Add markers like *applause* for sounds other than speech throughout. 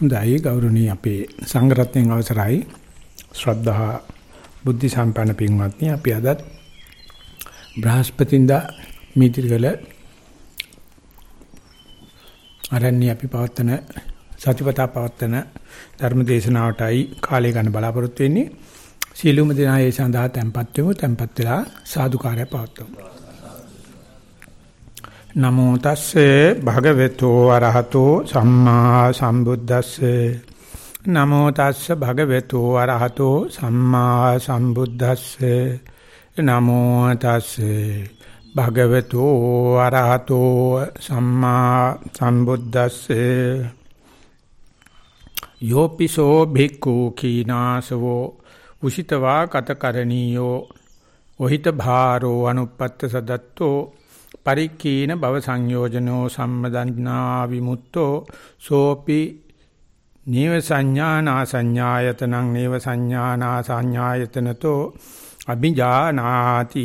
හොඳයි ගෞරවනීය අපේ සංඝරත්නයන් අවසරයි. ශ්‍රද්ධා බුද්ධ සම්පන්න පින්වත්නි අපි අදත් බ්‍රහස්පතින්දා මිත්‍රිගල ආරණ්‍ය අපි පවත්වන සතිපතා පවත්වන ධර්ම දේශනාවටයි කාලය ගන්න බලාපොරොත්තු වෙන්නේ. සීලුම දෙනා ඒ සඳහා tempත් වෙමු. tempත් වෙලා සාදුකාරය පවත්වමු. නමෝ තස්සේ භගවතු අරහතෝ සම්මා සම්බුද්දස්සේ. නමෝ තස්සේ භගවතු අරහතෝ සම්මා සම්බුද්දස්සේ. නමෝ තස්සේ භගවතු අරහතෝ සම්මා සම්බුද්දස්සේ. යෝපිසෝ භික්ඛු කීනාසවෝ උසිතවා කතකරණීයෝ. ඔහිත භාරෝ අනුපත්ත සදත්තෝ. පරික්කීන භව සංයෝජනෝ සම්මදන්නා විමුක්තෝ සෝපි නේව සංඥානා සංඥායතනං නේව සංඥානා සංඥායතනතෝ අභිජානාති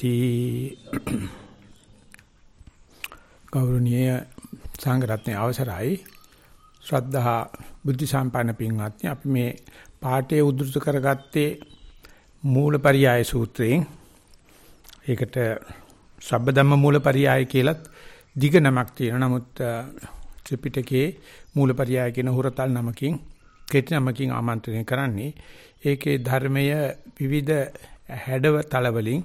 තී. ගෞරවනීය සංඝරත්නයේ අවසරයි. ශ්‍රද්ධා බුද්ධ සම්පන්න පින්වත්නි අපි මේ පාඨයේ උද්දෘත කරගත්තේ මූලපරියාය සූත්‍රයෙන්. ඒකට සබ්බදම්ම මූලපරියාය කියලත් දිග නමක් තියෙනවා. නමුත් ත්‍රිපිටකයේ මූලපරියාය කියන හුරතල් නමකින් කෙටි නමකින් ආමන්ත්‍රණය කරන්නේ ඒකේ ධර්මය විවිධ හැඩව තල වලින්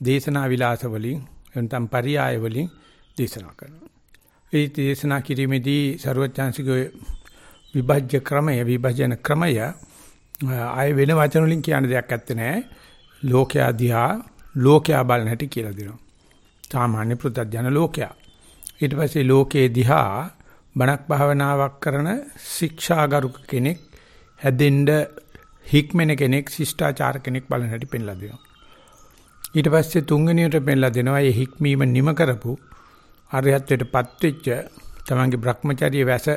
දේශනා විලාස වලින් එතම් පරියාය වලින් දේශනා කරනවා. ඒ දේශනා කිරීමේදී ਸਰවඥාන්සිකේ විභජ්‍ය ක්‍රමය විභජන ක්‍රමය ආය වෙන වචන වලින් කියන දෙයක් ඇත්ත නෑ. ලෝකයා දිහා ලෝකයා බලන හැටි කියලා දෙනවා. සාමාන්‍ය පෘථග්ජන ලෝකයා. ඊට පස්සේ ලෝකේ දිහා බණක් භාවනාවක් කරන ශික්ෂාගරුක කෙනෙක් හැදෙන්න හික්මන කෙනෙක් ශිෂ්ටාචාර කෙනෙක් බලන හැටි පෙන්ලා දෙනවා. ඊට පස්සේ තුන්වෙනියට පෙන්ලා දෙනවා මේ හික්මීම නිම කරපු අරහත්ත්වයටපත් වෙච්ච තමන්ගේ Brahmacharya වැස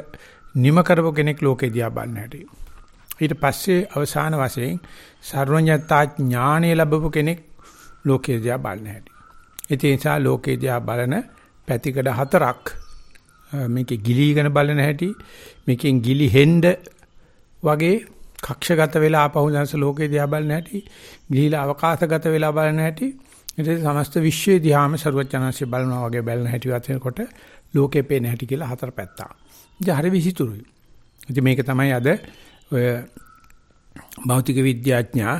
නිම කරපු කෙනෙක් ලෝකේ දිහා බලන හැටි. ඊට පස්සේ අවසාන වශයෙන් සර්වඥතා ඥානය ලැබපු කෙනෙක් ලෝකේ දිහා බලන හැටි. ඒ නිසා ලෝකේ දිහා බලන පැතිකඩ හතරක් මේකේ ගිලීගෙන බලන හැටි මේකෙන් ගිලිහෙන්න වගේ කක්ෂගත වෙලා ආපහු දැනස ලෝකේ දිහා බලන හැටි ගිලිලා අවකාශගත වෙලා බලන හැටි ඊට සමස්ත විශ්වයේ දිහාම ਸਰවඥාන්සේ බලනවා වගේ බලන හැටි වතනකොට ලෝකේ පේන හැටි කියලා හතර පැත්තක්. ඉතින් හරි විසිතුරුයි. ඉතින් මේක තමයි අද ඔය භෞතික විද්‍යාඥයා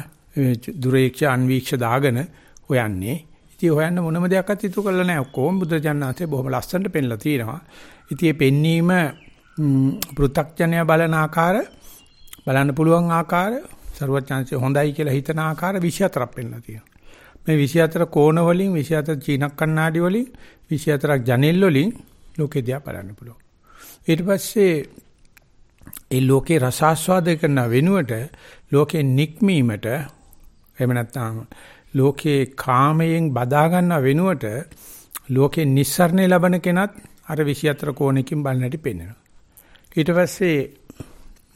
දුරේක්ෂ අන්වීක්ෂ දාගෙන හොයන්නේ ඉතින් හොයන්න මොනම දෙයක්වත් ඉතු කරලා නැහැ. ඔක්කොම බුදුජානනාංශය බොහොම ලස්සනට පෙන්ලා තියෙනවා. ඉතින් මේ පෙන්වීම පෘ탁ඥය බලන ආකාර බලන්න පුළුවන් ආකාර ਸਰවඥාංශය හොඳයි කියලා හිතන ආකාර 24ක් පෙන්ලා තියෙනවා. මේ 24 කෝණ වලින් 24 චීන කණ්ණාඩි වලින් 24ක් ජනෙල් වලින් ලෝකේ දිහා බලන්න පුළුවන්. ඊට පස්සේ ඒ ලෝකේ රසාස්වාද කරන වෙනුවට ලෝකේ නික්මීමට එහෙම නැත්නම් ලෝකේ කාමයෙන් බදා ගන්න වෙනුවට ලෝකේ නිස්සරණය ලබන කෙනත් අර 24 කෝණකින් බලන හැටි පෙන්වනවා. ඊට පස්සේ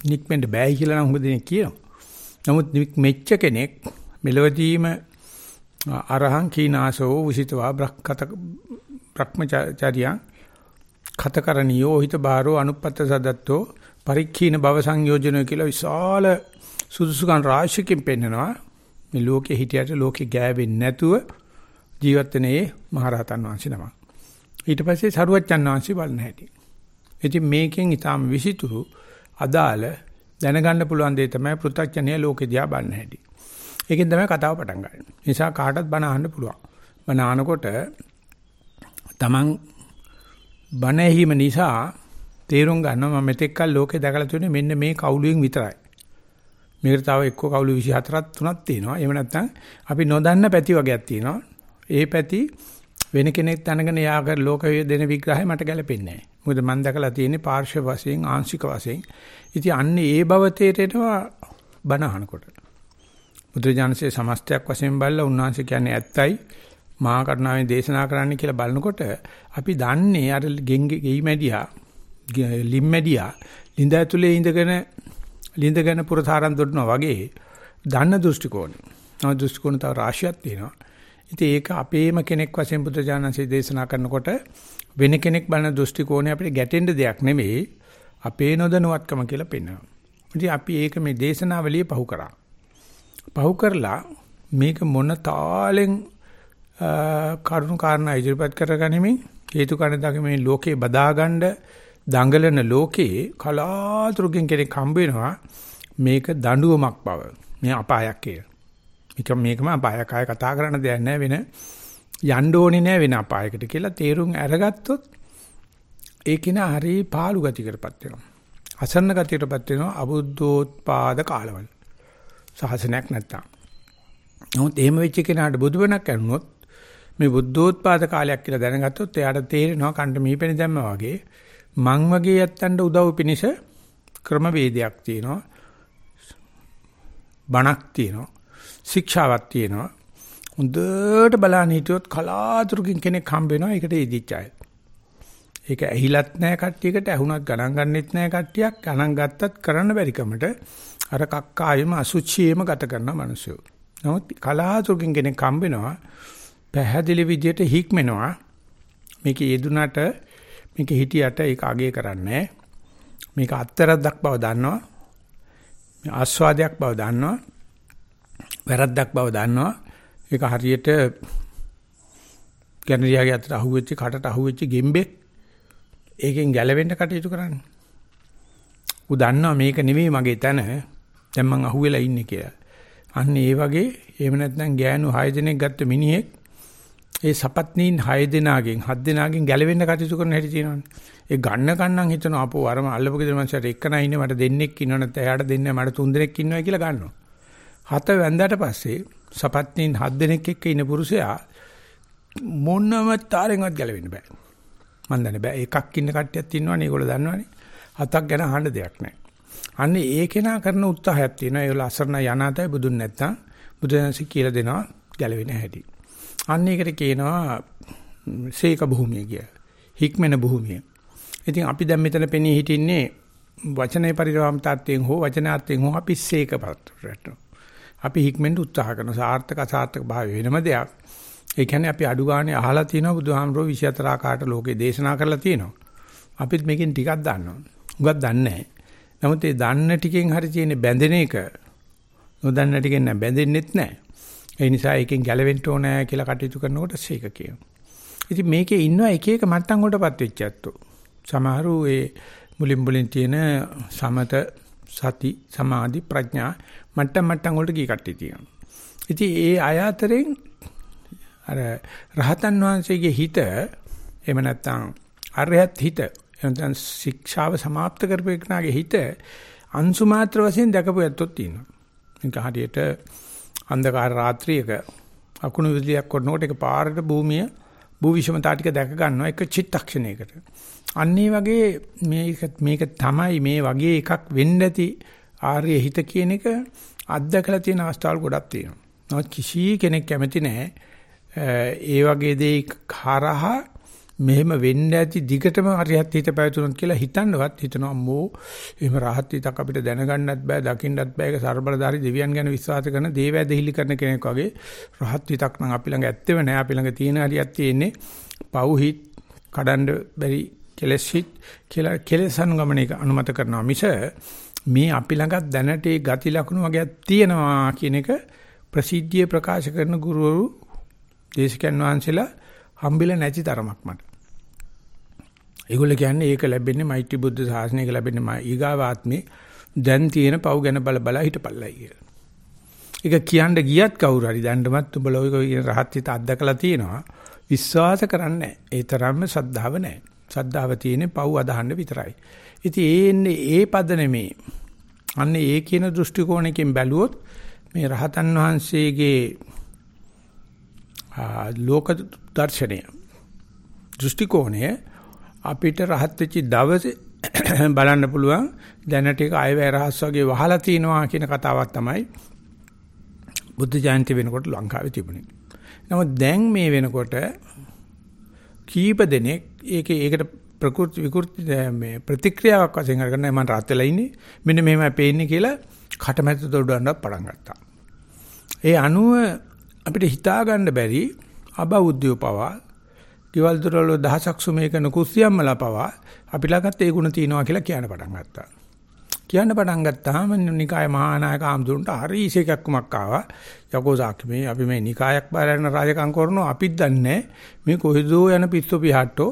නික්මෙන්න බෑයි කියලා නම් හුඟ දෙනෙක් කියනවා. නමුත් මෙච්ච කෙනෙක් මෙලවදීම අරහං කීනාසෝ උසිතවා බ්‍රහ්කත බ්‍රහ්මචාරියං කතකරණියෝ හිත බාරෝ අනුපත්ත සදත්තෝ පරික්ඛීන භව සංයෝජනය කියලා විශාල සුදුසුකම් රාශියකින් පෙන්නනවා මේ ලෝකේ හිටියට ලෝකේ ගෑවෙන්නේ නැතුව ජීවත් වෙනේ මහරහතන් වහන්සේ නමක්. ඊට පස්සේ සරුවච්චන් වහන්සේ බලන හැටි. ඉතින් මේකෙන් ඊටාම විසිතුරු අදාළ දැනගන්න පුළුවන් දේ තමයි පෘථග්ජනය ලෝකේ දිහා බලන හැටි. ඒකෙන් තමයි කතාව පටන් ගන්න. නිසා කාටවත් බණ අහන්න පුළුවන්. බණ අහනකොට තමන් බණ ඇහිම නිසා තේරුම් ගන්නවා මම මෙතෙක් කල් ලෝකේ දැකලා තියෙන්නේ මෙන්න මේ කවුළුවෙන් විතරයි. මේකට තව එක්ක කවුළු 24ක් තුනක් තියෙනවා. එහෙම නැත්නම් අපි නොදන්න පැති වගේක් තියෙනවා. ඒ පැති වෙන කෙනෙක් දැනගෙන යාගර ලෝකයේ දෙන විග්‍රහය මට ගැලපෙන්නේ නැහැ. මොකද මම දැකලා තියෙන්නේ පාර්ශ්ව වශයෙන් ආංශික වශයෙන්. ඉතින් අන්නේ ඒ බව තේරෙනවා බණ අහනකොට. බුදුජානසයේ සමස්තයක් වශයෙන් බලලා උන්වහන්සේ කියන්නේ ඇත්තයි මහා කරුණාවෙන් දේශනා කරන්න කියලා බලනකොට අපි දන්නේ අර ගෙංගේ ගෙයි මැඩියා ලිම් මැඩියා ලිඳ ඇතුලේ ඉඳගෙන ලිඳගෙන පුරසාරම් දොඩනවා වගේ දන්න දෘෂ්ටි කෝණය. නව දෘෂ්ටි කෝණ තව රාශියක් තියෙනවා. ඉතින් ඒක අපේම කෙනෙක් වශයෙන් බුදුජානන්සේ දේශනා කරනකොට වෙන කෙනෙක් බලන දෘෂ්ටි කෝණය අපිට ගැටෙන්න දෙයක් නෙවෙයි. අපේ නොදැනුවත්කම කියලා පෙන්වනවා. ඉතින් අපි ඒක මේ දේශනාවලිය පහු කරා. පහු කරලා මේක මොන තාලෙන් කරුණු කාරණා ඉදිරිපත් කරගනිමින් හේතු කාරණා දක මේ ලෝකේ බදාගන්න දඟලන ලෝකේ කලාතුරකින් කෙනෙක් හම්බ වෙනවා මේක දඬුවමක් බව. මේ අපායක් කියලා. මේක මේකම අපායක් ආය කතා කරන්න දෙයක් නැහැ වෙන යන්න ඕනේ නැහැ වෙන අපායකට කියලා තේරුම් අරගත්තොත් ඒ කිනා හරි පාළු ගතියකටපත් වෙනවා. අසන්න ගතියකටපත් වෙනවා අබුද්ධෝත්පාද කාලවල. සහසනයක් නැත්තම්. නමුත් එහෙම වෙච්ච කෙනාට බුදුබණක් කරනොත් මේ බුද්ධෝත්පාද කාලයක් කියලා දැනගත්තොත් එයාට තේරෙනවා කණ්ඩ මීපෙනි දැම්මා වගේ මං වගේ යත්තන්ට උදව් පිණිස ක්‍රමවේදයක් තියෙනවා. බණක් තියෙනවා. ශික්ෂාවක් තියෙනවා. හොඳට බලන්න හිටියොත් කලාතුරකින් කෙනෙක් හම්බ වෙනවා ඒකට ඉදිච්ච අය. ඒක ඇහිලත් නැහැ කට්ටියකට ඇහුණත් ගණන් ගන්නෙත් නැහැ කට්ටියක් ගණන් ගත්තත් කරන්න බැරි කමට අර කක්කායෙම අසුචියෙම ගත කරන මිනිස්සු. නමුත් කලාතුරකින් කෙනෙක් හම්බ වෙනවා පැහැදිලි විදියට හික්මෙනවා මේක යෙදුනට මේක හිටියට ඒක අගය කරන්නේ මේක අත්තරද්දක් බව දන්නවා ආස්වාදයක් බව දන්නවා වැරද්දක් බව දන්නවා ඒක හරියට ගැනරියාගේ අතට අහුවෙච්ච කටට අහුවෙච්ච ගෙම්බෙක් ඒකෙන් ගැලවෙන්න කටයුතු කරන්නේ. ඌ දන්නවා මේක නෙවෙයි මගේ තැන. දැන් මං අහුවෙලා ඉන්නේ කියලා. අන්න ඒ වගේ එහෙම නැත්නම් ගෑනු 6 දෙනෙක් ගත්ත මිනිහෙක් ඒ සපත්නීන් 6 දෙනාගෙන් 7 දෙනාගෙන් ගැලවෙන්න කටයුතු කරන හැටි තියෙනවනේ. ඒ ගන්න කන්නම් හිතනවා අපෝ වරම අල්ලපු ගෙදර මනුස්සයට එක්කනයි ඉන්නේ මට දෙන්නෙක් ඉන්නව නැත්නම් එයාට දෙන්නේ මට තුන් දෙනෙක් ඉන්නවා කියලා ගන්නවා. හත වැන්දාට පස්සේ සපත්නීන් හත් දෙනෙක් එක්ක ඉන්න පුරුෂයා මොනම තාලෙන්වත් ගැලවෙන්න බෑ. මන් දන්නේ බෑ එකක් ඉන්න කට්ටියක් ඉන්නවනේ ඒගොල්ලෝ දන්නවනේ. හතක් ගැන අහන්න දෙයක් නැහැ. අන්න ඒ කෙනා කරන උත්සාහයක් තියෙනවා. ඒගොල්ලෝ අසරණ යනාතයි බුදුන් නැත්තම් බුදුන්සි කියලා දෙනවා ගැලවෙන හැටි. අන්න ඒකට කියනවා සීක භූමිය කියලා. හික්මන භූමිය. ඉතින් අපි දැන් මෙතන පෙනී හිටින්නේ වචනේ පරිරාමතාර්ථයෙන් හෝ වචනාර්ථයෙන් හෝ අපි සීක පත්‍රයට. අපි හික්මෙන්ට උත්සාහ කරන සාර්ථක අසාර්ථක භාවය වෙනම දෙයක්. ඒ කියන්නේ අපි අඩු ගානේ අහලා තියෙනවා බුදුහාමරෝ 24 ආකාරයට ලෝකේ දේශනා කරලා තියෙනවා. අපිත් මේකෙන් ටිකක් දන්නවා. උගක් දන්නේ නැහැ. නමුත් ඒ දන්න ටිකෙන් හරි තියෙන බැඳෙන එක නොදන්න ටිකෙන් නෑ බැඳෙන්නෙත් නෑ. ඒ නිසා එකෙන් ගැලවෙන්න ඕනෑ කියලා කටයුතු කරනකොට සීක කියනවා. ඉතින් මේකේ ඉන්න එක එක මට්ටම් වලටපත් වෙච්ච ඇත්තෝ. සමහරු ඒ මුලින් මුලින් තියෙන සමත සති සමාධි ප්‍රඥා මට්ටම් මට්ටම් වලට ගිය කට්ටිය තියෙනවා. ඉතින් ඒ අය අතරින් අර රහතන් වහන්සේගේ හිත එහෙම නැත්නම් අරහත් හිත එතන ශික්ෂාව સમાપ્ત කරපේකනාගේ හිත අංශු මාත්‍ර වශයෙන් දැකපු ඇත්තොත් තියෙනවා. මේක හරියට අන්ධකාර රාත්‍රියක අකුණු විදුලියක් කරනකොට ඒක පාරට භූමිය භූ විෂමතා ටික දැක ගන්නවා එක චිත්තක්ෂණයකට. අන්න වගේ මේක මේක තමයි මේ වගේ එකක් වෙන්න ඇති ආර්ය හිත කියන එක අත්දකලා තියෙන අවස්ථාවල් ගොඩක් තියෙනවා. නමුත් කිසි කෙනෙක් කැමති නැහැ ඒ වගේ දෙයක් හරහා මෙහෙම වෙන්න ඇති දිගටම හරියට හිත පැවතුනොත් කියලා හිතන්නවත් හිතනවා අම්මෝ එහෙම රහත් හිතක් අපිට දැනගන්නත් බෑ දකින්නත් බෑ. ඒක ਸਰබලධාරි දෙවියන් ගැන විශ්වාස කරන දේවෑ දෙහිලි කරන කෙනෙක් වගේ රහත් හිතක් නම් අපි ළඟ ඇත්තෙම නෑ. අපි ළඟ තියෙන හරියක් තියෙන්නේ පව්හිත් කඩන්න බැරි කෙලෙස් හිත් කියලා කෙලෙස් අනුගමනයක අනුමත කරනවා. මිස මේ අපි ළඟත් දැනට ඒ ගති ලක්ෂණ වගේක් තියෙනවා කියන එක ප්‍රසිද්ධිය ප්‍රකාශ කරන ගුරුවරු දේශකයන් වහන්සේලා හම්බෙලා නැති තරමක් මට. ඒගොල්ලෝ කියන්නේ ඒක ලැබෙන්නේ මෛත්‍රී බුද්ධ ශාසනයක ලැබෙන්නේ ඊගාවාත්මේ දැන් තියෙන පව් ගැන බල බල හිටපල්ලයි කියලා. ඒක කියන්න ගියත් කවුරු හරි දැන්නමත් උඹලා ඔය කියන රහත් හිත අත්දකලා තියෙනවා. විශ්වාස කරන්නේ ඒ තරම්ම ශ්‍රද්ධාව නැහැ. ශ්‍රද්ධාව තියෙන්නේ පව් අදහන්න විතරයි. ඉතින් ඒ එන්නේ ඒ පද නෙමේ. අන්න ඒ කියන දෘෂ්ටි කෝණයකින් බැලුවොත් මේ රහතන් වහන්සේගේ ලෝක දර්ශනය දෘෂ්ටි කෝණය අපිට රහත් වෙච්ච දවසේ *coughs* බලන්න පුළුවන් දැනට ඒක අයවැය රහස් වගේ වහලා තිනවා කියන කතාවක් තමයි බුද්ධ ජයන්ති වෙනකොට ලංකාවේ තිබුණේ. නමුත් දැන් මේ වෙනකොට කීප දෙනෙක් ඒකේ ඒකට ප්‍රකෘති විකෘති මේ ප්‍රතික්‍රියාවක් වශයෙන් අරගෙන මම රාත් වෙලා ඉන්නේ මෙන්න මෙහෙමයි පේන්නේ කියලා කටමැද දොඩවන්නත් පටන් ගත්තා. ඒ අනුව අපිට හිතා ගන්න බැරි අබෞද්ධයෝ පවා ගෙවල් දොරවල දහසක් සුමේ කරන කුස්සියම්මලා පවා අපි ළඟත් ඒ ගුණ තියෙනවා කියලා කියන්න පටන් ගත්තා. කියන්න පටන් ගත්තාම නිකාය මහානායක ආම්දුරන්ට හරි ඉසේකක්කමක් ආවා. යකෝ සාක්ෂි අපි මේ නිකායක් බාරන රාජකම් කරනවා අපිත් දන්නේ මේ කොහෙදෝ යන පිස්සු පිහට්ටෝ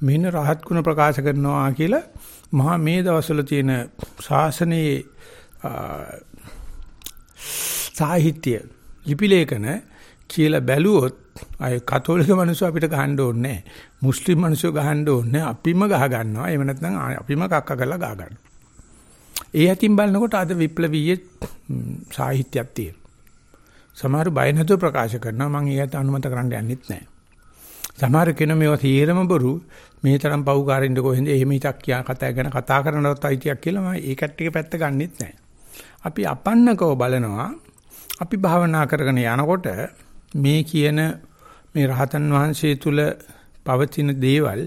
මෙන්න රහත් ගුණ ප්‍රකාශ කරනවා කියලා මහා මේ දවස්වල තියෙන ශාසනයේ සාහිත්‍ය ලිපි ලේඛන කියලා බැලුවොත් අය කතෝලික මිනිස්සු අපිට ගහන්න ඕනේ නැහැ. මුස්ලිම් මිනිස්සු ගහන්න ඕනේ අපිම ගහ ගන්නවා. එහෙම නැත්නම් අපිම කක්ක කරලා ගහ ගන්නවා. ඒ ඇතින් බලනකොට අද විප්ලවීය සාහිත්‍යයක් තියෙනවා. සමහර බය නැතුව ප්‍රකාශ කරනවා මම ඒකට අනුමත කරන්න යන්නෙත් නැහැ. සමහර කෙනා මේවා තීරම බොරු මේ තරම් පව්කාරින්ද කොහෙන්ද එහෙම හිතක් කියා කතා ගැන කතා කරනවත් අයිතියක් කියලා මම ඒ කට්ටිය පැත්ත ගන්නෙත් නැහැ. අපි අපන්නකව බලනවා අපි භාවනා කරගෙන යනකොට මේ කියන මේ රහතන් වහන්සේ තුල පවතින දේවල්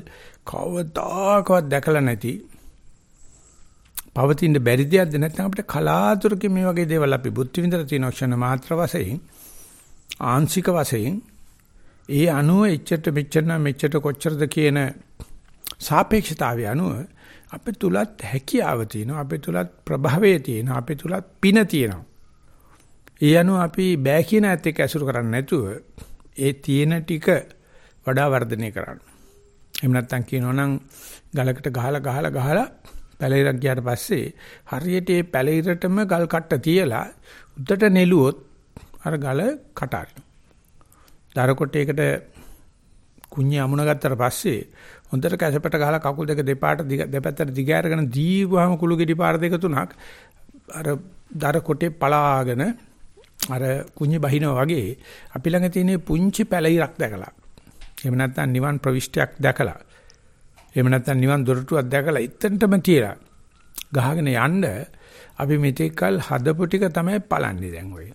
කවදාකවත් දැකලා නැති පවතින බැරි දෙයක්ද නැත්නම් අපිට කලාතුරකින් මේ වගේ දේවල් අපි බුද්ධ විඳලා තියෙන ක්ෂණ මාත්‍ර වශයෙන් ආංශික වශයෙන් ඒ අනුව එච්චට මෙච්චර මෙච්චට කොච්චරද කියන සාපේක්ෂතාවය අනුව අපේ තුලත් හැකියාව තියෙනවා අපේ තුලත් ප්‍රභවය තියෙනවා අපේ තුලත් පින තියෙනවා. ඒ අනුව අපි බෑ කියන ඇත්ත එක්ක ඇසුරු කරන්නේ නැතුව ඒ තියෙන ටික වඩා වර්ධනය කරන්න. එහෙම නැත්නම් කියනවනම් ගලකට ගහලා ගහලා ගහලා පැලිරක් ගියාට පස්සේ හරියට ඒ පැලිරටම ගල් කට්ට තියලා උඩට නෙළුවොත් අර ගල කට අරිනවා. දර කොටයකට කුඤ්ඤය අමුණ ගත්තට පස්සේ හොඳට කැසපට ගහලා කකුල් දෙක දෙපාට දෙපැත්තට දිග අරගෙන දීවහම කුළු ගෙඩි පාර දෙක තුනක් අර දර කොටේ පලාගෙන අර කුඤ්ඤ බහිනවා වගේ අපි ළඟ තියෙන පුංචි පැලිරක් දැකලා එහෙම නැත්නම් නිවන් ප්‍රවිෂ්ටයක් දැකලා එහෙම නැත්නම් නිවන් දොරටුවක් දැකලා ඉත්තන්ටම තියලා ගහගෙන යන්න අපි මෙතෙක්කල් හදපු ටික තමයි පලන්නේ දැන් ඔය.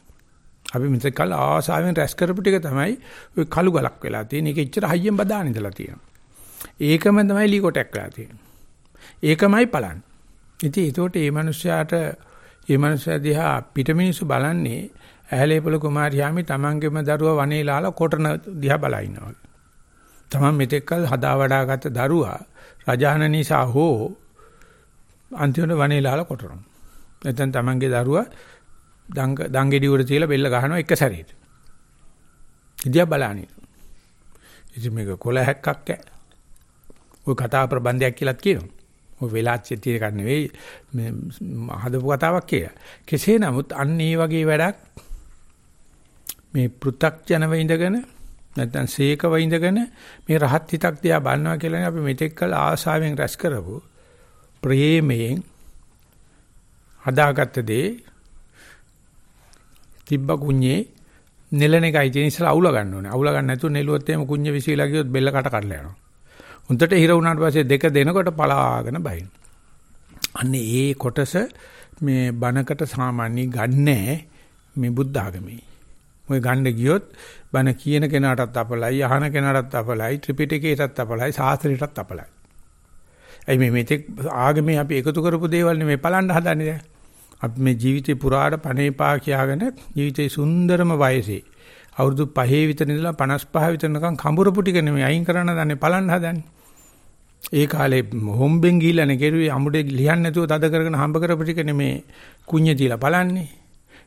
අපි මෙතෙක්කල් ආසාවෙන් රැස් කරපු ටික තමයි ඔය කළු ගලක් වෙලා තියෙන. ඒක එච්චර හයියෙන් බදාන ඉඳලා තියෙනවා. ඒකම තමයි ලී කොටයක් වෙලා තියෙන්නේ. ඒකමයි පලන්නේ. ඉතින් ඒතකොට මේ මිනිස්යාට මේ මිනිස්යා දිහා පිටමිනිසු බලන්නේ ඇහැලේපොළ කුමාරියාමි තමන්ගේම දරුවා වනේ ලාලා කොටන දිහා බලා ඉන්නවා. තමන් මෙතෙක්කල් හදා වඩාගත් දරුවා රජාන නිසා හෝ අන්තිමට වනේ ලාලා කොටනවා. නැත්නම් තමන්ගේ දරුවා දංග දංගෙඩි උඩ තියලා බෙල්ල ගහනවා එක සැරේට. ඉදියා බලන්නේ. ඉතින් මේක කොළ හැක්කක් ඈ. ඔය කතා ප්‍රබන්ධයක් කියලාත් කියනවා. ඔය වෙලාච්ච තියෙක නෙවෙයි මේ හදපු කතාවක් කියලා. කෙසේ නමුත් අන්න ඒ වගේ වැඩක් මේ පෘ탁ජනව ඉඳගෙන නැත්නම් සීකව ඉඳගෙන මේ රහත් හිතක් දිහා බලනවා කියලානේ අපි මෙතෙක් කල ආශාවෙන් රැස් කරපු ප්‍රේමයෙන් හදාගත්ත දේ තිබ්බ කුඤ්ඤේ නෙලන එකයි තියෙන ඉස්සලා අවුල ගන්න ඕනේ. අවුල ගන්න නැතුව නෙලුවොත් එහෙම කුඤ්ඤ විසීලා ගියොත් බෙල්ල කට කඩලා යනවා. හොඳට හිර වුණාට පස්සේ දෙක දෙනකොට පලාගෙන බයින. අන්න ඒ කොටස මේ බනකට සාමාන්‍ය ගන්නෑ මේ බුද්ධ ආගමේ. ඔය ගන්න ගියොත් බණ කියන කෙනාටත් අපලයි, අහන කෙනාටත් අපලයි, ත්‍රිපිටකයටත් අපලයි, ශාස්ත්‍රයටත් අපලයි. ඇයි මේ මෙතෙක් ආගමේ අපි එකතු කරපු දේවල් නෙමෙයි බලන්න හදන්නේ දැන්. අපි මේ ජීවිතේ පුරාට පණේපා කියාගෙන ජීවිතේ සුන්දරම වයසේ අවුරුදු 5 විතර ඉඳලා 55 විතර නිකන් කඹරපු ටික නෙමෙයි අයින් කරන්න දන්නේ බලන්න හදන්නේ. ඒ කාලේ හොම්බෙන් ගිහිල්ලානේ කෙරුවේ අමුඩේ ලියන්න නැතුව තද කරගෙන හම්බ කරපු ටික නෙමේ කුඤ්ඤ තියලා බලන්නේ.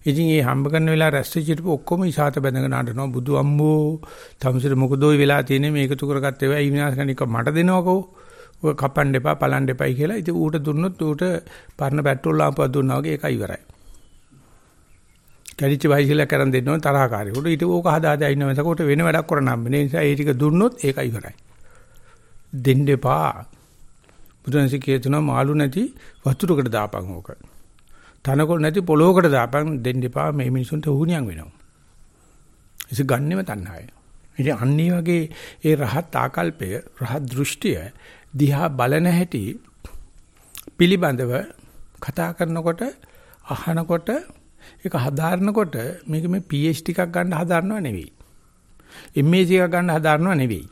ඉතින් ඒ හම්බ කරන වෙලාව රැස් වෙච්ච ඉතින් ඔක්කොම ඉසాత බැඳගෙන අඬනවා බුදු අම්මෝ තමසිර මොකදෝයි වෙලා තියෙන්නේ මේක තු කරගත්ත ඒවා ඊ විනාශ කරන එක මට දෙනවකෝ ඔය කපන්න එපා පලන්න එපයි කියලා ඉතින් ඌට දුන්නොත් ඌට පරණ පෙට්‍රෝල් ලාම්පුවක් දුන්නා වගේ ඒකයි ඉවරයි කැඩිච්ච බයිසිකලයක් කරන් දෙන්න ඕන තරහකාරී. උඩ ඊට ඕක හදා හදා ඉන්න වෙනකොට වෙන වැඩක් කරන්න හම්බ. ඒ නිසා ඒ ටික දුන්නොත් ඒකයි ඉවරයි. දෙන්න එපා. බුදුන්සේ කියතුනා මාළු නැති වතුරකට දාපන් ඕක. තනකොළ නැති පොළොවකට දාපන් දෙන්න එපා මේ මිනිසුන්ට උහුණියන් වෙනවා. ඒක ගන්නෙම තණ්හාවයි. ඉතින් අන්නේ වගේ ඒ රහත් ආකල්පය රහත් දෘෂ්ටිය දිහා බලන හැටි පිළිබඳව කතා කරනකොට අහනකොට ඒක හදාරනකොට මේක මේ PhD එකක් ගන්න හදාරනව නෙවෙයි. MA එකක් ගන්න හදාරනව නෙවෙයි.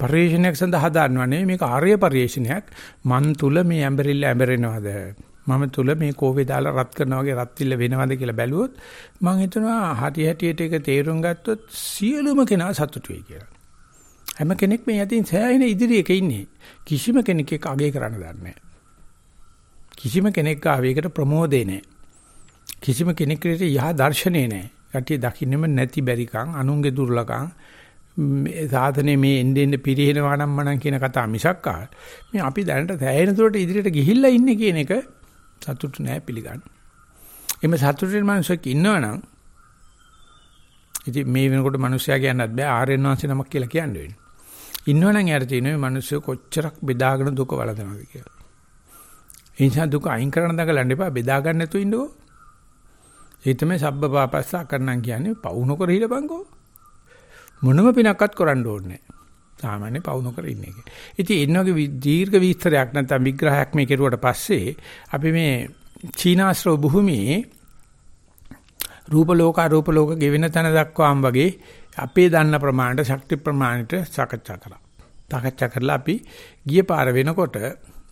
පරිශ්‍රණයක් සඳහා හදාරනව නෙවෙයි මේක ආර්ය පරිශ්‍රණයක් මන් තුල මේ ඇඹරිල්ල ඇඹරෙනවද මම තුල මේ කෝවේ දාලා රත් කරනවා වගේ රත්විල්ල වෙනවද කියලා බැලුවොත් මම හිතනවා හටි හැටියට ඒක තේරුම් ගත්තොත් සියලුම කෙනා සතුටු වෙයි කියලා. හැම කෙනෙක් මේ යටින් සෑහෙන ඉදිරියක ඉන්නේ. කිසිම කෙනෙක් එක අගය කරන්න දන්නේ කිසිම කෙනෙක් ආවේකට ප්‍රමෝදේ නැහැ. කිසිම කෙනෙකුට යහ දර්ශනේ නැහැ. යටි දකින්නෙම නැති බැරිකම්, අනුන්ගේ දුර්ලකම්, මේ සාධනේ මේ එන්නේ එන්නේ පිරිනවනවා නම් මනම් කියන කතාව මිසක් මේ අපි දැනට සෑහෙන දුරට ඉදිරියට ගිහිල්ලා ඉන්නේ කියන එක සතුටු නෑ පිළිගන්න. එimhe සතුටුෙන් මිනිස්සෙක් ඉන්නවනම් ඉතින් මේ වෙනකොට මිනිස්සයා කියන්නත් බෑ ආර්යයන් වහන්සේ නමක් කියලා කියන්න වෙන්නේ. ඉන්නවනම් යාර තියෙනවා මිනිස්සු කොච්චරක් බෙදාගෙන දුක වළඳනවද කියලා. ඒ නිසා දුක අයින් කරන්න දඟලන්න එපා බෙදා ගන්න නැතුව ඉන්නකෝ. ඒ තමයි සබ්බ පාපස්සා කරනම් කියන්නේ පවු නොකර හිටපන්කෝ. මොනම පිනක්වත් කරන්න ඕනේ නැහැ. සාමාන්‍ය පවු නොකර ඉන්න එක. ඉතින් එන්න වගේ දීර්ඝ විස්තරයක් නැත්නම් විග්‍රහයක් මේ කෙරුවට පස්සේ අපි මේ චීනාශ්‍රව භූමියේ රූප ලෝක අරූප ලෝක ගෙවෙන තැන දක්වාම වගේ අපේ දන්න ප්‍රමාණයට ශක්ති ප්‍රමාණයට සාකච්ඡා කරා. සාකච්ඡා කරලා අපි ගිය පාර වෙනකොට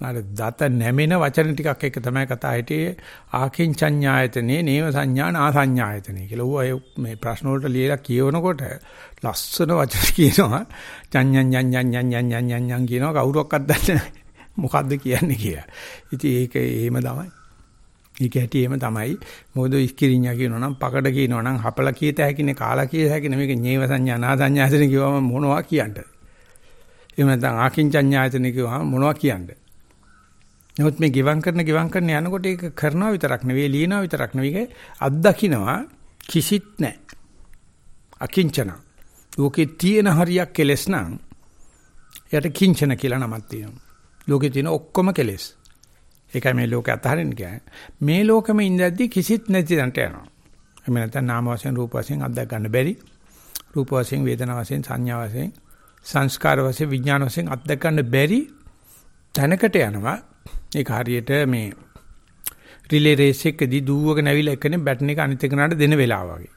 අර දත නැමෙන වචන ටිකක් එක තමයි කතා හිටියේ ආකින්චඤ්ඤායතනේ නේව සංඥාන ආසඤ්ඤායතනේ කියලා. ඌ මේ ප්‍රශ්න වලට ලියලා කියවනකොට ලස්සන වචන කියනවා. චඤ්ඤඤ් ඤඤ් ඤඤ් ඤඤ් ඤඤ් ඤඤ් ඤඤ් කියනවා කවුරක්වත් දන්නේ නැහැ. මොකද්ද කියන්නේ කියලා. ඉතින් ඒක එහෙම තමයි. ඒක ඇටි එහෙම තමයි. මොකද ඉස්කිරිඤ්ඤා කියනවා නම් පකඩ කියනවා නම් හපල කීත හැකිනේ කාලා කීත හැකිනේ මේක නේව සංඥා නාසඤ්ඤායතනේ කිව්වම මොනවා කියන්නද? එහෙම නැත්නම් ආකින්චඤ්ඤායතනේ කිව්වම මොනවා කියන්නද? නමුත් මේ ගිවං කරන ගිවං කරන යනකොට ඒක කරනවා විතරක් නෙවෙයි ලියනවා විතරක් නෙවෙයි අත්දකින්නවා කිසිත් නැහැ. අකිංචන. ලෝකේ තියෙන හරියක් කෙලස් නම් යට කිංචන කියලා නමක් තියෙනවා. ලෝකේ තියෙන ඔක්කොම කෙලස්. ඒකයි මේ ලෝකේ අතහරින්න කියන්නේ. මේ ලෝකෙම ඉඳද්දි කිසිත් නැති තැනට යනවා. එහෙම නැත්නම් නාම වශයෙන් රූප වශයෙන් අත්දැක ගන්න බැරි. රූප වශයෙන් වේදනා වශයෙන් සංඥා වශයෙන් සංස්කාර වශයෙන් විඥාන වශයෙන් අත්දැක ගන්න බැරි තැනකට යනවා ඒක හරියට මේ රිලේ රේස් එකදී දූවගෙන ඇවිල්ලා එකනේ බැටන් එක අනිත් එකනට දෙන වෙලාව වගේ.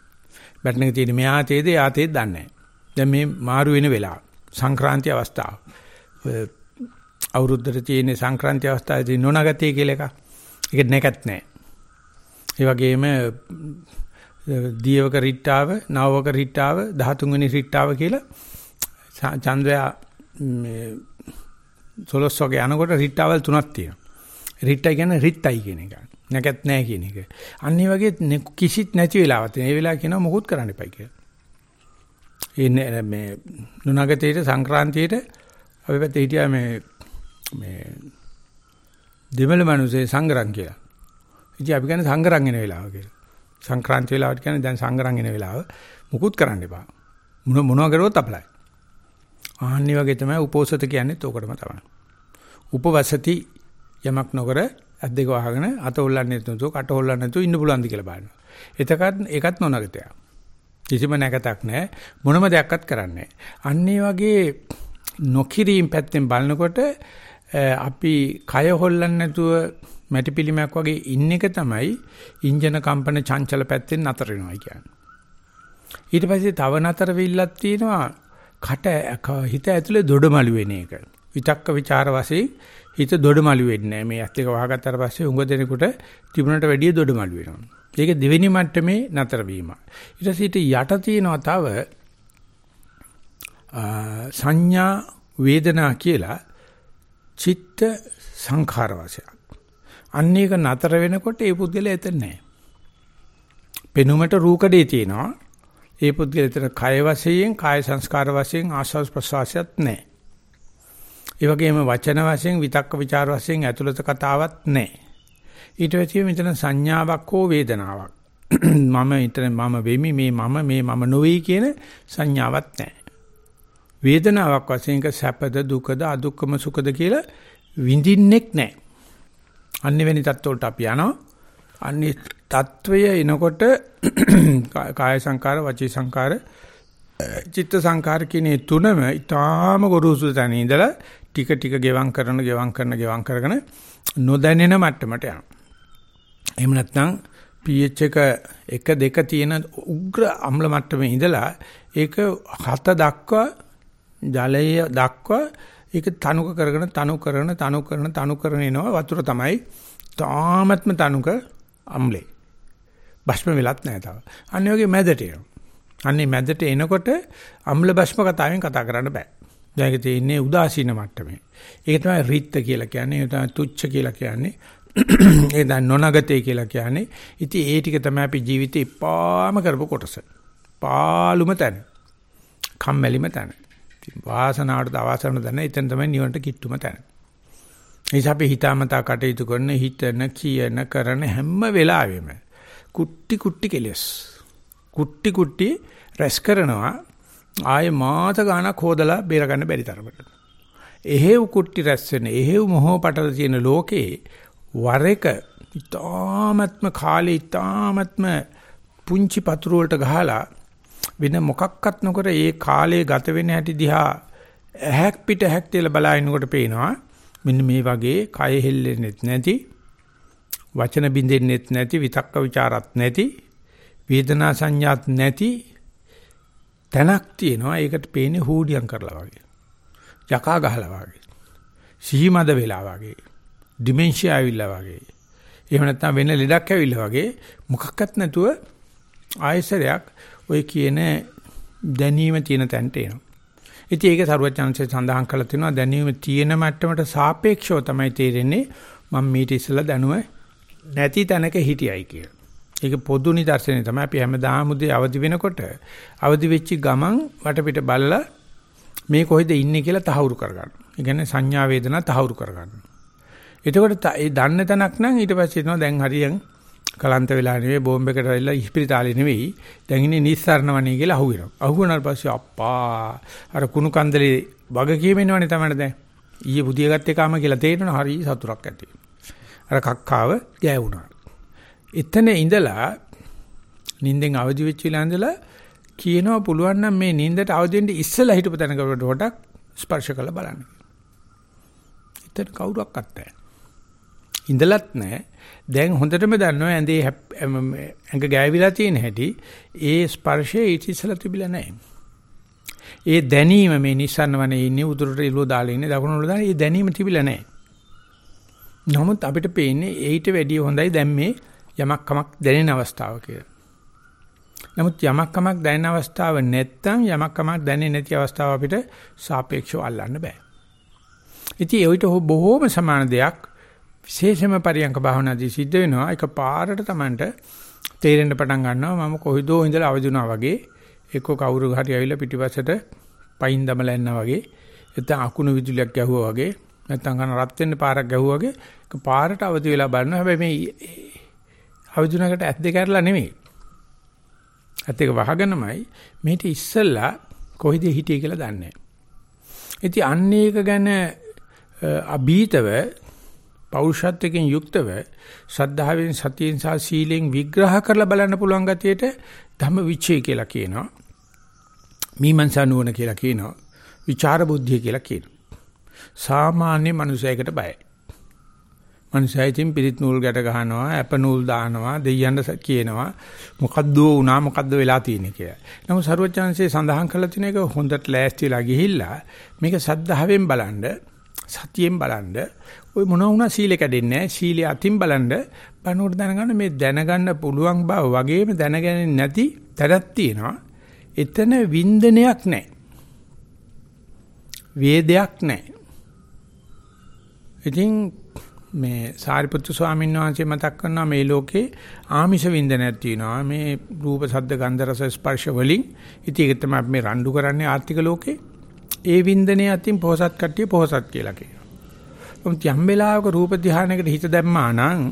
බැටන් එක තියෙන මෙහා තේද යා තේද දන්නේ නැහැ. දැන් මේ මාරු වෙන වෙලාව. සංක්‍රාන්ති අවස්ථාව. අවුරුද්දට තියෙන සංක්‍රාන්ති අවස්ථාවේදී නොනගතිය කියලා එකක්. ඒක නැකත් නැහැ. ඒ වගේම දීවක රිට්ටාව, නවවක රිට්ටාව, 13 වෙනි රිට්ටාව කියලා චන්ද්‍රයා මේ සොලොස් වගේ යනකොට රිට්ටාවල් තුනක් තියෙනවා. රිට්ටයි කියන්නේ රිට්ටයි කියන එක. නැකත් නැහැ කියන එක. අන්න ඒ වගේ කිසිත් නැති වෙලාවත් ඒ වෙලාව කියනවා මොකුත් කරන්න එපයි කියලා. ඒ මේ නුනගතේට සංක්‍රාන්තියේට අපි පැත්තේ හිටියා මේ මේ දෙමළ මිනිස්සේ සංගරම් කියලා. ඉතින් අපි කියන්නේ සංගරම් එන වෙලාව කියලා. සංක්‍රාන්ති වෙලාවට කියන්නේ දැන් සංගරම් එන වෙලාව මුකුත් කරන්න එපා. මොන මොනවා කරුවොත් අපලයි. ආන්නේ වගේ තමයි උපෝසත කියන්නේත් ඕකටම තමයි. උපවසති යමක් නොකර අද්දේක වහගෙන අත හොල්ලන්නේ නැතුව කට හොල්ලන්නේ නැතුව ඉන්න පුළුවන්ද කියලා බලනවා. එතකත් ඒකත් නොනගතයක්. කිසිම නැකතක් නැහැ. මොනම දෙයක්වත් කරන්නේ නැහැ. වගේ නොකිරීම පැත්තෙන් බලනකොට අපි කය හොල්ලන්නේ නැතුව මැටි පිළිමයක් වගේ ඉන්න එක තමයි ඉන්ජන කම්පන චංචල පැත්තෙන් නතර වෙනවා කියන්නේ. ඊට පස්සේ තව නතර වෙILLක් තියෙනවා කට හිත ඇතුලේ දොඩමළු වෙන එක. විතක්ක ਵਿਚාර වශයෙන් හිත දොඩමළු වෙන්නේ නැහැ. මේ ඇත්ත එක වහගත්තාට පස්සේ උඟ දෙනකොට තිබුණට වැඩිය දොඩමළු වෙනවා. ඒක දෙවෙනි මට්ටමේ නතර වීම. ඊට පස්සේ යට තියෙනවා තව සංඥා වේදනා කියලා චිත්ත සංඛාර වශයෙන්. අන්න ඒක නතර වෙනකොට ඒ පුද්ගලයා එතන නැහැ. පෙනුමට රූකඩේ තියෙනවා. ඒ පුද්ගලයාට කය වශයෙන් කාය සංස්කාර වශයෙන් ආස්වාස් ප්‍රසවාසයත් නැහැ. ඒ වගේම වචන වශයෙන් විතක්ක ਵਿਚාර වශයෙන් ඇතුළත කතාවක් නැහැ. ඊට වෙතිය මෙතන සංඥාවක් හෝ වේදනාවක්. *clears throat* මම ඊතර මම වෙමි මේ මම මේ මම නොවේ කියන සංඥාවක් නැහැ. වේදනාවක් වශයෙන් සැපද දුකද අදුක්කම සුඛද කියලා විඳින්නෙක් නැහැ. අන්නෙවෙනි தත්වලට අපි යනවා. අන්නේ తත්වය එනකොට *clears throat* කාය සංකාර වචී සංකාර චිත්ත සංකාර කියන තුනම ඊටාම ගොරෝසු තැන ඉඳලා ටික ටික ගෙවම් කරන ගෙවම් කරන ගෙවම් කරගෙන නොදැනෙන මට්ටමට යනවා. එහෙම නැත්නම් pH එක 1 2 තියෙන උග්‍ර අම්ල මට්ටමේ ඉඳලා ඒක 7 දක්වා ජලය දක්වා ඒක තනුක කරගෙන තනු කරන තනු කරන තනු කරන එනවා වතුර තමයි තාමත්ම තනුක අම්ලේ. භස්ම වෙලත් නැහැ තාම. අන්න වගේ මැදට එනවා. අන්නේ මැදට එනකොට අම්ල භස්ම කතාවෙන් කතා කරන්න බෑ. දැන් ඒක තියෙන්නේ උදාසීන මට්ටමේ. ඒක තමයි රිත්ත කියලා කියන්නේ. ඒක තමයි තුච්ච කියලා කියන්නේ. ඒ දැන් නොනගතේ කියලා කියන්නේ. ඉතින් ඒ ටික තමයි අපි ජීවිතේ ඉපාම කරපු කොටස. පාලුම තැන. කම්මැලිම තැන. වාසනාවට අවාසනාවට තැන. එතන තමයි නිවනට කිට්ටුම තැන. නිසා අපි හිතාමතා කටයුතු කරන හිතන කියන කරන හැම වෙලාවෙම කුට්ටි කුට්ටි කෙලස්. කුට්ටි කුට්ටි රැස් කරනවා ආයේ මාස ගාණක් හොදලා බේර ගන්න බැරි තරමට. එහෙව් කුට්ටි රැස් වෙන එහෙව් මොහොව පටල තියෙන ලෝකේ වර එක ඊ타මත්ම කාලේ ඊ타මත්ම පුංචි පතුරු වලට ගහලා වෙන මොකක්වත් නොකර ඒ කාලේ ගත වෙන හැටි දිහා ඇහැක් පිට ඇහැක් තියලා බලනකොට පේනවා මෙන්න මේ වගේ කය හෙල්ලෙන්නෙත් නැති වචන බින්දෙන්නෙත් නැති විතක්ක ਵਿਚාරත් නැති වේදනා සංඥාත් නැති තැනක් තියෙනවා. ඒකට පේන්නේ හූඩියම් කරලා වගේ. යකා ගහලා වගේ. සිහිමද වෙලා වගේ. ඩිමෙන්ෂියා ඇවිල්ලා වගේ. එහෙම නැත්නම් වෙන ලෙඩක් ඇවිල්ලා වගේ. මොකක්වත් නැතුව ආයසරයක් ඔය කියන දැනීම තියෙන තැනට එනවා. ඉතින් ඒක සරුවචාන්සේ සඳහන් කළා තියෙනවා දැනීම තියෙන මට්ටමට සාපේක්ෂව තමයි තේරෙන්නේ මම මීට ඉස්සෙල්ලා දැනුව නැති තැනක හිටියයි කියලා. ඒක පොදු නිදර්ශනය තමයි අපි හැමදාම උදේ අවදි වෙනකොට අවදි වෙච්ච ගමන් වටපිට බලලා මේ කොහෙද ඉන්නේ කියලා තහවුරු කරගන්න. ඒ කියන්නේ සංඥා වේදනා තහවුරු කරගන්න. එතකොට ඒ දන්න තැනක් නම් ඊට පස්සේ එනවා දැන් හරියන් කලන්ත වෙලා නෙවෙයි බෝම්බයකට වෙලා ඉස්පිරිතාලේ නෙවෙයි දැන් ඉන්නේ නිස්සාරණ වණේ කියලා අහුවෙනවා. අහුවනාට පස්සේ අප්පා අර කුණු කන්දලේ වග කියවෙනවනේ තමයි දැන්. ඊයේ බුදිය ගත්තේ කාම කියලා තේරෙනවා හරි සතුටක් ඇති අර කක්කාව ගෑවුනා. එතන ඉඳලා නිින්දෙන් අවදි වෙච්ච ඉලා ඉඳලා කියනවා පුළුවන් නම් මේ නිින්දට අවදි වෙන්න ඉස්සලා හිටපු තැනකට වඩා ස්පර්ශ කරලා බලන්න. එතන කවුරක්වත් නැහැ. ඉඳලත් නැහැ. දැන් හොඳටම දන්නවා ඇඳේ ඇඟ ගෑවිලා තියෙන හැටි ඒ ස්පර්ශයේ ඊට ඉස්සලා තිබිලා නැහැ. ඒ දැනීම මේ නිසන්න වනේ ඉන්නේ උතුරට ඉලුව දාලා ඉන්නේ දකුණට දාලා ඒ දැනීම තිබිලා නැහැ. නමුත් අපිට පේන්නේ ඊට වැඩිය හොඳයි දැන් මේ යමක් කමක් දැනෙන අවස්ථාව කියලා. නමුත් යමක් කමක් දැනෙන අවස්ථාව නැත්තම් යමක් කමක් දැනෙන්නේ නැති අවස්ථාව අපිට සාපේක්ෂව අල්ලන්න බෑ. ඉතින් ඒවිත බොහෝම සමාන දෙයක් විශේෂම පරියංක භාවනාදී සිද්ධ වෙනවා. එක පාරට Tamanට තේරෙන්න පටන් ගන්නවා. මම කොහෙදෝ ඉඳලා අවදිුණා වගේ. එක්ක කවුරු හරි ඇවිල්ලා පිටිපස්සට පයින් දමලා යනවා වගේ. නැත්නම් අකුණු විදුලියක් ගැහුවා වගේ. නැත්නම් කන රත් වෙන්න පාරක් ගැහුවා වගේ. එක පාරට අවදි වෙලා බලනවා. හැබැයි මේ අවදිුණකට ඇස් දෙක ඇරලා නෙමෙයි ඇත් එක වහගෙනමයි මේට ඉස්සල්ලා කොහෙද හිටියේ කියලා දන්නේ නැහැ ඉතින් අන්න ඒක ගැන අභීතව පෞරුෂත්වයෙන් යුක්තව ශ්‍රද්ධාවෙන් සතියෙන් සහ සීලෙන් විග්‍රහ කරලා බලන්න පුළුවන් ගතියට ධම්ම විචේ කියලා කියනවා. මීමන්සා නුවණ කියලා කියනවා. විචාර බුද්ධිය කියලා කියනවා. සාමාන්‍ය මනුස්සයෙකුට බයයි. මනුස්සයෙකින් පිරිත් නූල් ගැට ගහනවා, ඇප නූල් දානවා, දෙයියන්ට කියනවා මොකද්ද වුණා මොකද්ද වෙලා තියෙන්නේ කියලා. නමුත් සරුවචාන්සේ සඳහන් කළ තියෙන එක හොඳට ලෑස්තිලා ගිහිල්ලා මේක සද්ධාවෙන් බලන්න සතියෙන් බලන්න ওই මොනවා වුණා සීලෙ කැඩෙන්නේ නැහැ. සීලය අතින් බලන්න බණුවට දැනගන්න මේ දැනගන්න පුළුවන් බව වගේම දැනගන්නේ නැති තැනක් තියෙනවා. එතන වින්දනයක් නැහැ. වේදයක් නැහැ. ඉතින් මේ සාරිපුත්තු ස්වාමීන් වහන්සේ මතක් කරනවා මේ ලෝකේ ආමිෂ වින්දනයක් තියෙනවා. මේ රූප, ශබ්ද, ගන්ධ, රස, ස්පර්ශ වලින්. ඉතින් ඒක තමයි මේ රණ්ඩු කරන්නේ ආර්ථික ලෝකේ. ඒ වින්දනයේ අතින් පොහසත් කට්ටිය පොහසත් කියලා කියනවා. මොකද යම් වෙලාවක රූප ධානයකට හිත දැම්මා නම්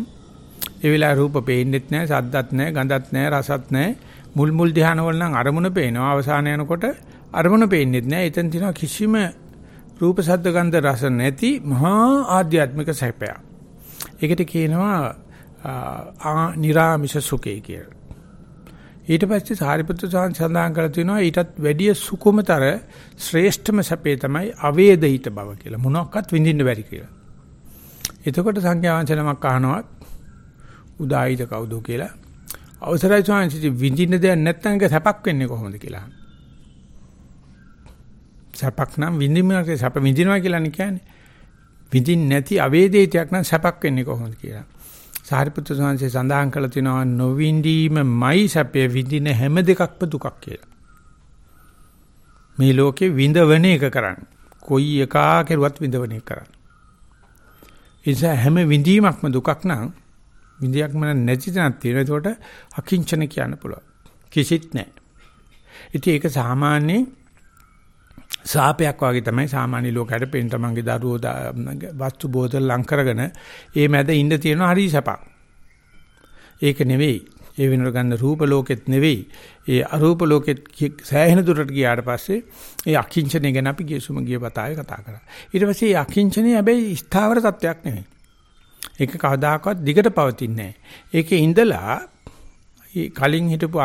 ඒ වෙලාවේ රූප පේන්නෙත් නැහැ, සද්දත් නැහැ, ගඳත් නැහැ, රසත් නැහැ. මුල් මුල් ධාන වල නම් අරමුණ පේනවා. අවසාන යනකොට අරමුණ පේන්නෙත් නැහැ. එතන තියෙනවා කිසිම රූප සද්ද ගන්ධ රස නැති මහා ආධ්‍යාත්මික සැපයක්. ඒකට කියනවා ආ නිරාමිෂ සුඛය කියලා. ඊට පස්සේ සාරිපුත්‍ර සඳහන් කරලා තිනවා ඊටත් වැඩිය සුකුමතර ශ්‍රේෂ්ඨම සැපේ තමයි අවේදිත බව කියලා. මොනක්වත් විඳින්න බැරි කියලා. එතකොට සංඥා වංශනමක් අහනවා උදායිද කවුද කියලා. අවසරයි ස්වාමීන් විඳින්න දෙයක් නැත්නම් ඒක සැපක් වෙන්නේ කොහොමද කියලා. සැපක් නම් විඳින්නට සැප විඳිනවා කියලා නේ කියන්නේ. විඳින් නැති අවේදිතයක් නම් සැපක් වෙන්නේ කොහොමද කියලා. සාරිපුත්‍ර ස්වාමීන් සඳහන් කළ තිනවා නොවිඳීමයි සැපේ විඳින හැම දෙකක්ම දුකක් කියලා. මේ ලෝකේ විඳවන එක කරන්නේ. කොයි එකා කෙරුවත් විඳවන්නේ කරන්නේ. ඒ හැම විඳීමක්ම දුකක් නම් විඳියක්ම නැති තැනක් තියෙනවා. ඒකට අකිංචන කියන්න පුළුවන්. කිසිත් නැහැ. ඉතින් ඒක සාමාන්‍ය සාපයක් වගේ තමයි සාමාන්‍ය ලෝකයට පෙන් තමන්ගේ දරුවෝ වස්තු බෝතල් ලං කරගෙන ඒ මැද ඉන්න තියෙන හරි සපක්. ඒක නෙවෙයි. ඒ වෙනකොට ගන්න රූප ලෝකෙත් නෙවෙයි. ඒ අරූප ලෝකෙත් සෑහෙන දුරට ගියාට පස්සේ ඒ අකිංචනය ගැන අපි ගියසුම ගිය පතාවේ කතා කරා. ඊට පස්සේ ඒ අකිංචනය හැබැයි ස්ථාවර තත්වයක් නෙවෙයි. ඒක කවදාකවත් දිගට පවතින්නේ නැහැ. ඒකේ ඉඳලා කලින් හිටපු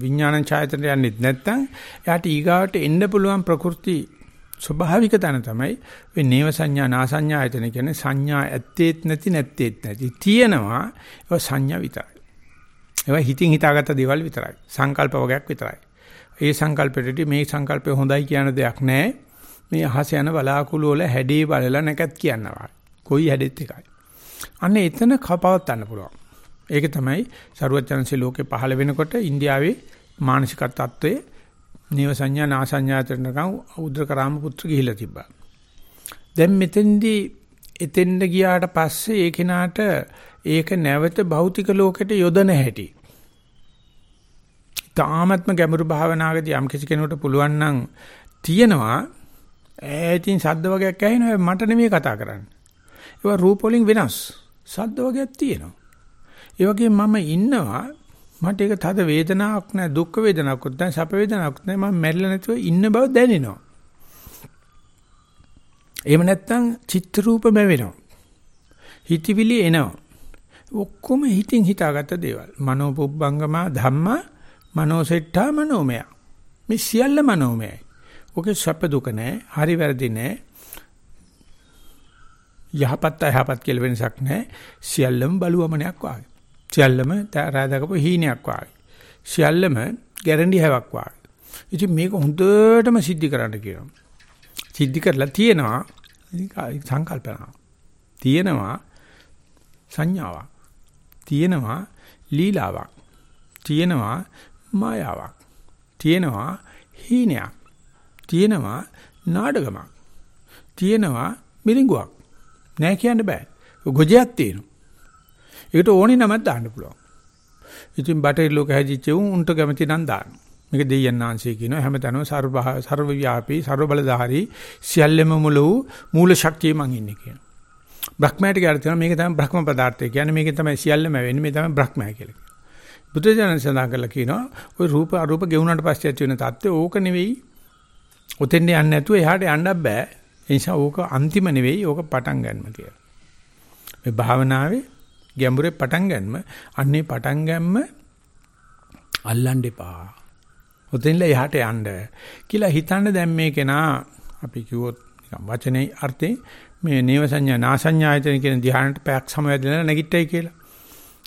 විඥාන ඡායතනට යන්නේ නැත්නම් එයාට ඊගාවට එන්න පුළුවන් ප්‍රകൃති ස්වභාවික තන තමයි ඔය නේව සංඥා නා සංඥායතන කියන්නේ සංඥා ඇත්තේත් නැති නැත්තේත් නැති තියෙනවා ඒක සංඥා විතරයි ඒවා හිතින් හිතාගත්ත දේවල් විතරයි. සංකල්ප වගේක් විතරයි. ඒ සංකල්පෙට මේ සංකල්පය හොඳයි කියන දෙයක් නැහැ. මේ අහස යන බලාකුළු වල හැඩේ බලලා නැකත් කියනවා. කොයි හැඩෙත් එකයි. අන්න එතන කපවත් ගන්න පුළුවන්. ඒක තමයි සරුවචනන්සේ ලෝකේ පහළ වෙනකොට ඉන්දියාවේ මානසික තත්ත්වයේ නේව සංඥා නා සංඥාතරණකම් උද්දකරාම පුත්‍ර ගිහිලා තිබ්බා. දැන් මෙතෙන්දී එතෙන්ද ගියාට පස්සේ ඒ කෙනාට ඒක නැවත භෞතික ලෝකෙට යොදන හැටි. තාමත්ම ගැඹුරු භාවනාවකදී යම් කිසි කෙනෙකුට පුළුවන් නම් තියෙනවා ඈතින් ශබ්ද වගේක් ඇහෙනවා මට නෙමෙයි කතා කරන්නේ. ඒවා රූප වලින් වෙනස්. ශබ්ද වගේක් තියෙනවා. ඒ වගේ මම ඉන්නවා මට ඒක තද වේදනාවක් නෑ දුක් වේදනාවක් නෑ සැප වේදනාවක් නෑ මම මැරිලා නැතුව ඉන්න බව දැනෙනවා. එහෙම නැත්නම් චිත්ත රූපම වෙනවා. හිතවිලි එනවා. ඔක්කොම හිතින් හිතාගත්ත දේවල්. මනෝ පුබ්බංගමා ධම්මා මනෝසෙට්ඨා මනෝමය. මේ සියල්ල මනෝමයයි. ඔකේ සැප දුක නැහැ, හරි වැරදි නැහැ. යහපත් අයහපත් කියලා වෙනසක් නැහැ. සියල්ලම බලුවමනයක් වාගේ. සියල්ලම රාදකපු හීනයක් වාගේ. සියල්ලම ගැරන්ටි හැවක් වාගේ. ඉතින් මේක හොඳටම සිද්ධි කරන්න කියනවා. සිද්ධි කරලා තියෙනවා සංකල්පනාව. තියෙනවා සංඥාවක්. තියෙනවා ලීලාවක්. තියෙනවා මායාවක්. තියෙනවා හීනයක්. තියෙනවා නාඩගමක්. තියෙනවා මිරිඟුවක්. නෑ කියන්න බෑ. ගොජයක් තියෙනවා. ඒකට ඕනේ නමක් දාන්න පුළුවන්. ඉතින් බටහිර ලෝක හැදිච්ච උන්ට කැමති නම් දාන්න. මේක දෙයයන් ආංශය කියන හැමතැනම සර්ව සර්ව ව්‍යාපී සර්ව බලධාරී සියල්ලම මුල වූ මූල ශක්තිය මං ඉන්නේ කියන. බ්‍රහ්මයට කියලා තියෙනවා මේක තමයි බ්‍රහ්ම පදාර්ථය. කියන්නේ මේකෙන් තමයි සියල්ලම වෙන්නේ. මේ තමයි බ්‍රහ්මය කියලා කියනවා. බුදුජානක සඳහන් කරලා කියනවා ওই රූප අරූප ගෙවුනට පස්සේ ඇති වෙන தත්ත්වය ඕක නෙවෙයි. ඔතෙන් යන්නේ නැතුව එහාට යන්නත් බෑ. ඒ නිසා ඕක අන්තිම නෙවෙයි. ඕක පටන් ගන්න කියලා. මේ භාවනාවේ ගැඹුරේ පටන් ගන්නම අන්නේ පටන් ගැම්ම අල්ලන්න එපා. ඔතෙන්ලා එහාට යන්න කියලා හිතන්න දැන් මේ කෙනා අපි කිව්වොත් වචනේ අර්ථේ මේ නේව සංඥා නාසඤ්ඤායතන කියන ධ්‍යානට පැයක් සමවැදලා නැගිට්ටයි කියලා.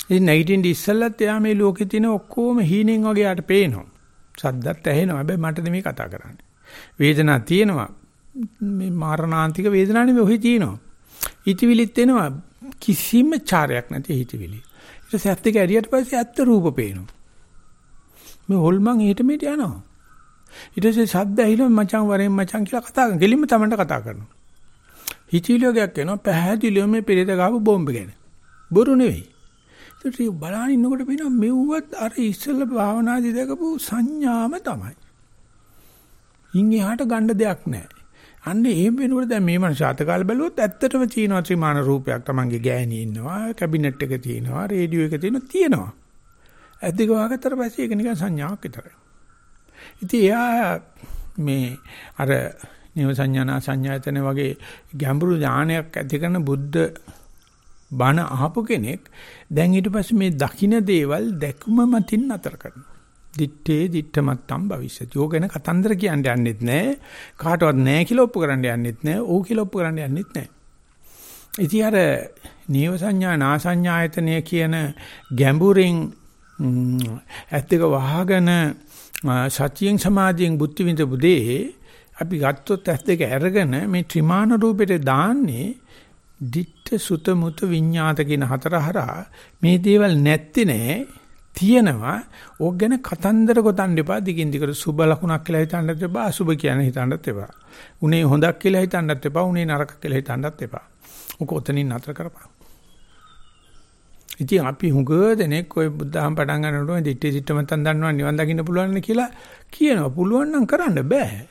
ඉතින් නැගිටින්න ඉස්සෙල්ලත් එයා මේ ලෝකේ තියෙන ඔක්කොම හීනෙන් වගේ යාට පේනවා. සද්දත් ඇහෙනවා. හැබැයි මට නෙමෙයි කතා කරන්නේ. වේදනාවක් තියෙනවා. මේ මාරණාන්තික වේදනාවක් නෙමෙයි ඔහි තියෙනවා. හිතවිලිත් එනවා. කිසිම චාරයක් නැති හිතවිලි. ඊට පස්සේ ඇත්ත දෙක ඇරියට පස්සේ ඇත්ත රූප පේනවා. මේ හොල්මන් ඊට මෙට යනවා. ඊට පස්සේ ශබ්ද ඇහිලා මචං වරෙන් මචං කියලා කතා කරනවා. ගෙලින්ම තමන්ට කතා කරනවා. හිතවිලියක් එනවා පැහැදිලිව මේ පෙරේත ගාපු බෝම්බ ගැන. බොරු නෙවෙයි. ඒත් බලන ඉන්නකොට පේනවා මෙව්වත් අර ඉස්සෙල්ල භාවනාදී දැකපු සංඥාම තමයි. ඉන් එහාට ගන්න දෙයක් නැහැ. අන්න එහෙම වෙනකොට දැන් මේ මනස අතකාල බැලුවොත් ඇත්තටම තියෙනවා ත්‍රිමාන රූපයක් Tamange ගෑණි ඉන්නවා, කැබිනට් එක තියෙනවා, රේඩියෝ එක තියෙනවා, තියෙනවා. ඇද්දක වහකට පස්සේ ඒක නිකන් සංඥාවක් විතරයි. ඉතින් එයා මේ අර නිව සංඥානා සංඥායතන වගේ ගැඹුරු ඥානයක් ඇති කරන බුද්ධ බණ අහපු කෙනෙක් දැන් ඊට පස්සේ මේ දකින්න දේවල් දැකුම මතින් අතර කරනවා. දිත්තේ දිත්තමත්තම් භවිෂ්‍යති. ඕක ගැන කතන්දර කියන්න යන්නෙත් නැහැ. කාටවත් නැහැ කියලා ඔප්පු කරන්න යන්නෙත් නැහැ. ඕ කියලා ඔප්පු කරන්න යන්නෙත් නැහැ. ඉතින් අර නීව සංඥා නාසඤ්ඤායතනය කියන ගැඹුරින් ඇත්තක වහගෙන සතියෙන් සමාධියෙන් බුද්ධ විඳපු දේ අපි ගත්තොත් ඇස් දෙක අරගෙන මේ ත්‍රිමාන රූපෙට දාන්නේ ditta sutta mutta විඤ්ඤාත කියන හතර හරහා මේ දේවල් නැත්තේ නෑ තියෙනවා. ඕක ගැන කතන්දර ගොතන්න එපා. දිගින් දිගට සුබ ලකුණක් කියලා හිතන්නත් එපා. අසුබ කියන හිතන්නත් එපා. උනේ හොඳක් කියලා හිතන්නත් එපා. උනේ නරකක් කියලා හිතන්නත් එපා. ඕක ඔතනින් නතර කරපන්. ඉතින් අපි හුඟ දෙනෙක් ඔය බුද්ධහම පටන් ගන්නකොට දිට්ඨි සිට්ඨ මතන් දන්නවා නිවන් දකින්න පුළුවන් කියලා කියනවා. පුළුවන් නම් කරන්න බෑ.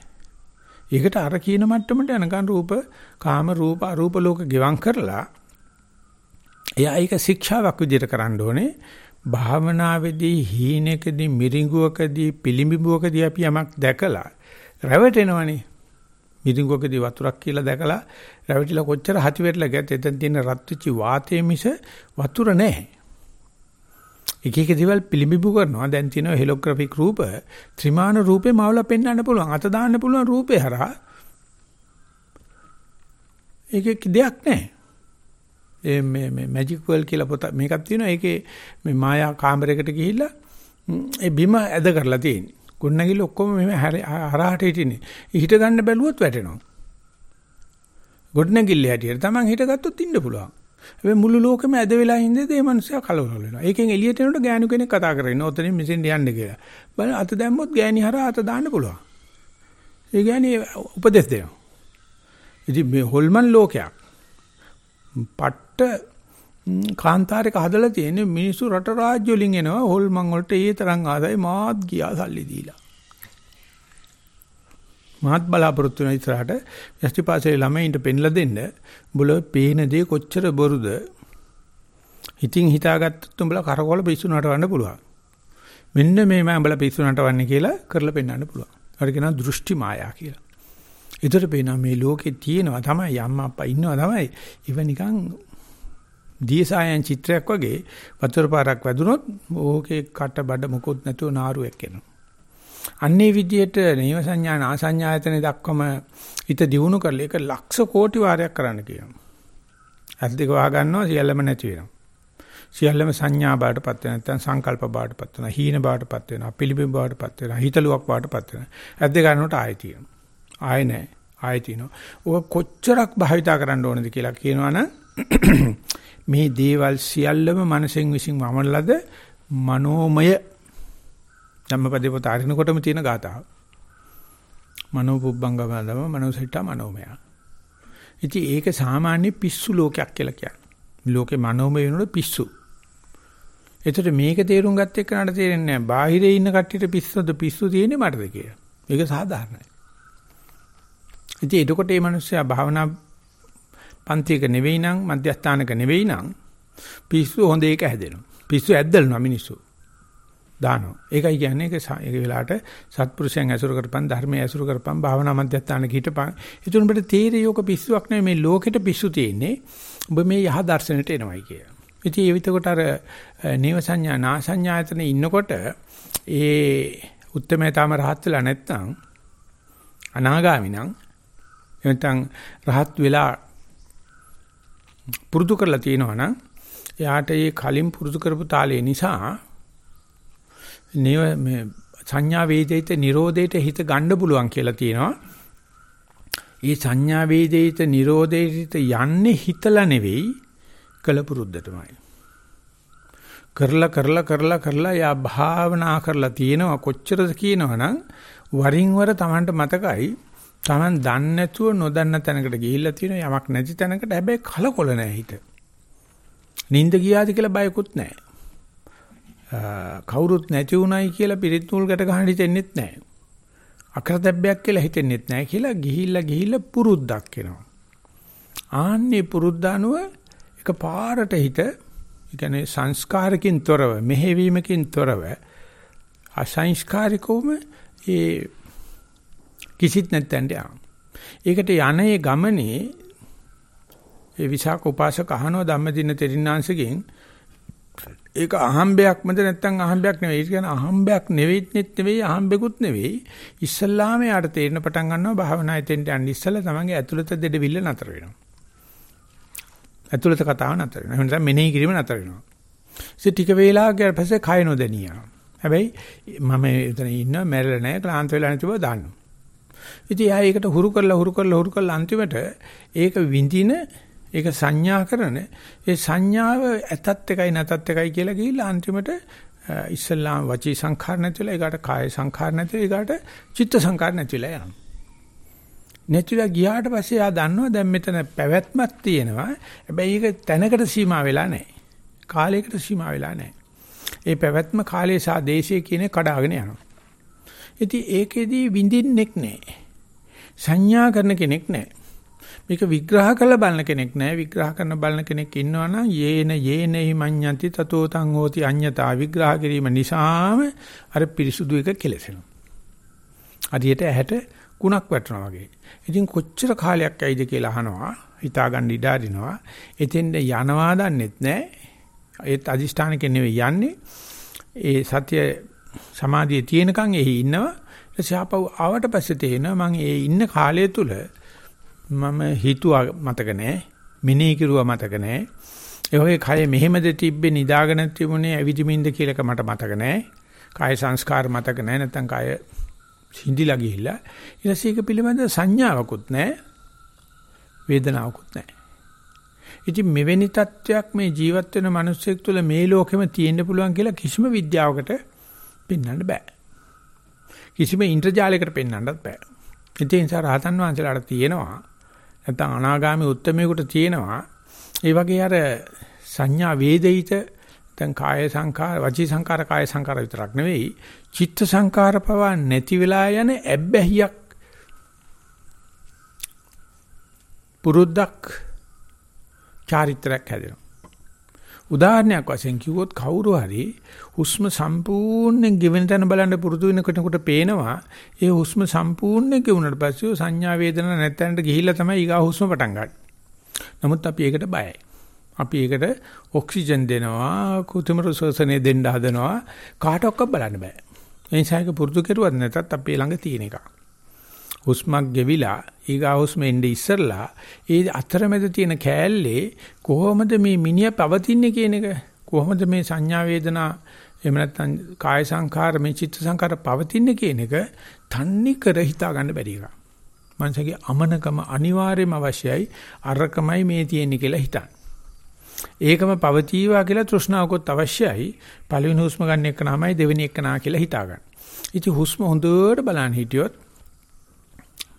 ඒකට අර කියන මට්ටමට යනකන් රූප කාම රූප අරූප ලෝක ගෙවම් කරලා එයා ඒක ශික්ෂාවක් විදිහට කරන්න ඕනේ. භාවනාවේදී හීනෙකදී මිරිඟුවකදී පිළිඹුවකදී අපි යමක් දැකලා රැවටෙනවනේ. මිරිඟුවකදී වතුරක් කියලා දැකලා රැවටිලා කොච්චර හති වෙట్లా ගියත් එතන තියෙන රත් වෙච්ච වාතයේ මිස වතුර නැහැ. එක එක දේවල් පිළිඹු කරනවා. දැන් තියෙනවා හෙලෝග්‍රැෆික් රූප, ත්‍රිමාන රූපේ මාවලා පෙන්වන්න පුළුවන්. අත දාන්න පුළුවන් රූපේ හරහා. ඒකේ දෙයක් නැහැ. මේ මේ මැජික් වර්ල්ඩ් කියලා පොත මේකක් තියෙනවා. ඒකේ මේ මායා කාමරයකට ගිහිල්ලා ඒ බිම ඇද කරලා තියෙන්නේ. ගොන්නගිල්ල ඔක්කොම මෙහෙම හරහාට හිටින්නේ. හිට ගන්න බැලුවොත් වැටෙනවා. ගොඩනැගිල්ල හැටියට Taman හිටගත්තොත් ඉන්න පුළුවන්. හැබැයි මුළු ලෝකෙම ඇද වෙලා ඉඳිද්ද ඒ මනුස්සයා කලවල වෙනවා. ඒකෙන් එළියට එනකොට ගෑනු කෙනෙක් කතා කරගෙන ඔතනින් මෙතෙන් යන්න කියලා. බලන්න අත දැම්මොත් ගෑණි හරහා අත දාන්න පුළුවන්. ඒ ගෑණි උපදෙස් දෙනවා. ඉතින් මේ හොල්මන් ලෝකයක්. පට්ට කාන්තාරයක හදලා තියෙන මිනිස්සු රට රාජ්‍ය වලින් එනවා හොල්මන් වලට ඒ තරම් ආසයි මාත් ගියා සල්ලි දීලා. මාත් බලාපොරොත්තු වෙන ඉස්සරහට යස්තිපාසලේ ළමයින්ට පෙන්ලා දෙන්න උඹල පේන දේ කොච්චර බොරුද හිතින් හිතාගත්තොත් උඹලා කරකවල පිස්සු නටවන්න පුළුවන්. මෙන්න මේ මම උඹලා පිස්සු නටවන්නේ කියලා කරලා පෙන්වන්න පුළුවන්. හරි කියනවා දෘෂ්ටි මායා කියලා. ඒතර පේනවා මේ ලෝකේ තියෙනවා තමයි අම්මා අප්පා ඉන්නවා තමයි. ඉව නිකන් දියසායන් චිත්‍රයක් වගේ වතුර පාරක් වැදුනොත් ඕකේ කට බඩ මොකොත් නැතුව නාරුවක් එනවා. අන්නේ විදියට නේව සංඥා නාසඤ්ඤායතනෙ දක්වම හිත දියුණු කරලා ඒක ලක්ෂ කෝටි වාරයක් කරන්න කියනවා. අත් දෙක වහ ගන්නවා සියල්ලම නැති වෙනවා. සියල්ලම සංඥා බාටපත් වෙනවා නැත්නම් සංකල්ප බාටපත් වෙනවා හීන බාටපත් වෙනවා පිළිබිඹ බාටපත් වෙනවා හිතලුවක් බාටපත් වෙනවා. අත් දෙක ගන්නකොට ආයෙ තියෙනවා. ආයෙ නැහැ. ආයෙ තිනවා. ඔක කොච්චරක් භාවිතා කරන්න ඕනද කියලා කියනවනම් මේ දේවල් සියල්ලම මනසෙන් විසින් වමනලද මනෝමය ධම්මපදේ පොත අරිනකොටම තියෙන ගාතාව. මනෝ පුබ්බංගමලම මනෝසිතා මනෝමය. ඉතින් ඒක සාමාන්‍ය පිස්සු ලෝකයක් කියලා කියන්නේ. ලෝකේ මනෝමය වෙනකොට පිස්සු. එතකොට මේක තේරුම් ගත්ත එක්කනට තේරෙන්නේ නැහැ. බාහිරේ ඉන්න කට්ටියට පිස්සුද පිස්සු තියෙන්නේ මටද කියලා. ඒක සාධාරණයි. ඉතින් එතකොට මේ මිනිස්සයා භාවනා පන්තියක නෙවෙයි නම් මධ්‍යස්ථානක නෙවෙයි නම් පිස්සු හොඳ එක හැදෙනවා. පිස්සු ඇද්දලනවා මිනිස්සු. දානවා. ඒකයි කියන්නේ ඒක ඒක වෙලාවට සත්පුරුෂයන් ඇසුරු කරපන් ධර්මයේ ඇසුරු කරපන් භාවනා මධ්‍යස්ථානක හිටපන්. ඒතුන් උඹට තේරෙයි යෝක පිස්සුවක් නෙවෙයි මේ ලෝකෙට පිස්සු තියෙන්නේ. ඔබ මේ යහ දර්ශනයට එනවයි කිය. ඉතින් ඒ විතකොට අර නේව සංඥා නා සංඥායතනේ ඉන්නකොට ඒ උත්තරමය තාම රහත් වෙලා නැත්නම් අනාගාමි නම් නැත්නම් රහත් වෙලා පුරුදු කරලා තියෙනවා නම් එයාට මේ කලින් පුරුදු කරපු තාලේ නිසා නේව මේ සංඥා වේදිත නිරෝධයට හිත ගන්න පුළුවන් කියලා තියෙනවා. ඒ සංඥා වේදිත නිරෝධයට යන්නේ හිතලා නෙවෙයි කලපුරුද්දටමයි. කරලා කරලා කරලා කරලා යා භාවනා කරලා තියෙනවා කොච්චරද කියනවනම් වරින් වර Tamanට මතකයි Taman දන්නේ නැතුව නොදන්න තැනකට ගිහිල්ලා තියෙන යමක් නැති තැනකට හැබැයි කලකොල නැහැ හිත. නිින්ද ගියාද කියලා බයකුත් නැහැ. කවුරුත් නැති උනායි කියලා පිරිත් නූල්කට ගහන්න හිතෙන්නෙත් නැහැ. අකරදැබ්බයක් කියලා හිතෙන්නෙත් නැහැ කියලා ගිහිල්ලා ගිහිල්ලා පුරුද්දක් එනවා. ආන්නේ පුරුද්දානුව එක පාරට හිත ඒ කියන්නේ සංස්කාරකින් තොරව මෙහෙවීමකින් තොරව අසංස්කාරිකවම ඒ කිසිත් නැත්තෙන්ට යනවා. ඒකට යන්නේ ගමනේ ඒ විසාක උපාසක අහනවා ධම්මදින තෙරින්නාංශගෙන් ඒක අහම්බයක්මද නැත්නම් අහම්බයක් නෙවෙයි. ඒක කියන්නේ අහම්බයක් නෙවෙයිත් නෙවෙයි අහම්බෙකුත් නෙවෙයි. ඉස්සල්ලාම යාට තේරෙන පටන් ගන්නවා භාවනා එතෙන්ට යන්න ඉස්සල්ලා තමන්ගේ ඇතුළත දෙඩවිල්ල නතර වෙනවා. ඇතුළත කතාව නතර වෙනවා. එහෙනම් මෙනෙහි කිරීම නතර වෙනවා. ඉතින් ටික වේලාවක පස්සේ කය නොදැනියා. හැබැයි මම එතන ඉන්න මැරෙලා නැහැ ක්ලාන්ත වෙලා නැති බව දන්නවා. ඉතින් එයා ඒකට හුරු කරලා හුරු කරලා හුරු කරලා අන්තිමට ඒක විඳින ඒක සංඥා කරන ඒ සංඥාව ඇතත් එකයි නැතත් එකයි කියලා ගිහිල්ලා අන්තිමට ඉස්සල්ලාම වචී සංඛාර නැතිලා ඒකට කාය සංඛාර නැතිලා ඒකට චිත්ත සංඛාර නැතිලා යනවා. නැතිලා ගියාට පස්සේ ආ දන්නවා දැන් මෙතන පැවැත්මක් තියෙනවා. හැබැයි ඒක තැනකට සීමා වෙලා නැහැ. කාලයකට සීමා වෙලා නැහැ. ඒ පැවැත්ම කාලය සහ දේශය කියන කඩාගෙන යනවා. ඉතින් ඒකෙදී විඳින්නෙක් නැහැ. සංඥා කරන කෙනෙක් නැහැ. මේක විග්‍රහ කරලා බලන කෙනෙක් නැහැ. විග්‍රහ කරන බලන කෙනෙක් ඉන්නවා නම් යේන යේනහි මඤ්ඤන්ති තතෝ තං හෝති අඤ්ඤතා විග්‍රහ කිරීම නිසාම අර පිරිසුදු එක කෙලසෙනවා. හරියට ඇහැට කුණක් වැටෙනවා වගේ. ඉතින් කොච්චර කාලයක් ඇයිද කියලා අහනවා. හිතාගන්න ඉඩ අරිනවා. එතෙන්ද යනවා දන්නෙත් නැහැ. ඒත් අදිෂ්ඨානකෙ නෙවෙයි යන්නේ. ඒ සත්‍ය සමාධිය තියෙනකන් එහි ඉන්නවා. ඊට ආපහු ආවට පස්සේ තේරෙනවා මම ඒ ඉන්න කාලය තුල මම හිතුවා මතක නැහැ. මිනී කිරුවා මතක නැහැ. ඒ වගේ කය මෙහෙමද තිබ්බේ නිදාගෙන තිබුණේ ඇවිදිමින්ද කියලා එක මට මතක නැහැ. කාය සංස්කාර මතක නැහැ නැත්නම් කාය හිඳිලා ගිහිල්ලා ඊට පස්සේ ඒක පිළිබඳ සංඥාවකුත් නැහැ. වේදනාවකුත් නැහැ. ඉතින් මෙවැනි තත්වයක් මේ ජීවත් වෙන මිනිස්සෙක් තුළ මේ ලෝකෙම තියෙන්න පුළුවන් කියලා කිසිම විද්‍යාවකට පෙන්වන්න බෑ. කිසිම ඉන්ද්‍රජාලයකට පෙන්වන්නත් බෑ. ඒ නිසා රහතන් වහන්සේලාට තියෙනවා නැත්නම් අනාගාමී උත්තමයෙකුට තියෙනවා ඒ වගේ අර සංඥා වේදිත දැන් කාය සංකාර වචී සංකාර කාය සංකාර විතරක් නෙවෙයි චිත්ත සංකාර පවා නැති වෙලා යන ඇබ්බැහියක් පුරුද්දක් චාරිත්‍රාක් හැදෙනවා උදාහරණයක් වශයෙන් කිව්වොත් කවුරු හරි හුස්ම සම්පූර්ණයෙන් ගෙවෙන තැන බලන්න පුරුදු වෙන කෙනෙකුට පේනවා ඒ හුස්ම සම්පූර්ණයෙන් ගෙවුනට පස්සේ සංඥා වේදනා නැත්තැනට ගිහිල්ලා තමයි ඊගා හුස්ම පටන් ගන්න. නමුත් අපි ඒකට බයයි. අපි ඒකට ඔක්සිජන් දෙනවා, කෘත්‍රිම ශ්වසනය දෙන්න හදනවා. කාටවත් බලන්න බෑ. ඒ නිසා ඒක පුරුදු කෙරුවත් නැතත් අපි ළඟ තියෙන එකක්. හුස්මක් ගෙවිලා ඊගා හුස්ම එන්නේ ඉස්සරලා ඒ අතරමැද තියෙන කෑල්ලේ කොහොමද මේ මිනිය පවතින්නේ කියන එක කොහොමද මේ සංඥා වේදනා එහෙම නැත්නම් කාය සංඛාර මේ චිත්ත සංඛාර පවතින්නේ කියන එක තන්නේ කර හිතා ගන්න බැරි එකක්. මනසගේ අමනකම අනිවාර්යයෙන්ම අවශ්‍යයි අරකමයි මේ තියෙන්නේ කියලා හිතන්න. ඒකම පවතිවා කියලා තෘෂ්ණාවකොත් අවශ්‍යයි පළවෙනි හුස්ම ගන්න එක නමයි දෙවෙනි එක නා කියලා හිතා ගන්න. ඉතින් හුස්ම හොඳට බලන්න හිටියොත්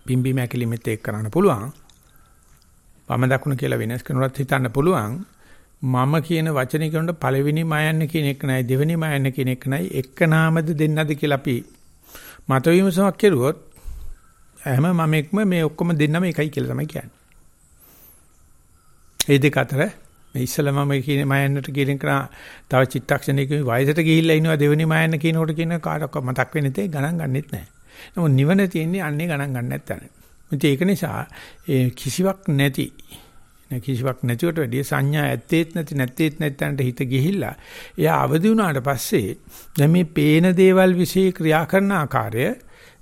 පිම්බි මැකිලිමෙත් එක් කරන්න පුළුවන්. වම දකුණ කියලා වෙනස් කරනවත් හිතන්න පුළුවන්. මම කියන වචනේ කියනකොට පළවෙනි මයන්න කියන එක නයි දෙවෙනි මයන්න කියන එක නයි එක නාමද දෙන්නද කියලා අපි මත විමසමක් කෙරුවොත් හැම මම එක්ම මේ ඔක්කොම දෙන්නම එකයි කියලා තමයි කියන්නේ. ඒ දෙක අතර මේ ඉස්සලම මම කියන මයන්නට කියන එක තව චිත්තක්ෂණයක වයසට ගිහිල්ලා ඉනවා දෙවෙනි මයන්න කියනකොට කියන කාටවත් මතක් වෙන්නේ තේ ගණන් ගන්නෙත් නැහැ. නමුත් නිවන තියෙන්නේ අන්නේ ගණන් ගන්න නැත්නම්. ඒක නිසා ඒ කිසිවක් නැති නේ කිසිවක් නැතිවට වැඩිය සංඥා ඇත්තේත් නැති නැත්තේත් නැත්තන්ට හිත ගිහිල්ලා එයා අවදි වුණාට පස්සේ දැන් මේ පේන දේවල් વિશે ක්‍රියා කරන ආකාරය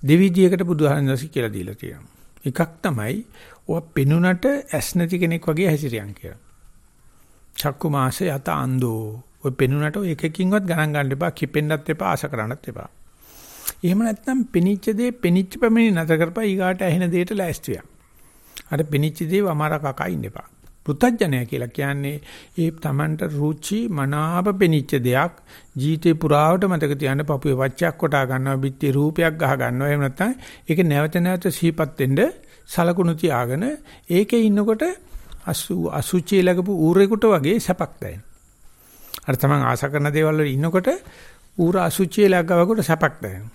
දෙවිදියකට බුදුහාමනසි කියලා දීලා තියෙනවා. එකක් තමයි ඔය පෙනුනට ඇස් නැති කෙනෙක් වගේ හැසිරියන් කියලා. චක්කු මාසේ යත අන්දෝ ඔය පෙනුනට ඔය එකකින්වත් ගණන් ගන්න එපා කිපෙන්නත් එපා ආස කරන්නත් එපා. එහෙම නැත්නම් පෙනිච්ච දේ පෙනිච්ච පැමිණි නැතර කරපයි ඊගාට ඇහෙන දෙයට ලෑස්තියක්. අර පෙනිච්ච දේ වමාර කකා ඉන්න එපා. පෘථජ්ජනය කියලා කියන්නේ ඒ Tamanට රුචි මනාප පෙනිච්ච දෙයක් ජීවිතේ පුරාවට මතක තියාගෙන පපුවේ වච්චයක් කොටා ගන්නවා පිටේ රූපයක් ගහ ගන්නවා එහෙම නැත්නම් ඒක නැවත නැවත සිහිපත් වෙන්න සලකුණු තියාගෙන ඒකේ ඉන්නකොට අසු අසුචි ලැබපු ඌරෙකුට වගේ සැපක් දැනෙනවා. අර තමන් ආස කරන දේවල් වල ඉන්නකොට ඌර අසුචි ලැබගවකට සැපක් දැනෙනවා.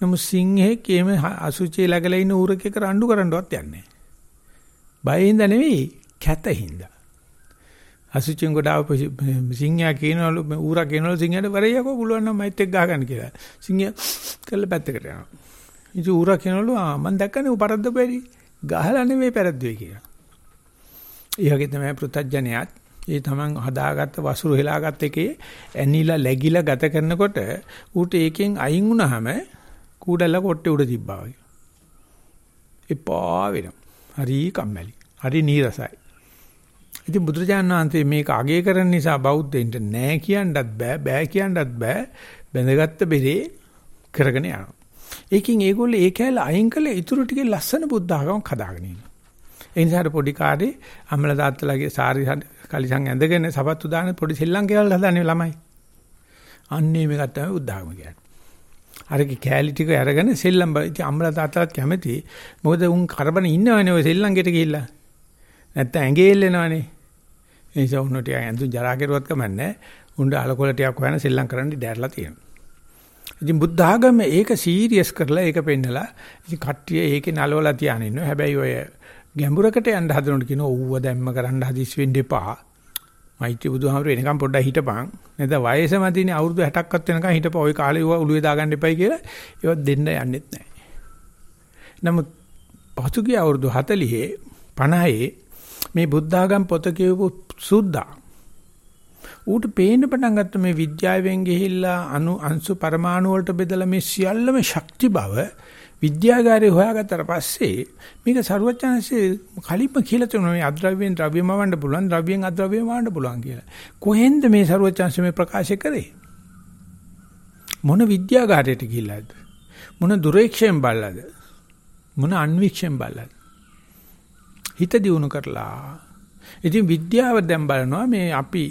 නමුත් සිංහෙක් එහෙම අසුචි ලැගලා ඉන්න ඌරෙක් එක්ක රණ්ඩු කරන්නවත් යන්නේ නැහැ. බයින්ද නෙවෙයි කැතින්ද. අසුචින් ගොඩාව සිංහයා කියනවලු ඌරා කියනවලු සිංහයාට වරේයකෝ පුළුවන් නම් මයිත් එක්ක ගහගන්න කියලා. සිංහයා කළ පැත්තකට යනවා. ඉතින් ඌරා කියනවලු ආ මම දැක්කනේ ඌ පරද්ද බැරි. ගහලා නෙමෙයි පෙරද්දුවේ කියලා. ඒ වගේ තමයි පෘථජ්ජනයත් ඒ තමන් හදාගත්ත වසුරු හෙලාගත්ත එකේ ඇනිලා läගිලා ගත කරනකොට ඌට ඒකෙන් අයින් වුණාම කූඩල්ල කොට්ටේ උඩ තිබ්බා වගේ. එපා වෙනවා. හරි කම්මැලි. හරි නීරසයි. ඉතින් බුදුරජාණන් වහන්සේ මේක අගය කරන නිසා බෞද්ධයින්ට නෑ කියන්නත් බෑ බෑ කියන්නත් බෑ බැඳගත්ත බෙරේ කරගෙන යනවා. ඒකින් ඒගොල්ලෝ ඒ කැල අයින් කළ ඉතුරු ටිකේ ලස්සන බුද්ධ ආගමක් හදාගෙන ඉන්නවා. ඒ නිසා පොඩි කාර්යේ අම්මල තාත්තලාගේ සාරි කලිසම් ඇඳගෙන සපත්තු දාන පොඩි සෙල්ලම් කෙවල් හදන්නේ ළමයි. අන්නේ මේක තමයි බුද්ධ ආගම කියන්නේ. අරගේ කෑලි ටික අරගෙන සෙල්ලම් ඉතින් අම්මලා තාත්තලාත් කැමති. මොකද උන් කරබන ඉන්නවනේ ඔය සෙල්ලම් ගෙට ගිහිල්ලා. නැත්තම් ඇඟේ එල්ලෙනවනේ. ඒ නිසා උන් ටික ඇඳුම් ජරා කෙරුවත් කමන්නේ. උන්ට අලකොල ටිකක් හොයන සෙල්ලම් කරන්න ඉඩලා තියෙනවා. ඉතින් බුද්ධ ආගම ඒක සීරියස් කරලා ඒක පෙන්නලා ඉතින් කට්ටිය ඒකේ නලවලා තියාගෙන ඉන්නවා. හැබැයි ඔය ගැඹුරකට යන්න හදනකොට කියනවා ඌව දැම්ම කරන්න හදිස් වෙන්න එපා. මෛත්‍රී බුදුහාමර එනකම් පොඩ්ඩක් හිටපන්. නැත්නම් වයස මැදිනේ අවුරුදු 60ක්වත් වෙනකම් හිටපන්. ওই කාලේ ඌව උළුවේ දාගන්න එපයි කියලා ඒවත් දෙන්න යන්නෙත් නැහැ. නමුත් පසුගිය අවුරුදු 40 50 මේ බුද්ධ ආගම් පොත කියවපු සුද්දා ඌට පේන්න පටන් ගත්ත මේ විද්‍යාවෙන් ගිහිල්ලා අණු අංශු පරමාණු වලට බෙදලා මේ සියල්ලම ශක්ති බව විද්‍යාගාරේ හොයාගත්තට පස්සේ මේක සරුවචනසේ කලින්ම කියලා තියෙනවා මේ අද්‍රව්‍යෙන් ද්‍රව්‍යම වවන්න පුළුවන් ද්‍රව්‍යෙන් අද්‍රව්‍යම වවන්න පුළුවන් කියලා. කොහෙන්ද මේ සරුවචනසේ මේ ප්‍රකාශ කරේ? මොන විද්‍යාගාරයට ගිහිල්ලාද? මොන දුරේක්ෂයෙන් බල්ලාද? මොන අන්වීක්ෂයෙන් බල්ලාද? හිත දියුණු කරලා. ඉතින් විද්‍යාව දැන් බලනවා මේ අපි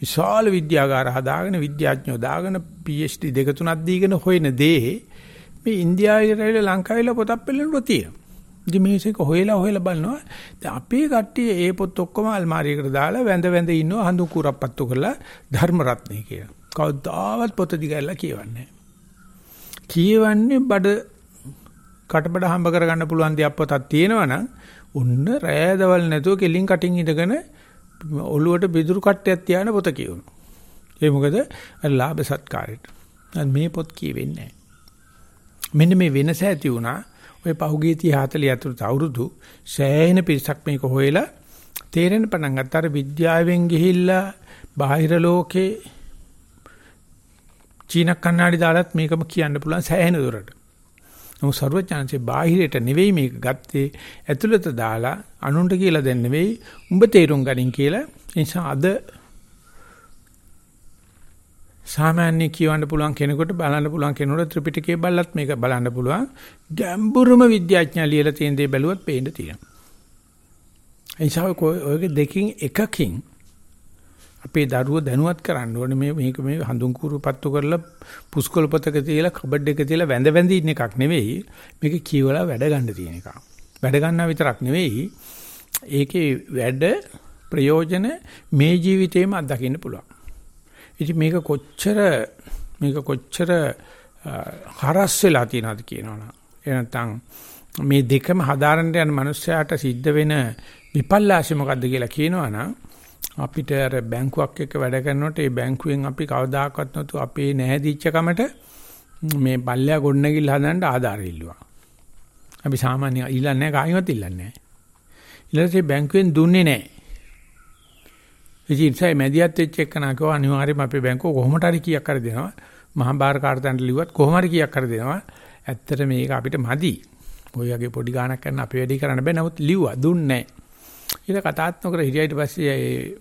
විශාල විද්‍යාගාර හදාගෙන විද්‍යාඥයෝ දාගෙන PhD දෙක තුනක් දීගෙන හොයන දේ මේ ඉන්දියාවේ රැවිල ලංකාවේ පොතක් පෙළෙනකොට තියෙනවා. ඉතින් මේක හොයලා හොයලා බලනවා. දැන් අපේ කට්ටිය ඒ පොත් ඔක්කොම අල්මාරියකට දාලා වැඳ වැඳ ඉන්නවා හඳු කුරප්පත්තු කරලා ධර්ම රත්නේ කියලා. කවදාවත් පොත දිගහැරලා කියවන්නේ කියවන්නේ බඩ කටබඩ හම්බ කරගන්න පුළුවන් දෙයක් පොතක් තියෙනවනම් උන්න රෑදවල් නැතුව කෙලින් කටින් ඉඳගෙන ඔළුවට බිදුරු කට්ටයක් තියාන පොත කියවනවා. ඒ මොකද අර ලාභ සත්කාරයට. මේ පොත් කියවෙන්නේ මෙන්න මේ වෙනස ඇති වුණා. ඔය පහුගිය 30 40 ඇතුළත අවුරුදු සෑහෙන පිරිසක් මේක හොයලා තේරෙන්න පටන් ගත්තා. අර විද්‍යාවෙන් ගිහිල්ලා බාහිර ලෝකේ චීන කන්නාඩි දාලත් මේකම කියන්න පුළුවන් සෑහෙන දුරට. නමුත් ਸਰවඥාන්සේ බාහිරයට නෙවෙයි මේක ගත්තේ ඇතුළත දාලා අනුන්ට කියලා දෙන්න නෙවෙයි උඹ තේරුම් ගනින් කියලා. ඒ නිසා අද සාමාන්‍ය කියවන්න පුළුවන් කෙනෙකුට බලන්න පුළුවන් කෙනෙකුට ත්‍රිපිටකය බලලත් මේක බලන්න පුළුවන්. ගැඹුරුම විද්‍යාඥයා ලියලා තියෙන දේ බැලුවත් පේන්න තියෙනවා. ඒ නිසා ඔය දෙකින් එකකින් අපේ දරුවෝ දැනුවත් කරන්න ඕනේ මේ මේක මේ හඳුන් කුරු පත්තු කරලා පුස්කොළ පොතක තියලා කබඩ් එක තියලා වැඳ වැඳ ඉන්න එකක් නෙවෙයි මේක කියවලා වැඩ ගන්න තියෙන එකක්. වැඩ ගන්නා විතරක් නෙවෙයි ඒකේ වැඩ ප්‍රයෝජන මේ ජීවිතේම අත්දකින්න පුළුවන්. ඉතින් මේක කොච්චර මේක කොච්චර හරස් වෙලා තියෙනවද කියනවනම් ඒ නැත්නම් මේ දෙකම හදාරන්න යන මනුස්සයාට සිද්ධ වෙන විපල්ලාශය මොකද්ද කියලා කියනවනම් අපිට අර බැංකුවක් එක්ක වැඩ කරනකොට ඒ බැංකුවෙන් අපි කවදාකවත් නැතු අපේ නැහැදිච්ච කමට මේ පල්ලෙයා ගොඩනැගිල්ල හදන්න ආධාර ඉල්ලුවා. අපි සාමාන්‍ය ඉල්ලන්නේ නැහැ කායිමත් ඉල්ලන්නේ නැහැ. ඊළඟට බැංකුවෙන් දුන්නේ නැහැ. ඉතින් ඒ මැදිහත් වෙච්ච එකනා කව අනිවාර්යයෙන්ම අපේ බැංකුව කොහොමද හරි කීයක් හරි දෙනවා. මහා බාර කාර්යයන්ට ලිව්වත් කොහොම හරි කීයක් හරි දෙනවා. ඇත්තට මේක අපිට මදි. ඔය වගේ පොඩි ගාණක් කරන්න අපේ වැඩි කරන්න බෑ. නමුත් ලිව්වා දුන්නේ නැහැ. ඊට කතාත් නොකර හිටියට පස්සේ ඒ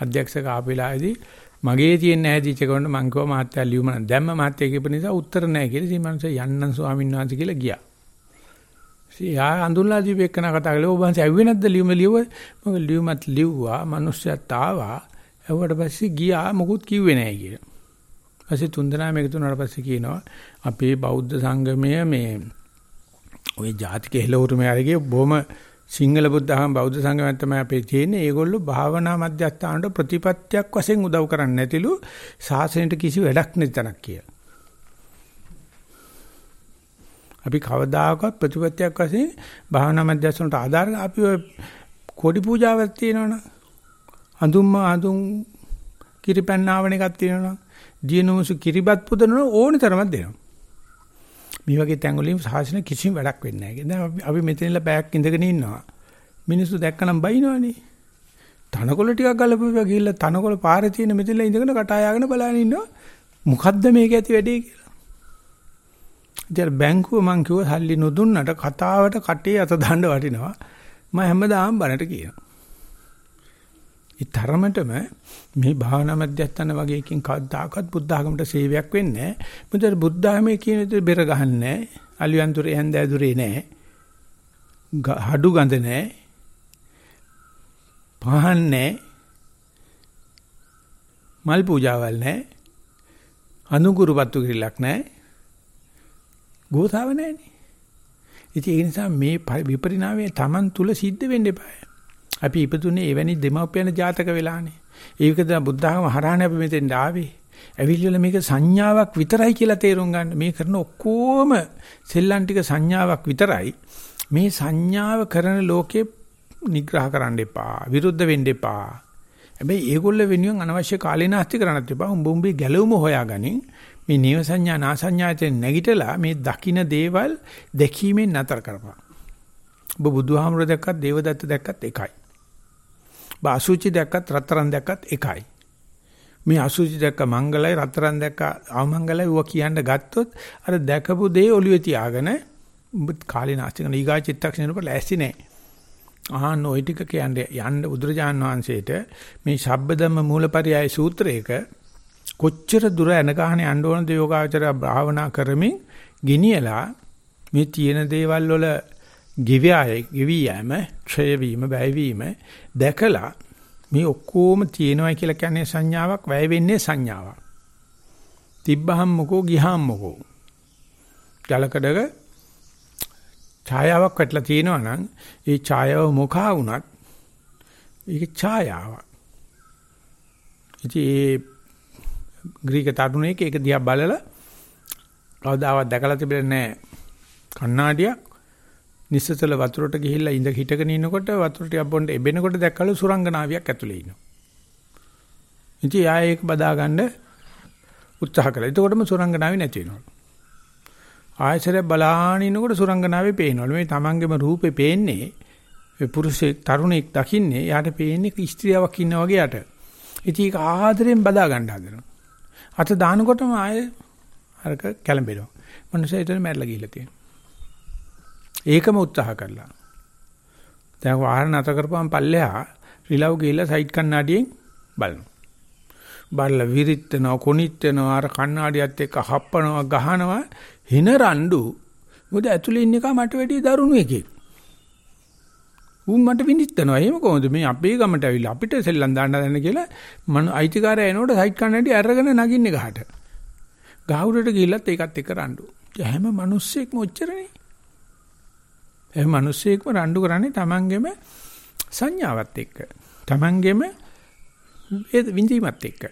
අධ්‍යක්ෂක ආපෙලාදී මගේ තියෙන නැහැදිච්ච කෙනෙකුට මං කිව්වා මහත්තයා ලියුම නම් දැම්ම මහත්තයා කියපු නිසා උත්තර නැහැ කියලා ඉතින් මනුස්සය යන්නම් ස්වාමීන් වහන්සේ කියලා ගියා. සියා අඳුල්ලා දීපෙකන කතා කළේ ඔබ වහන්සේ ඇව්වේ නැද්ද ලියුම ලියුව මම ලියුමත් ලිව්වා මනුස්සයත් ආවා ඇව්වට පස්සේ ගියා මොකුත් කිව්වේ නැහැ කියලා. ඊපස්සේ තුන්දෙනා මේක තුනට පස්සේ කියනවා අපේ බෞද්ධ සංගමය මේ ওই ජාතික හෙළවුරුමේ අරගේ බොහොම සිංහල බුද්ධහම බෞද්ධ සංගමයන් තමයි අපේ තියෙන්නේ. ඒගොල්ලෝ භාවනා මධ්‍යස්ථානට ප්‍රතිපත්තියක් වශයෙන් උදව් කරන්නේ නැතිලු සාසනයට කිසි වැඩක් නැති තැනක් කියලා. අපි කවදාකවත් ප්‍රතිපත්තියක් වශයෙන් භාවනා මධ්‍යස්ථානට ආධාර අපි ඔය කොඩි පූජාවක් තියෙනවනේ. හඳුම්ම හඳුම් කිරිපැන්නාවන එකක් තියෙනවනේ. දියනෝසු කිරිබත් පුදනන ඕනි තරමක් දෙනවා. මේ වගේ තැන් වලින් සාසන කිසිම වැඩක් වෙන්නේ නැහැ. දැන් අපි මෙතනilla පැයක් ඉඳගෙන ඉන්නවා. මිනිස්සු දැක්කනම් බයිනවනේ. තනකොළ ටිකක් ගලපුවා ගිහිල්ලා තනකොළ පාරේ තියෙන මෙතනilla ඉඳගෙන කටායාගෙන බලන ඉන්නවා. මොකද්ද මේක ඇති වැඩේ කියලා. ඉතින් බැංකුව මං කිව්වා සල්ලි නොදුන්නට කතාවට කටේ අත දාන්න වටිනවා. මම හැමදාම බනට කියනවා. ඒ තරමටම මේ භාවනා මධ්‍යස්ථාන වගේ එකකින් කවදාකවත් බුද්ධ ආගමට සේවයක් වෙන්නේ නැහැ. මොකද බුද්ධ ආගමේ කියන දේ බෙර ගහන්නේ නැහැ. අලියන්තුරේ හැන්දෑදුරේ නැහැ. හඩු ගඳ නැහැ. පහන් නැහැ. මල් පූජාවල් නැහැ. අනුගුරුපත්තු කිරිලක් නැහැ. ගෝතාව නැහැනේ. ඉතින් ඒ නිසා මේ විපරිණාමය Taman තුල සිද්ධ වෙන්න එපා. අපි ඉපදුනේ එවැනි දෙමව්පියන ජාතක වෙලානේ. ඒකද බුද්ධ학ම හරහානේ අපි මෙතෙන් ආවේ. ඇවිල්ලා මේක සංඥාවක් විතරයි කියලා තේරුම් ගන්න. මේ කරන ඔක්කොම සෙල්ලම් ටික සංඥාවක් විතරයි. මේ සංඥාව කරන ලෝකේ නිග්‍රහ කරන්න එපා. විරුද්ධ වෙන්න එපා. හැබැයි ඒගොල්ල වෙනුවෙන් අනවශ්‍ය කාලේ නාස්ති කරන්නත් එපා. උඹ උඹේ ගැලවුම හොයාගනින්. මේ නේව සංඥා නාසඤ්ඤායෙන් නැගිටලා මේ දකින්න දේවල් දැකීමෙන් නතර කරපන්. ඔබ බුදුහාමුදුර දැක්කත් දේවදත්ත දැක්කත් එකයි. ඔබ අසුචි දැක්කත් රත්තරන් දැක්කත් එකයි. මේ අසුචි දැක්ක මංගලයි රත්තරන් දැක්ක අවමංගලයි ඌව කියන්න ගත්තොත් අර දැකපු දේ ඔළුවේ තියාගෙන ඔබ කාලේ නාස්ති කරන ඊගා චිත්තක්ෂණයට ලෑස්ති නැහැ. ආහන් ওই ටික කියන්නේ යන්න බුදුරජාන් වහන්සේට මේ ශබ්බදම්ම මූලපරියාය සූත්‍රයක කොච්චර දුර යන ගහන යන්න ඕනද යෝගාචර භාවනා කරමින් ගිනියලා මේ තියෙන දේවල් වල ගිවියයි ගිවියම ක්ෂය වීම වැය වීම දැකලා මේ ඔක්කොම තියෙනවා කියලා කියන්නේ සංඥාවක් වැය වෙන්නේ සංඥාවක්. තිබ්බහම් මොකෝ ගිහාම් මොකෝ? ජලකඩක ඡායාවක් වැටලා තියෙනවා නම් ඒ ඡායාව මොකා වුණත් ඒක ඡායාවක්. ඉතින් ඒ ග්‍රීක තරුණයෙක් ඒක දිහා බලලා කවදාවත් දැකලා තිබෙන්නේ නැහැ කණ්ණාඩියක් නිස්සතල වතුරට ගිහිල්ලා ඉඳ හිටගෙන ඉනකොට වතුර ටිකක් බොන්න එබෙනකොට දැක්කලු සුරංගනාවියක් ඇතුලේ ඉන්නවා. ඉතින් ආ ඒක බදාගන්න උත්සාහ කළා. එතකොටම සුරංගනාවේ නැති වෙනවලු. ආයසරය බලාගෙන ඉනකොට සුරංගනාවේ පේනවලු. මේ තමන්ගේම රූපේ පේන්නේ ඒ පුරුෂයෙක් තරුණෙක් දකින්නේ යාට පේන්නේ ස්ත්‍රියක් ඉන්නා වගේ යට. ඉතින් ඒක ආදරෙන් බදා ගන්න හදනවා. අත දානකොටම ආයේ අරක කැළඹෙනවා. මනුස්සයා ඒතර මැරලා ගිහිල්ලා තියෙනවා. ඒකම උත්සාහ කළා. දැන් වාහන නැත කරපුවම පල්ලෙහා රිලව් ගිහිල්ලා සයිඩ් කණ්ණාඩියෙන් බලනවා. බලලා විරිටනවා කොනිටනවා අර කණ්ණාඩියත් එක්ක හප්පනවා ගහනවා හින රණ්ඩු මොකද ඇතුලේ ඉන්න එක මට වැඩි දරුණු එකෙක්. උන් මට විනිස්සනවා. එහෙම කොහොමද මේ අපේ ගමට ඇවිල්ලා අපිට සෙල්ලම් දාන්න දැන කියලා මම අයිතිකාරය එනකොට සයිඩ් කන්නඩි අරගෙන නගින්නේ ගහට. ගහුරට ගිහිල්ලත් ඒකත් එක්ක රණ්ඩු. හැම මිනිස්සෙක්ම ඔච්චරනේ. හැම මිනිස්සෙක්ම රණ්ඩු කරන්නේ Tamanගෙම සංඥාවත් එක්ක. Tamanගෙම ඒ විඳීමත් එක්ක.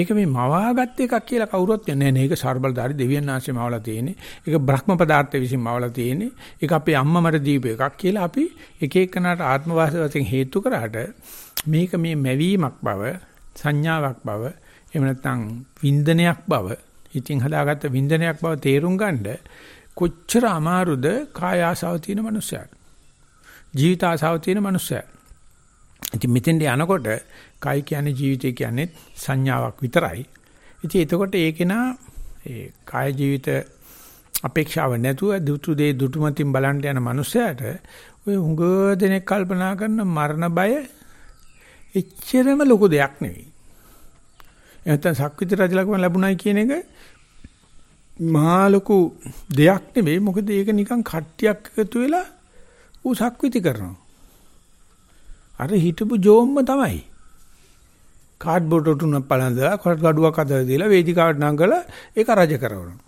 ඒක මේ මවාගත් එකක් කියලා කවුරුත් නෑ නෑ ඒක ਸਰබලධාරි දෙවියන් ආශ්‍රේ මවලා තියෙන්නේ. ඒක බ්‍රහ්ම පදාර්ථ විසින් මවලා තියෙන්නේ. ඒක අපේ අම්මා මට දීපු එකක් කියලා අපි එක එකනට ආත්ම වාසයෙන් හේතු කරාට මේක මේ මැවීමක් බව සංඥාවක් බව එහෙම නැත්නම් වින්දනයක් බව ඉතින් හදාගත්ත වින්දනයක් බව තේරුම් ගන්න කොච්චර අමාරුද කාය ආසාව තියෙන මනුස්සයාට ජීවිත ආසාව තියෙන මනුස්සයාට ඉතින් මෙතෙන්ට යනකොට කයි කියන්නේ ජීවිතය කියන්නේ සංඥාවක් විතරයි. ඉතින් එතකොට ඒකේනා ඒ කාය ජීවිත අපේක්ෂාව නැතුව දුතු දේ දුටුමතින් බලන්න යන මනුස්සයාට ඔය හුඟ දෙනෙක් කල්පනා කරන මරණ බය එච්චරම ලොකු දෙයක් නෙවෙයි. එහෙනම් සක්විති රජලකම ලැබුණයි කියන එක මහා ලොකු දෙයක් නෙවෙයි. මොකද ඒක නිකන් කට්ටියක් එකතු වෙලා ඌ සක්විති කරනවා. අර හිටපු ජෝම්ම තමයි. කාඩ්බෝඩ් උටුන පළඳලා කොට ගඩුවක් අතර දීලා වේදිකාවට නංගලා ඒක රජ කරනවා.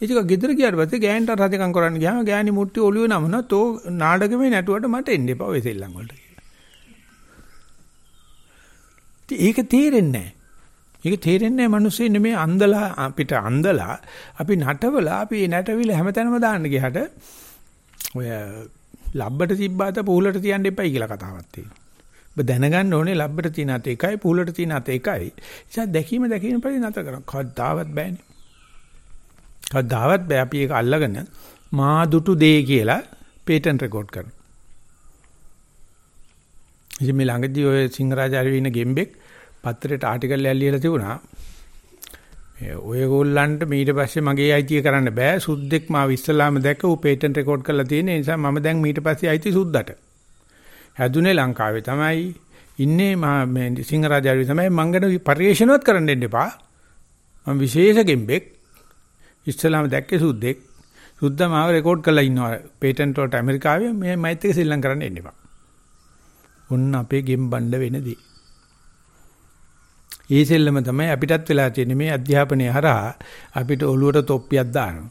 ඒක ගෙදර ගියාට පස්සේ ගෑනට රජකම් කරන්න ගියාම ගෑණි මුට්ටි ඔළුවේ නමන තෝ නාඩගමේ නැටුවට මට එන්න එපා ඔය සෙල්ලම් වලට කියලා. ඒක තේරෙන්නේ නැහැ. ඒක තේරෙන්නේ නැහැ මිනිස්සු නෙමේ අන්දලා අපිට අන්දලා අපි නටවලා අපි නැටවිල හැමතැනම දාන්න ගියාට ඔය ලබ්බට තිබ්බාත පූලට තියන්න එපයි කියලා කතාවක් තියෙනවා. ඔබ දැනගන්න ඕනේ ලබ්බට තියෙන අත එකයි පූලට තියෙන අත එකයි. නිසා දැකීම දැකීම පරිදි නැතර කරන්න. කවදාවත් බෑනේ. කවදාවත් බෑ අපි ඒක අල්ලගෙන මා දුටු දේ කියලා පේටන්ට් රෙකෝඩ් කරනවා. ඉතින් මේ ළඟදී ඔය සිංහරාජ අරවින ගෙම්බෙක් පත්‍රයට ආටිකල් එකක් ලියලා තිබුණා. මේ ඔයගොල්ලන්ට ඊට පස්සේ මගේ අයිතිය කරන්න බෑ. සුද්දෙක් මාව ඉස්සලාම දැක්ක ඌ පේටන්ට් රෙකෝඩ් කරලා තියෙන නිසා මම දැන් ඊට පස්සේ අයිති සුද්දට. හැදුනේ ලංකාවේ තමයි ඉන්නේ මේ සිංහරාජාවේ තමයි මං ගැන පරිශනාවත් කරන්න දෙන්න එපා. මම විශේෂ ගෙම්බෙක් ඉස්සලාම දැක්කේ සුද්දෙක්. සුද්දා මාව රෙකෝඩ් කරලා ඉන්නවා පේටන්ට් වලට ඇමරිකාවේ මේ මයිත් එක සෙල්ලම් කරන්න එන්න එපා. ඔන්න අපේ ගෙම් බණ්ඩ වෙනදී. ඒ සෙල්ලම තමයි අපිටත් වෙලා තියෙන්නේ මේ අධ්‍යාපනය හරහා අපිට ඔළුවට තොප්පියක් දානවා.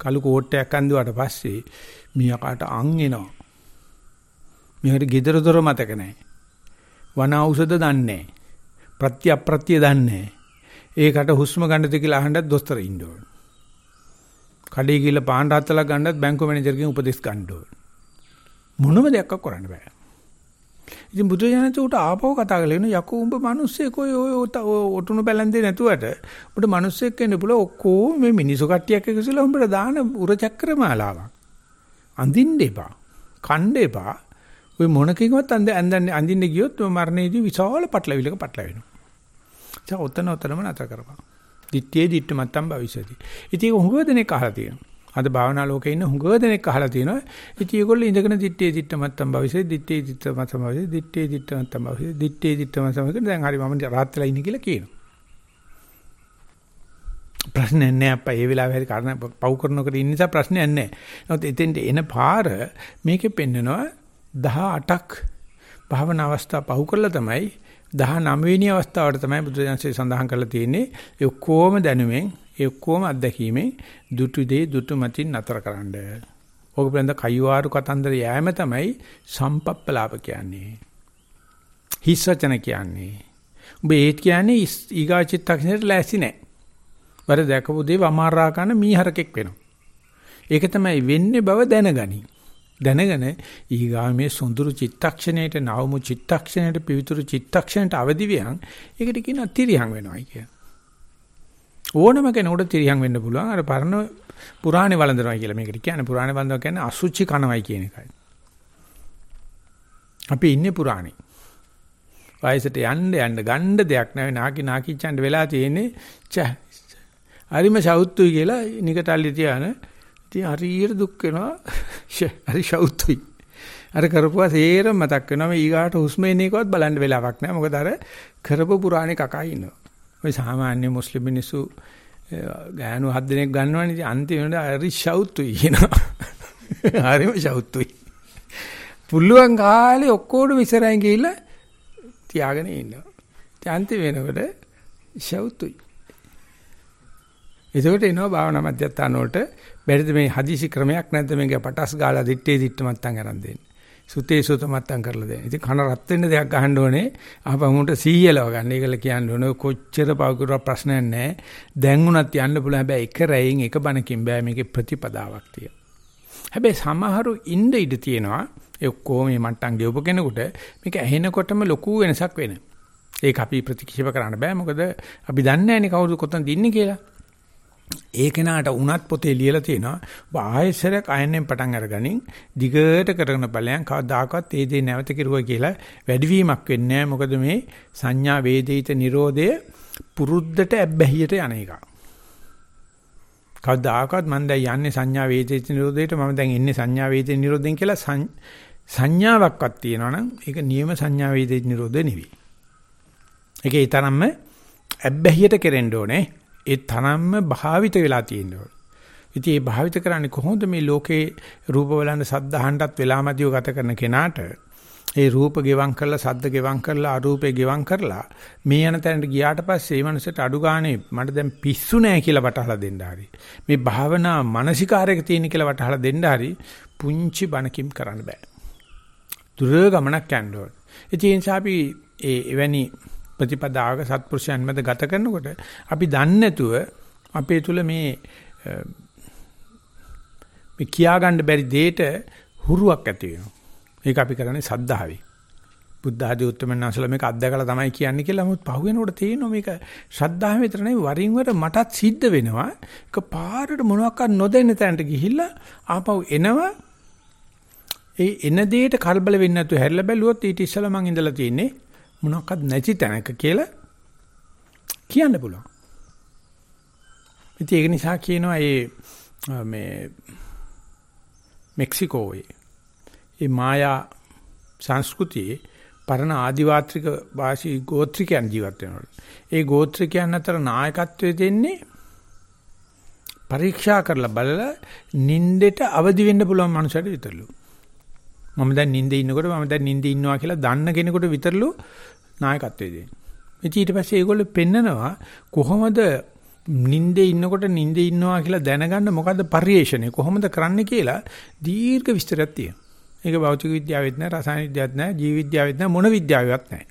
කළු කෝට්ටයක් අඳුවාට පස්සේ මියාකට අං එනවා. මියාට gedara dora මතක නැහැ. වන ඖෂධ දන්නේ නැහැ. ප්‍රත්‍ය අප්‍රත්‍ය දන්නේ නැහැ. ඒකට හුස්ම ගන්නද කියලා අහන්නත් දොස්තර ඉන්න ඕන. කඩේ ගිහලා පාන් රාත්තලා ගන්නත් බැංකුව මැනේජර්ගෙන් උපදෙස් ගන්න ඕන. මොනම දෙයක් කරන්න බෑ. ඉතින් බුදු දහමට උට ආපහු කතා කරගෙන යකෝ උඹ මිනිස්සෙක් ඔය ඔය ඔටුනු බැලන්දේ නැතුවට උඹට මිනිස්සෙක් වෙන්න පුළුවන් ඔක්කොම මේ මිනිසු කට්ටියක් එකසලා උඹට දාන උර චක්‍රමාලාවක්. අඳින්න එපා. කණ්ඩ එපා. ඔය මොනකින්වත් අඳ අඳින්න අඳින්න ගියොත් මරණයේදී විශාල පටලවිලක පටලවෙනවා. ඒ ඔතන ඔතනම නතර කරපන්. දිත්තේ දිට්ඨ මත්තම් භවිෂති. ඉතින් හුඟ දෙනෙක් අහලා තියෙනවා. අද භාවනා ලෝකේ ඉන්න හුඟ දෙනෙක් අහලා තියෙනවා. ඉතින් ඒගොල්ලෝ ඉඳගෙන දිත්තේ දිට්ඨ මත්තම් භවිෂති, දිත්තේ දිට්ඨ මත්තම් භවිෂති, දිත්තේ දිට්ඨ මත්තම් භවිෂති, දිත්තේ දිට්ඨ මත්තම් භවිෂති. දැන් හරි මම රාත් වෙලා ඉන්නේ කියලා කියනවා. ප්‍රශ්නයක් නෑ අප්පා ඒ වෙලාවේ හරි කරන පව් කරනකොට ඉන්න නිසා ප්‍රශ්නයක් නෑ. නමුත් එතෙන්ට එන පාර මේකේ පෙන්නනවා 18ක් භාවනා අවස්ථා පහු කරලා තමයි 19 වෙනි අවස්ථාවට තමයි බුදුදහමේ සඳහන් කරලා තියෙන්නේ ඒ ඔක්කොම දැනුමෙන් ඒ ඔක්කොම අත්දැකීමෙන් දුටු දේ දුටු මතින් නතර කරන්න. ඕක පිළිබඳ කයිවාරු කතන්දර යෑම තමයි සම්පප්පලාප කියන්නේ. හිස් වචන කියන්නේ. ඔබ ඒත් කියන්නේ ඊගා චිත්තක්ෂණයට ලෑස්ති නැහැ. වර දැකපු දේ වමාරා කරන මීහරකෙක් වෙනවා. ඒක තමයි වෙන්නේ බව දැනගනි. දැනගෙන ඊගා මේ සොඳුරු චිත්තක්ෂණයට නවමු චිත්තක්ෂණයට පිවිතුරු චිත්තක්ෂණයට අවදි වියන් ඒකට කියනවා තිරියන් වෙනවායි කිය. ඕනම කෙනෙකුට තිරියන් වෙන්න පුළුවන් අර පරණ පුරාණේ වළඳනවා කියලා මේකට කියන්නේ පුරාණේ වළඳනවා කියන්නේ අසුචි කනවයි කියන එකයි. අපි ඉන්නේ පුරාණේ. වයසට යන්න යන්න ගන්න දෙයක් නැහැ නාකි නාකිච්චන්ට වෙලා තියෙන්නේ ච හරිම සවුත්තුයි කියලා නිකටල්ලි තියාන ඉතින් හරියට දුක් වෙනවා. *laughs* හරි ෂවුතුයි. අර කරපුවා සේරම මතක් වෙනවා. මේ ඊගාට හුස්ම එන එකවත් බලන්න වෙලාවක් නැහැ. මොකද අර කරපු පුරාණේ කකා ඉන්නවා. ඔය සාමාන්‍ය මුස්ලිම් මිනිස්සු ගෑනු හත් දෙනෙක් ගන්නවනේ. ඉතින් අන්තිමට හරි ෂවුතුයි කියනවා. *laughs* හරිම ෂවුතුයි. පුළුවන් කාලේ ඔක්කොම ඉස්සරහින් ගිහිල්ලා තියාගෙන ඉන්නවා. ඉතින් අන්තිම වෙනකොට ෂවුතුයි. එතකොට එනවා භාවනා මධ්‍යස්ථාන වලට බැරිද මේ හදිසි ක්‍රමයක් නැද්ද මේක පටස් ගාලා දිත්තේ දිට්ට මත්තන් අරන් දෙන්න. සුතේ සුත මත්තන් කරලා දෙන්න. ඉතින් කන රත් වෙන්න දෙයක් ගහන්න ඕනේ. ආපහුට සීයලව ගන්න. ඒකල කියන්න ඕනේ කොච්චර පවකුර ප්‍රශ්නයක් නැහැ. දැන් උනත් යන්න පුළුවන්. හැබැයි එක රැයෙන් එක බණකින් බෑ මේකේ ප්‍රතිපදාවක් තියෙනවා. හැබැයි සමහරු ඉන්න ඉඩ තියෙනවා. ඒ ඔක්කොම මේ මට්ටම් ගෙවපු කෙනෙකුට මේක ඇහෙනකොටම ලොකු වෙනසක් වෙනවා. ඒක අපි ප්‍රතික්ෂේප කරන්න බෑ. මොකද අපි දන්නේ නැහැ නේ කවුරු කොතනද ඉන්නේ කියලා. ඒ කෙනාට උනත් පොතේ ලියලා තියෙනවා ඔබ ආයෙසරයක් අයන්නෙන් පටන් අරගනින් දිගට කරගෙන බලයන් කවදාකවත් ඒ දේ නැවත කිරුවා කියලා වැඩිවීමක් වෙන්නේ නැහැ මොකද මේ සංඥා වේදිත නිරෝධය පුරුද්දට ඇබ්බැහියට යන එක. කවදාකවත් මම දැන් යන්නේ සංඥා වේදිත නිරෝධයට මම දැන් එන්නේ සංඥා වේදිත නිරෝධයෙන් කියලා සංඥාවක්වත් තියෙනවනම් ඒක නියම සංඥා වේදිත නිරෝධය නෙවෙයි. ඒකේ තරම්ම ඇබ්බැහියට කෙරෙන්න ඕනේ. ඒ තරම්ම භාවිත වෙලා තියෙනවා. ඉතින් මේ භාවිත කරන්නේ කොහොමද? මේ ලෝකේ රූප බලන්න සද්ද අහන්නත් වෙලාමදිව ගත කරන කෙනාට ඒ රූප ගෙවම් කරලා සද්ද ගෙවම් කරලා අරූපේ ගෙවම් කරලා මේ යන තැනට ගියාට පස්සේ මේ මනසට අඩු ගානේ මට දැන් පිස්සු නෑ කියලා වටහලා දෙන්න හරි. මේ භාවනා මානසිකාරයක තියෙන කියලා වටහලා දෙන්න හරි පුංචි බණකින් කරන්න බෑ. දුර ගමනක් යන්න ඕන. ඒ නිසා අපි ඒ එවැනි ප්‍රතිපදාවක සත්පුරුෂයන් මැද ගත කරනකොට අපි දන්නේ නැතුව අපේ තුල මේ මේ කියා ගන්න බැරි දෙයට හුරුවක් ඇති වෙනවා. ඒක අපි කරන්නේ සද්ධාවේ. බුද්ධ ආදී උත්තරමන් අසල මේක අත්දකලා තමයි කියන්නේ කියලා නමුත් පහුවෙනකොට තේරෙනවා මේක ශ්‍රද්ධාව විතර නෙවෙයි වරින් වර මටත් සිද්ධ වෙනවා. ඒක පාරට මොනවාක්වත් නොදෙන්න තැනට ගිහිල්ලා ආපහු එනවා. ඒ එන දෙයට කලබල වෙන්නේ නැතුව හැරිලා බැලුවොත් ඊට ඉස්සෙල්ලා මං ඉඳලා තියෙන්නේ මොනක්වත් නැති තැනක කියලා කියන්න පුළුවන්. ඉතින් ඒක නිසා කියනවා මේ මේ මෙක්සිකෝයේ ඒ මායා සංස්කෘතියේ පරණ ආදිවාත්‍රික වාසී ගෝත්‍රිකයන් ජීවත් වෙනවා. ඒ ගෝත්‍රිකයන් අතර නායකත්වයේ දෙන්නේ පරීක්ෂා කරලා බලලා නින්දෙට අවදි වෙන්න පුළුවන් මනුස්සයට විතරලු. මම දැන් නින්දේ ඉන්නකොට මම දැන් නින්දේ ඉන්නවා කියලා දන්න කෙනෙකුට විතරලු නායකත්වයේ දෙන්නේ. ඊට පස්සේ ඒගොල්ලෝ පෙන්නනවා කොහොමද නිින්දේ ඉන්නකොට නිින්දේ ඉන්නවා කියලා දැනගන්න මොකද්ද පරිේශණය කොහොමද කරන්න කියලා දීර්ඝ විස්තරයක් තියෙනවා. ඒක භෞතික විද්‍යාවෙත් නෑ රසායන විද්‍යාවෙත් නෑ ජීව විද්‍යාවෙත් නෑ මොන විද්‍යාවවත් නෑ.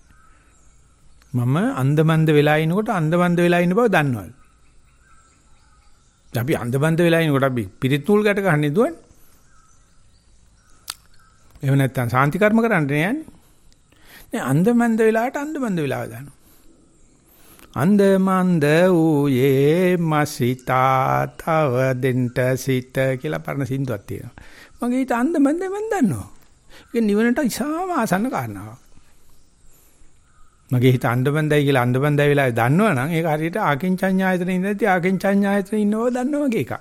මම අන්දමන්ද වෙලා ඉනකොට අන්දමන්ද වෙලා ඉන්න බව දන්නවලු. අපි අන්දමන්ද වෙලා ඉනකොට අපි පිරිත් නූල් ගැට ගන්න දුවන්නේ. එහෙම නැත්නම් සාන්ති කර්ම කරන්න යන්නේ. නේ අන්දමන්ද වෙලාවට අන්දමන්ද වෙලාව දානවා. අන්දමන්ද ඌයේ මසිතා තව දෙන්ට සිට කියලා පරණ සින්දුවක් තියෙනවා. මගේ හිත අන්දමන්ද මන් දන්නවා. ඒක නිවනට ඉසාම ආසන්න කාරණාවක්. මගේ හිත අන්දමන්දයි කියලා අන්දමන්දයි වෙලාවේ දන්නවනම් ඒක හරියට ආකින්චඤ්ඤායතනෙ ඉඳලා ආකින්චඤ්ඤායතනෙ ඉන්නව දන්නවා වගේ එකක්.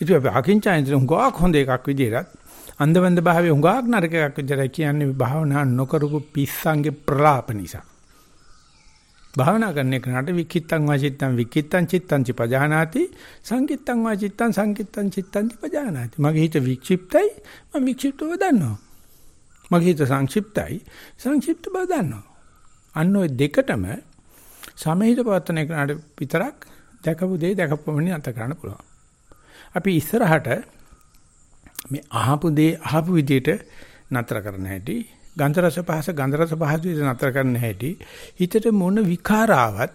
ඉතින් අපි ආකින්චඤ්ඤායතනෙ හුඟක් හොඳ එකක් විදිහට අන්දමන්ද භාවයේ හුඟක් නරක එකක් විදිහට කියන්නේ භාවනා නොකරපු පිස්සන්ගේ ප්‍රලාප නිසා. භාවනා කරන එකට විකිත්තං වාචිත්තං විකිත්තං චිත්තං චපජානාති සංකිත්තං වාචිත්තං සංකිත්තං චිත්තං චපජානාති. මගේ හිත වික්ෂිප්තයි මම වික්ෂිප්තව දන්නවා. මගේ හිත සංක්ෂිප්තයි සංක්ෂිප්ත බව දන්නවා. අන්න ওই දෙකටම සමහිත පවත්තන එකට විතරක් දැකපු දේ දැකපොමනේ අත කරන්න පුළුවන්. අපි ඉස්සරහට මේ අහපු දේ අහපු විදිහට නතර කරන්න හැටි ගන්ධ රස පහස ගන්ධ රස පහස විදිහට නතර කරන්න හැටි හිතට මොන විකාරාවත්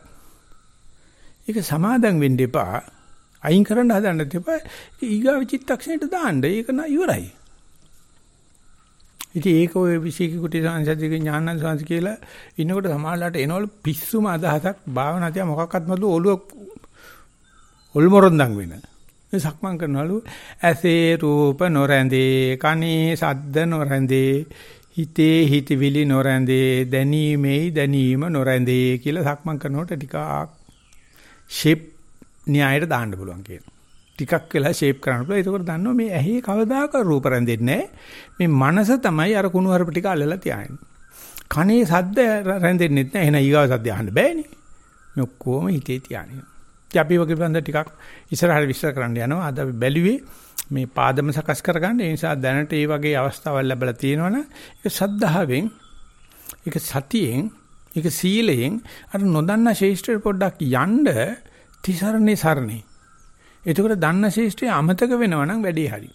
ඒක සමාදම් වෙන්න එපා අයින් කරන්න හදන්න එපා. ඊගාව චිත්තක්ෂණයට දාන්න. ඒක නා ඉවරයි. ඉතින් ඒක ඔය විශේෂ කුටි සංසදික ඥානන් සංස කියලා ඉන්නකොට සමාජලට එනවලු පිස්සුම අදහසක් භාවනාතිය මොකක්වත් නැතුව ඔළුව ඔල්මොරොන්දන් වෙන. මේ සක්මන් කරනවලු ඇසේ රූප නොරැඳේ කනේ සද්ද නොරැඳේ හිතේ හිතවිලි නොරැඳේ දැනීමේ දැනීම නොරැඳේ කියලා සක්මන් කරනකොට ටිකක් ෂේප් න්‍යායට දාන්න පුළුවන් කියනවා. ටිකක් වෙලා ෂේප් කරන්න පුළුවන්. ඒකෝර දන්නවා මේ ඇහි කවදාක රූප රැඳෙන්නේ මේ මනස තමයි අර කුණු හරප ටික අල්ලලා තියාන්නේ. කනේ සද්ද රැඳෙන්නේ නැහැ. එහෙනම් ඊගාව සද්ද අහන්න බෑනේ. මේ ඔක්කොම හිතේ තියානේ. ඉතින් අපි වගේ බඳ ටිකක් ඉස්සරහට විශ්ල කරන්න යනවා. අද අපි බැලුවේ මේ පාදම සකස් කරගන්න. ඒ නිසා දැනට මේ වගේ අවස්ථාවල් ලැබලා තියෙනවනේ ඒක සද්ධාවෙන් ඒක සතියෙන් ඒක සීලයෙන් අර නොදන්න ශේෂ්ත්‍ර පොඩ්ඩක් යන්න තිසරණේ සරණේ. එතකොට දන්න ශේෂ්ත්‍රය අමතක වෙනවා නම් වැඩේ හරි.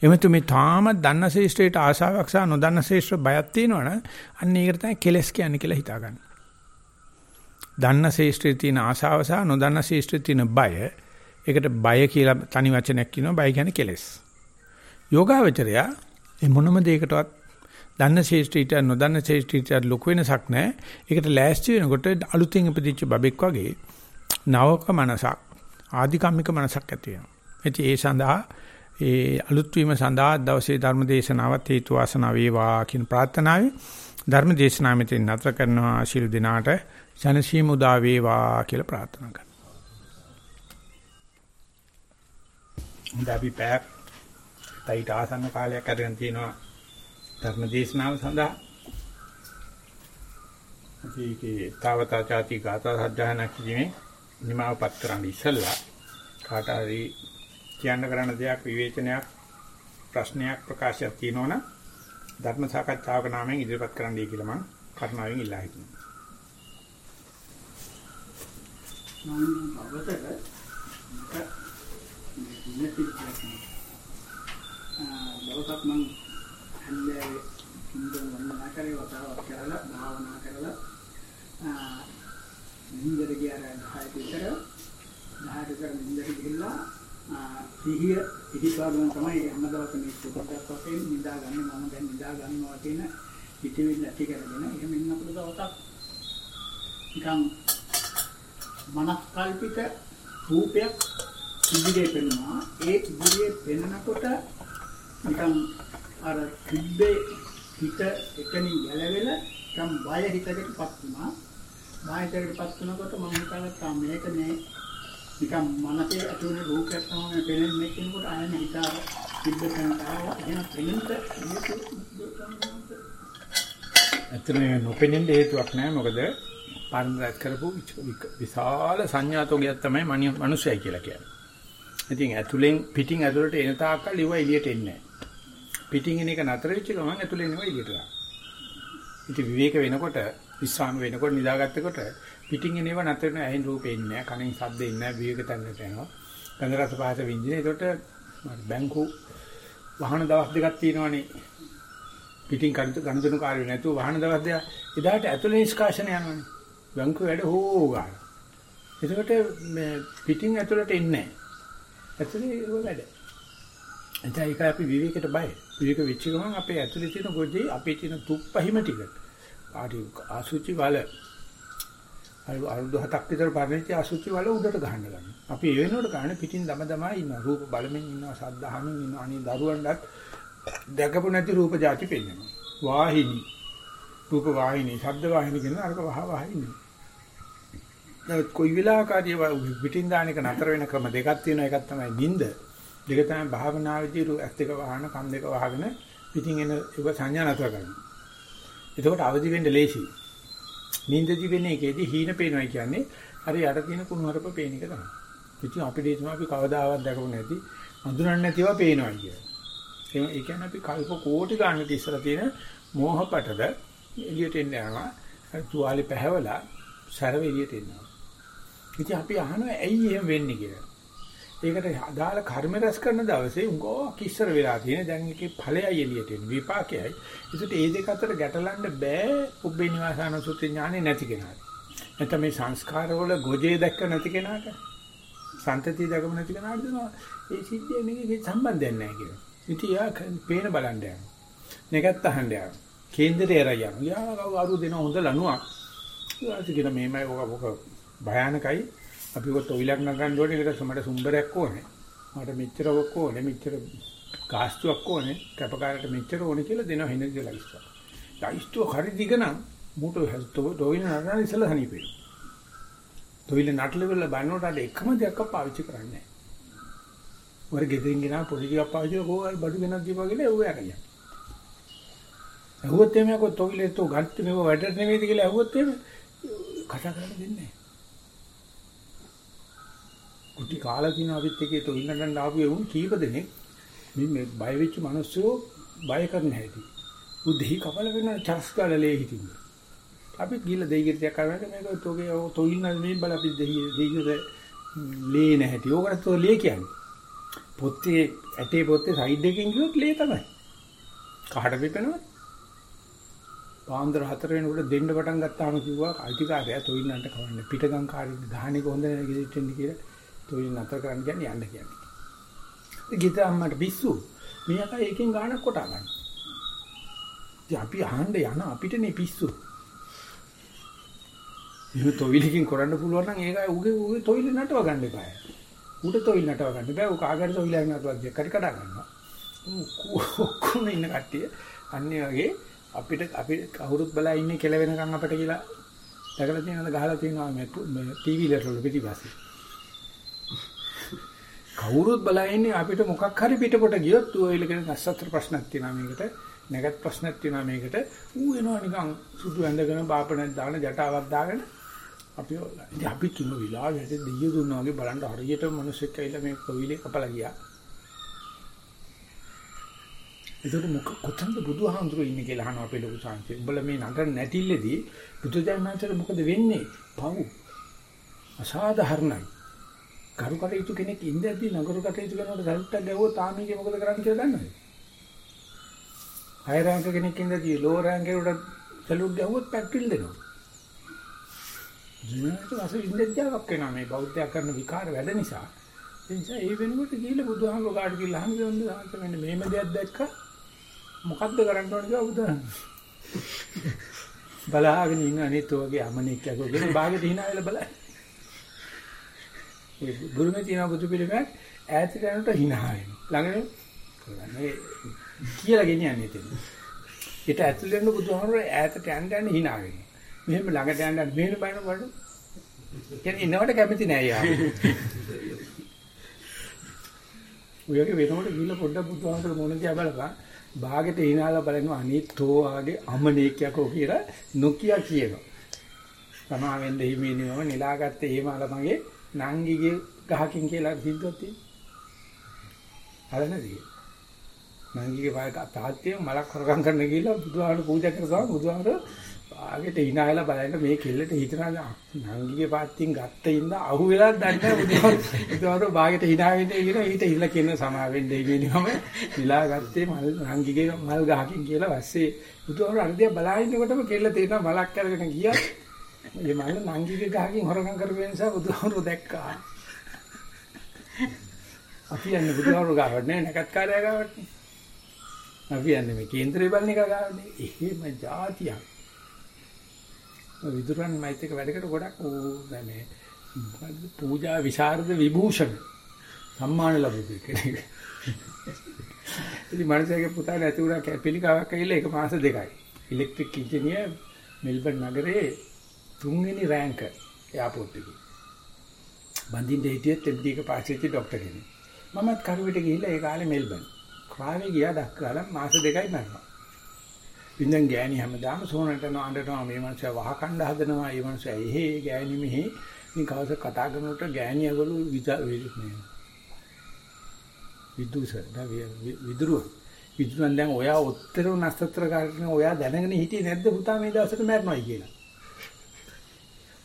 එමෙතු මේ තාම දන්න ශේෂ්ත්‍රයට ආශාවක් සහ නොදන්න ශේෂ්ත්‍ර බයක් තියෙනවනම් අන්න ඒකට තමයි කෙලස් කියන්නේ කියලා හිතා ගන්න. දන්න ශේෂ්ත්‍රයේ තියෙන ආශාව සහ නොදන්න ශේෂ්ත්‍රයේ තියෙන බය ඒකට බය කියලා තනි වචනයක් කියනවා බය කියන්නේ කෙලෙස්. යෝගාවචරය මේ මොනම දෙයකටවත් දන්න ශේෂ්ත්‍රීට නොදන්න ශේෂ්ත්‍රීට ලොකු වෙනසක් නැහැ. ඒකට ලෑස්ති වෙනකොට අලුතෙන් ඉපදිච්ච බබෙක් වගේ නවක මනසක් ආධිකම්මික මනසක් ඇති වෙනවා. ඉතින් ඒ සඳහා ඒ අලුත් වීම සඳහා දවසේ ධර්ම දේශනාවත් හේතු වාසනා වේවා කියන ප්‍රාර්ථනාවයි ධර්ම දේශනාව මෙතෙන් නතර කරනවා ශිරු දිනාට ජනසීම උදා වේවා කියලා ප්‍රාර්ථනා කරනවා. හොඳ අපි පැයක් තයිට ආසන්න කාලයක් අරගෙන තිනවා ධර්ම දේශනාව සඳහා. ඒකේ තාවතා ചാති ගාථා සජ්ජායනා කිරීමේ නිමාවපත් කරන්න ඉස්සෙල්ලා කාට හරි කියන්න කරන්න දෙයක් විවේචනයක් ප්‍රශ්නයක් ප්‍රකාශයක් තියෙනවනම් ධර්ම සාකච්ඡාවක නාමයෙන් ඉදිරිපත් කරන්නයි කියලා මම කරුණාවෙන් ඉල්ලා හිටිනවා. මම අවතර නැති දවසක් මම හන්දේ කින්දන් වන්දනා කරේ වතාවක් කරලා භාවනා කරලා නින්දට ගියාර 10 විතර 10 විතර නින්දට ගිහිල්ලා සිහිය පිටිපස්සෙන් තමයි හැම දවසම මේ පොඩක් වශයෙන් නිදාගන්නේ මම දැන් නිදා ගන්නවා කියන පිටිවිල්ල ඇති කරගෙන එහෙම ඉන්නකොට දවසක් නිකන් මනස්කල්පිත රූපයක් ඉදිරියේ පෙනුනා ඒ ඉදිරියේ පෙනෙනකොට නිකන් අර තිබ්බේ හිත එකනින් ගැලවෙලා නිකන් බය හිතකටපත් වුණා. බයකටපත් වෙනකොට මම හිතලා මේක මේ නිකන් මනසේ ඇතුළේ රූපයක් තමයි පෙනෙන්නේ කියනකොට ආයෙත් හිතා තිබ්බ තැනට ආවා. එහෙනම් පෙනෙන්න ඇත්තටම නොපෙනෙන්න හේතුවක් නැහැ මොකද පරණ කරපු විශාල සංඥාතෝගයක් තමයි මනුස්සයයි කියලා කියන්නේ. ඉතින් ඇතුලෙන් පිටින් ඇතුලට එන තාක්කල් ඉව එළියට එන්නේ නැහැ. පිටින් එන එක නතර වෙච්ච ගමන් ඇතුලෙන් එනවා එළියට ගන්න. ඉතින් විවේක වෙනකොට විස්්‍රාම වෙනකොට නිදාගත්තකොට පිටින් එනේව නැතර වෙන ඇහෙන් රූපේ ඉන්නේ නැහැ. කනෙන් ශබ්ද ඉන්නේ නැහැ. විවේක තැනකට යනවා. ගන්ධ රස පහස විඳින. ඒකට බැංකු වාහන දවස් දෙකක් තියෙනවනේ. පිටින් ගණදෙනු කාර්ය නැතුව වාහන දවස් දෙක එදාට ඇතුලේ නිෂ්කාශන යනවනේ. බැංකු වැඩ හෝ ගන්න. එතකොට මේ පිටින් ඇතුලට එන්නේ නැහැ. ඇතුලේ ඒක වැඩ. එතන ඒක අපි විවේකයට බය. විවේක වෙච්ච ගමන් අපේ ඇතුලේ තියෙන ගොජේ අපේ තියෙන තුප්පහිම ටික. ආටි ආසුචි වල අරුදු හතක් විතර පරිණිත අසුචි වල උඩට ගහන්න ගන්න. අපි ඒ වෙනකොට ගන්න පිටින් දම දමා ඉන්න රූප බලමින් ඉන්නවා ශබ්ද අහමින් ඉන්නවා අනේ දරුවන්ටත් දැකපු නැති රූප જાති පෙන්වනවා. වාහිනී රූප වාහිනී ශබ්ද වාහිනී කියන අරක වහ වාහිනී. නමුත් කොයි වෙලාවකදී පිටින් දාන එක නතර වෙන ක්‍රම දෙකක් තියෙනවා එකක් තමයි නිින්ද. දෙක තමයි භාවනාවේදී ඇස් දෙක වහන කන් දෙක වහගෙන පිටින් එන ඒක සංඥා නතර කරනවා. එතකොට අවදි වෙන්න ලේසියි. නිින්දදි වෙන එකේදී හීන පේනවා කියන්නේ හරි යට තියෙන කුණුහරුප පේන එක තමයි. ඉතින් අපිට හිතනවා අපි කවදාවත් දැකපු නැති අඳුරන්නේ නැතිව පේනවා කියලා. ඒ කියන්නේ අපි කල්ප කෝටි ගන්නට ඉස්සලා තියෙන මෝහපටද එළියට එන්න යනවා. තුවාලේ පැහැවලා සරව එළියට එනවා. ඉතින් අපි අහනවා ඇයි එහෙම වෙන්නේ කියලා. ඒකට අදාළ කර්ම රැස් කරන දවසේ උංගෝ කිස්සර වෙලා තියෙන දැන් එකේ ඵලයයි එළියට එන්නේ විපාකයයි. ඒකට ඒ දෙක අතර ගැටලන්න බෑ උබ්බේ නිවාසාන සුත්‍ය ඥානෙ නැති කෙනාට. නැත්නම් මේ සංස්කාරවල ගොජේ දැක්ක නැති කෙනාට සන්තතිය දැකම නැති කෙනාට දෙනවා ඒ සිද්ධිය මේකේ සම්බන්ධයක් නැහැ කියලා. ඉතින් යා පේන බලන්න යනවා. නැගත් අහන්න යනවා. කේන්දරේ ඇර යනවා. යා අරු දෙන හොඳ ලණුවක්. ඊට කියන මේමයි ඔක ඔක භයානකයි අපි ඔය ටොයිලට් නගන්න ඕනේ ඒකට මට සුම්බරයක් ඕනේ. මට මෙච්චර ඔක්ක ඕනේ මෙච්චර ගාස්තුවක් ඕනේ කැපකාරට මෙච්චර ඕනේ කියලා දෙනවා හිනේ කියලා ඉස්සර. ලයිස්තුව හරි දිග නම් මූට ටොයිල නගන්න ඉස්සලා හනිපේ. ටොයිල නටලෙවල බannකොට අර එකම දෙයක් පාවිච්චි කරන්නේ නැහැ. වර ගෙදරින් ගෙනා පොඩි ටිකක් පාවිච්චි කරලා බඩු ගෙනත් දීපුවා කියලා එව්ව යකලියක්. ඇහුවොත් එමේ කො ටොයිලෙත් උ ගත්ත මේව වැඩට නෙමෙයිද කියලා ඇහුවොත් එමේ කතා කරන්න දෙන්නේ නැහැ. කුටි කාලා තියෙන අපිත් එකේ තොවින්න ගන්න ආපු වුන් කීප දෙනෙක් මේ බය වෙච්ච මිනිස්සු බය කරන හැටි. බුද්ධි කපල වෙන චස්කලලේ හිටින්න. අපි ගිහලා දෙයියට තියක් කරන්නේ මේක තෝගේ තොවින්න මේ බල අපි දෙයියට ලේ නැහැටි. ඕකට තෝ ලේ කියන්නේ. පොත්තේ ඇටේ පොත්තේ සයිඩ් එකෙන් ගියොත් ලේ තමයි. කහට වෙපෙනවද? පාන්දර හතර වෙනකොට දෙන්න පටන් ගත්තාම කිව්වා අයිතිකාරයා තොවින්නන්ට කවන්න පිටගම් කාරින් ගහන්නේ කොහොඳ නැහැ කියලා තොයිල් නතර කරන්න කියන්නේ යන්න කියන්නේ. ගිත අම්මට පිස්සු. මෙයාට ඒකෙන් ගාණක් කොටා ගන්න. ඉතින් අපි අහන්න යන අපිටනේ පිස්සු. මේ තොවිලකින් කරන්න පුළුවන් නම් ඒක උගේ උගේ තොවිල නටව ගන්න එපා. උඩ තොවිල නටව ගන්න බෑ. උක ආගාර තොවිලක් නටව දෙකට කඩා ගන්නවා. ඔක්කොම ඉන්න කට්ටිය අන්නේ වගේ අපිට අපි කවුරුත් බලා ඉන්නේ කෙල වෙනකන් අපිට කියලා දැකලා තියෙනවද ගහලා තියෙනවා මේ ටීවී වල පිටිපස්සේ. කවුරුත් බලන්නේ අපිට මොකක් හරි පිටපොට ගියොත් ඌ එලගෙන නැස්සතර ප්‍රශ්නක් තියෙනවා මේකට නැගත් ප්‍රශ්නක් තියෙනවා මේකට ඌ එනවා නිකන් සුදු ඇඳගෙන බාපණක් දාන ජටාවක් දාගෙන අපි ඉතින් අපි තුන විලාසයට දෙයිය දුන්නා වගේ බලන්න හරියට මිනිස්සෙක් ඇවිල්ලා මේ කොවිලේ කපලා ගියා ඒකට මොක කොතනද බුදුහාමුදුරු ඉන්නේ කියලා අහනවා අපේ ලොකු සංසය. උඹලා මේ නතර නැටිල්ලේදී බුදුජානනාචර මොකද වෙන්නේ? පව්. අසාධාරණයි. කරු කටයුතු කෙනෙක් ඉඳද්දී නගරු කටයුතු කරනකොට සල්ට්ටක් ගැවුවොත් තාමීගේ මොකද කරන්නේ කියලා දන්නවද? හයි රෑන්ක් කෙනෙක් ඉඳදී ලෝ රෑන්ක් එකට සලුට් ගැවුවොත් පැක්ටිල් දෙනවා. ජීවිතේ වාස ඉඳද්දියක් වෙනවා මේ බෞද්ධය කරන විකාර වැඩ නිසා. ඒ නිසා ඒ වෙනුවට ගිහිල්ලා බුදුහාමුදුරුවෝ කාට කියලා අහන්නේ වොන්ද සාන්ත මෙන්න මේම දෙයක් දැක්ක මොකද්ද කරන්න ඕන කියලා බුදුහාම. බලාගෙන ඉන්න අනිත් ඔයගේ අමනෙක් යකෝගෙන බාගෙට hina වෙලා බලන්න. ඒ බුරුමේ තියෙන බුදු පිළිමයක් ඈතට යනකොට hina වෙනවා. ළඟට කරන්නේ කියලා ගෙනියන්නේ එතන. ඊට ඇතුල් වෙන බුදුහාමර ඈතට යන්න යන්න hina වෙනවා. මෙහෙම ළඟට යන්න මෙහෙම බලන බලන. කියන්නේ ඉන්නවට කැමති නෑ යා. ඔයගේ වෙනකොට ගිහලා පොඩ්ඩක් බුදුහාමර මොන දිහා බලපන්. භාගෙට hinaලා බලනවා අනිත්ෝ ආගේ අමනේක් යකෝ කියලා නොකිය කියනවා. සමා වෙන්න හිමිනේම නිලාගත්තේ එහෙම අල මගේ නංගිගේ ගහකින් කියලා සිද්ධියක් තියෙනවා. හරි නේද? නංගිගේ වාය තාත්තේ මලක් හොරගම් කරන්න ගිහලා බුදුහාමුදුරු පූජා කරනවා බුදුහාමුදුරු ආගෙට hinaයලා බලන්න මේ කෙල්ලට හිතනවා නංගිගේ පාත්තින් ගත්ත ඉඳ අහු වෙලා දන්නේ බුදුහාරෝ බාගෙට hina වෙන්නේ කියන ඊට ඉල්ල කියන සමා වෙන්නේ කියනවම නිලා ගත්තේ මල් නංගිගේ මල් ගහකින් කියලා පස්සේ බුදුහාරෝ අරදියා බලහින්නකොටම කෙල්ල තේරෙනවා මලක් අරගෙන ගියා මේ මල් නංගිගේ ගහකින් හොරකම් කරපු නිසා බුදුහාරෝ දැක්කා. අපි යන්නේ බුදුහාරෝ ගාවට නෑ නැකත් කාර්යය ගාවට අපි යන්නේ මේ කේන්දරේ බලන එක ගාවනේ එහෙම જાතියක්. විදුරන් මයිත් එක වැඩකට ගොඩක් මේ පූජා විශාරද විභූෂණ. සම්මාන ලැබුවේ කෙනෙක්. ඉතින් මනසගේ පුතා නැති වුණා පිළිකාවක් ඇවිල්ලා එක මාස දෙකයි. ඉලෙක්ට්‍රික් ඉංජිනේර් මෙල්බන් නගරේ තුන්වෙනි රෑන්ක එයාපෝට් එකේ. බන්දින් දෙහිටියෙත් එම්ඩි එක පාස් වෙච්ච ડોක්ටර් කෙනෙක්. මමත් කරුවට ගිහිල්ලා ඒ කාලේ මෙල්බන්. ක්‍රාවේ ගියා දක්කලා මාස දෙකයි මරනවා. ඉඳන් ගෑණි හැමදාම සෝනට නෝඬනවා මේ මනුස්සයා වහකණ්ඩ හදනවා මේ මනුස්සයා එහෙ ගෑණි මෙහෙ ඉතින් කවස කතා කරනකොට ගෑණි අගලු මේ විදුස විදුරු විදුරන් දැන් ඔයා උත්තර නස්තත්‍ර කරගෙන ඔයා දැනගෙන හිටියේ නැද්ද පුතා මේ දවස්වල මැරෙනවයි කියලා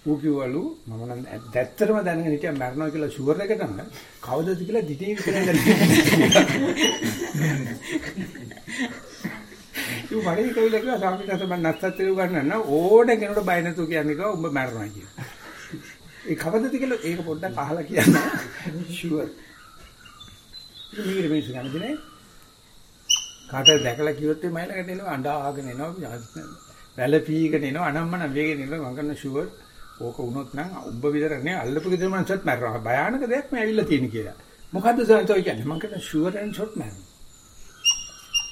ඌ කිව්වලු මම නම් දැත්තරම දැනගෙන හිටියා මැරෙනවා කියලා ෂුවර් එකටම කවදද කියලා ඩිටේල් කරගෙන ඌ මඩේ කවිල කිව්වා ස්වාමීන් වහන්සේ මම නැත්තත් උගන්නන්න ඕන කෙනෙකුට බය නැතුව කියන්නේ කිව්වා උඹ මැරෙනවා කියලා. ඒ කවදද කියලා ඒක පොඩ්ඩක් අහලා කියන්න. ෂුවර්. මේක මේක ගන්නද නේ? කාටද දැකලා කිව්වොත් මේ මයිලකට එනවා අඬාගෙන එනවා වැළපීගෙන එනවා අනම්මන වේගෙන එනවා මම කරන ෂුවර් ඕක වුණොත් නම් උඹ විතර නේ අල්ලපු ගෙදර මනසත් මැරෙනවා. භයානක දෙයක් මේ ඇවිල්ලා තියෙන කියලා. මොකද්ද සන්තෝ කියන්නේ? මම කරන ෂුවර් ඇන්ඩ් ෂොට් මැරෙනවා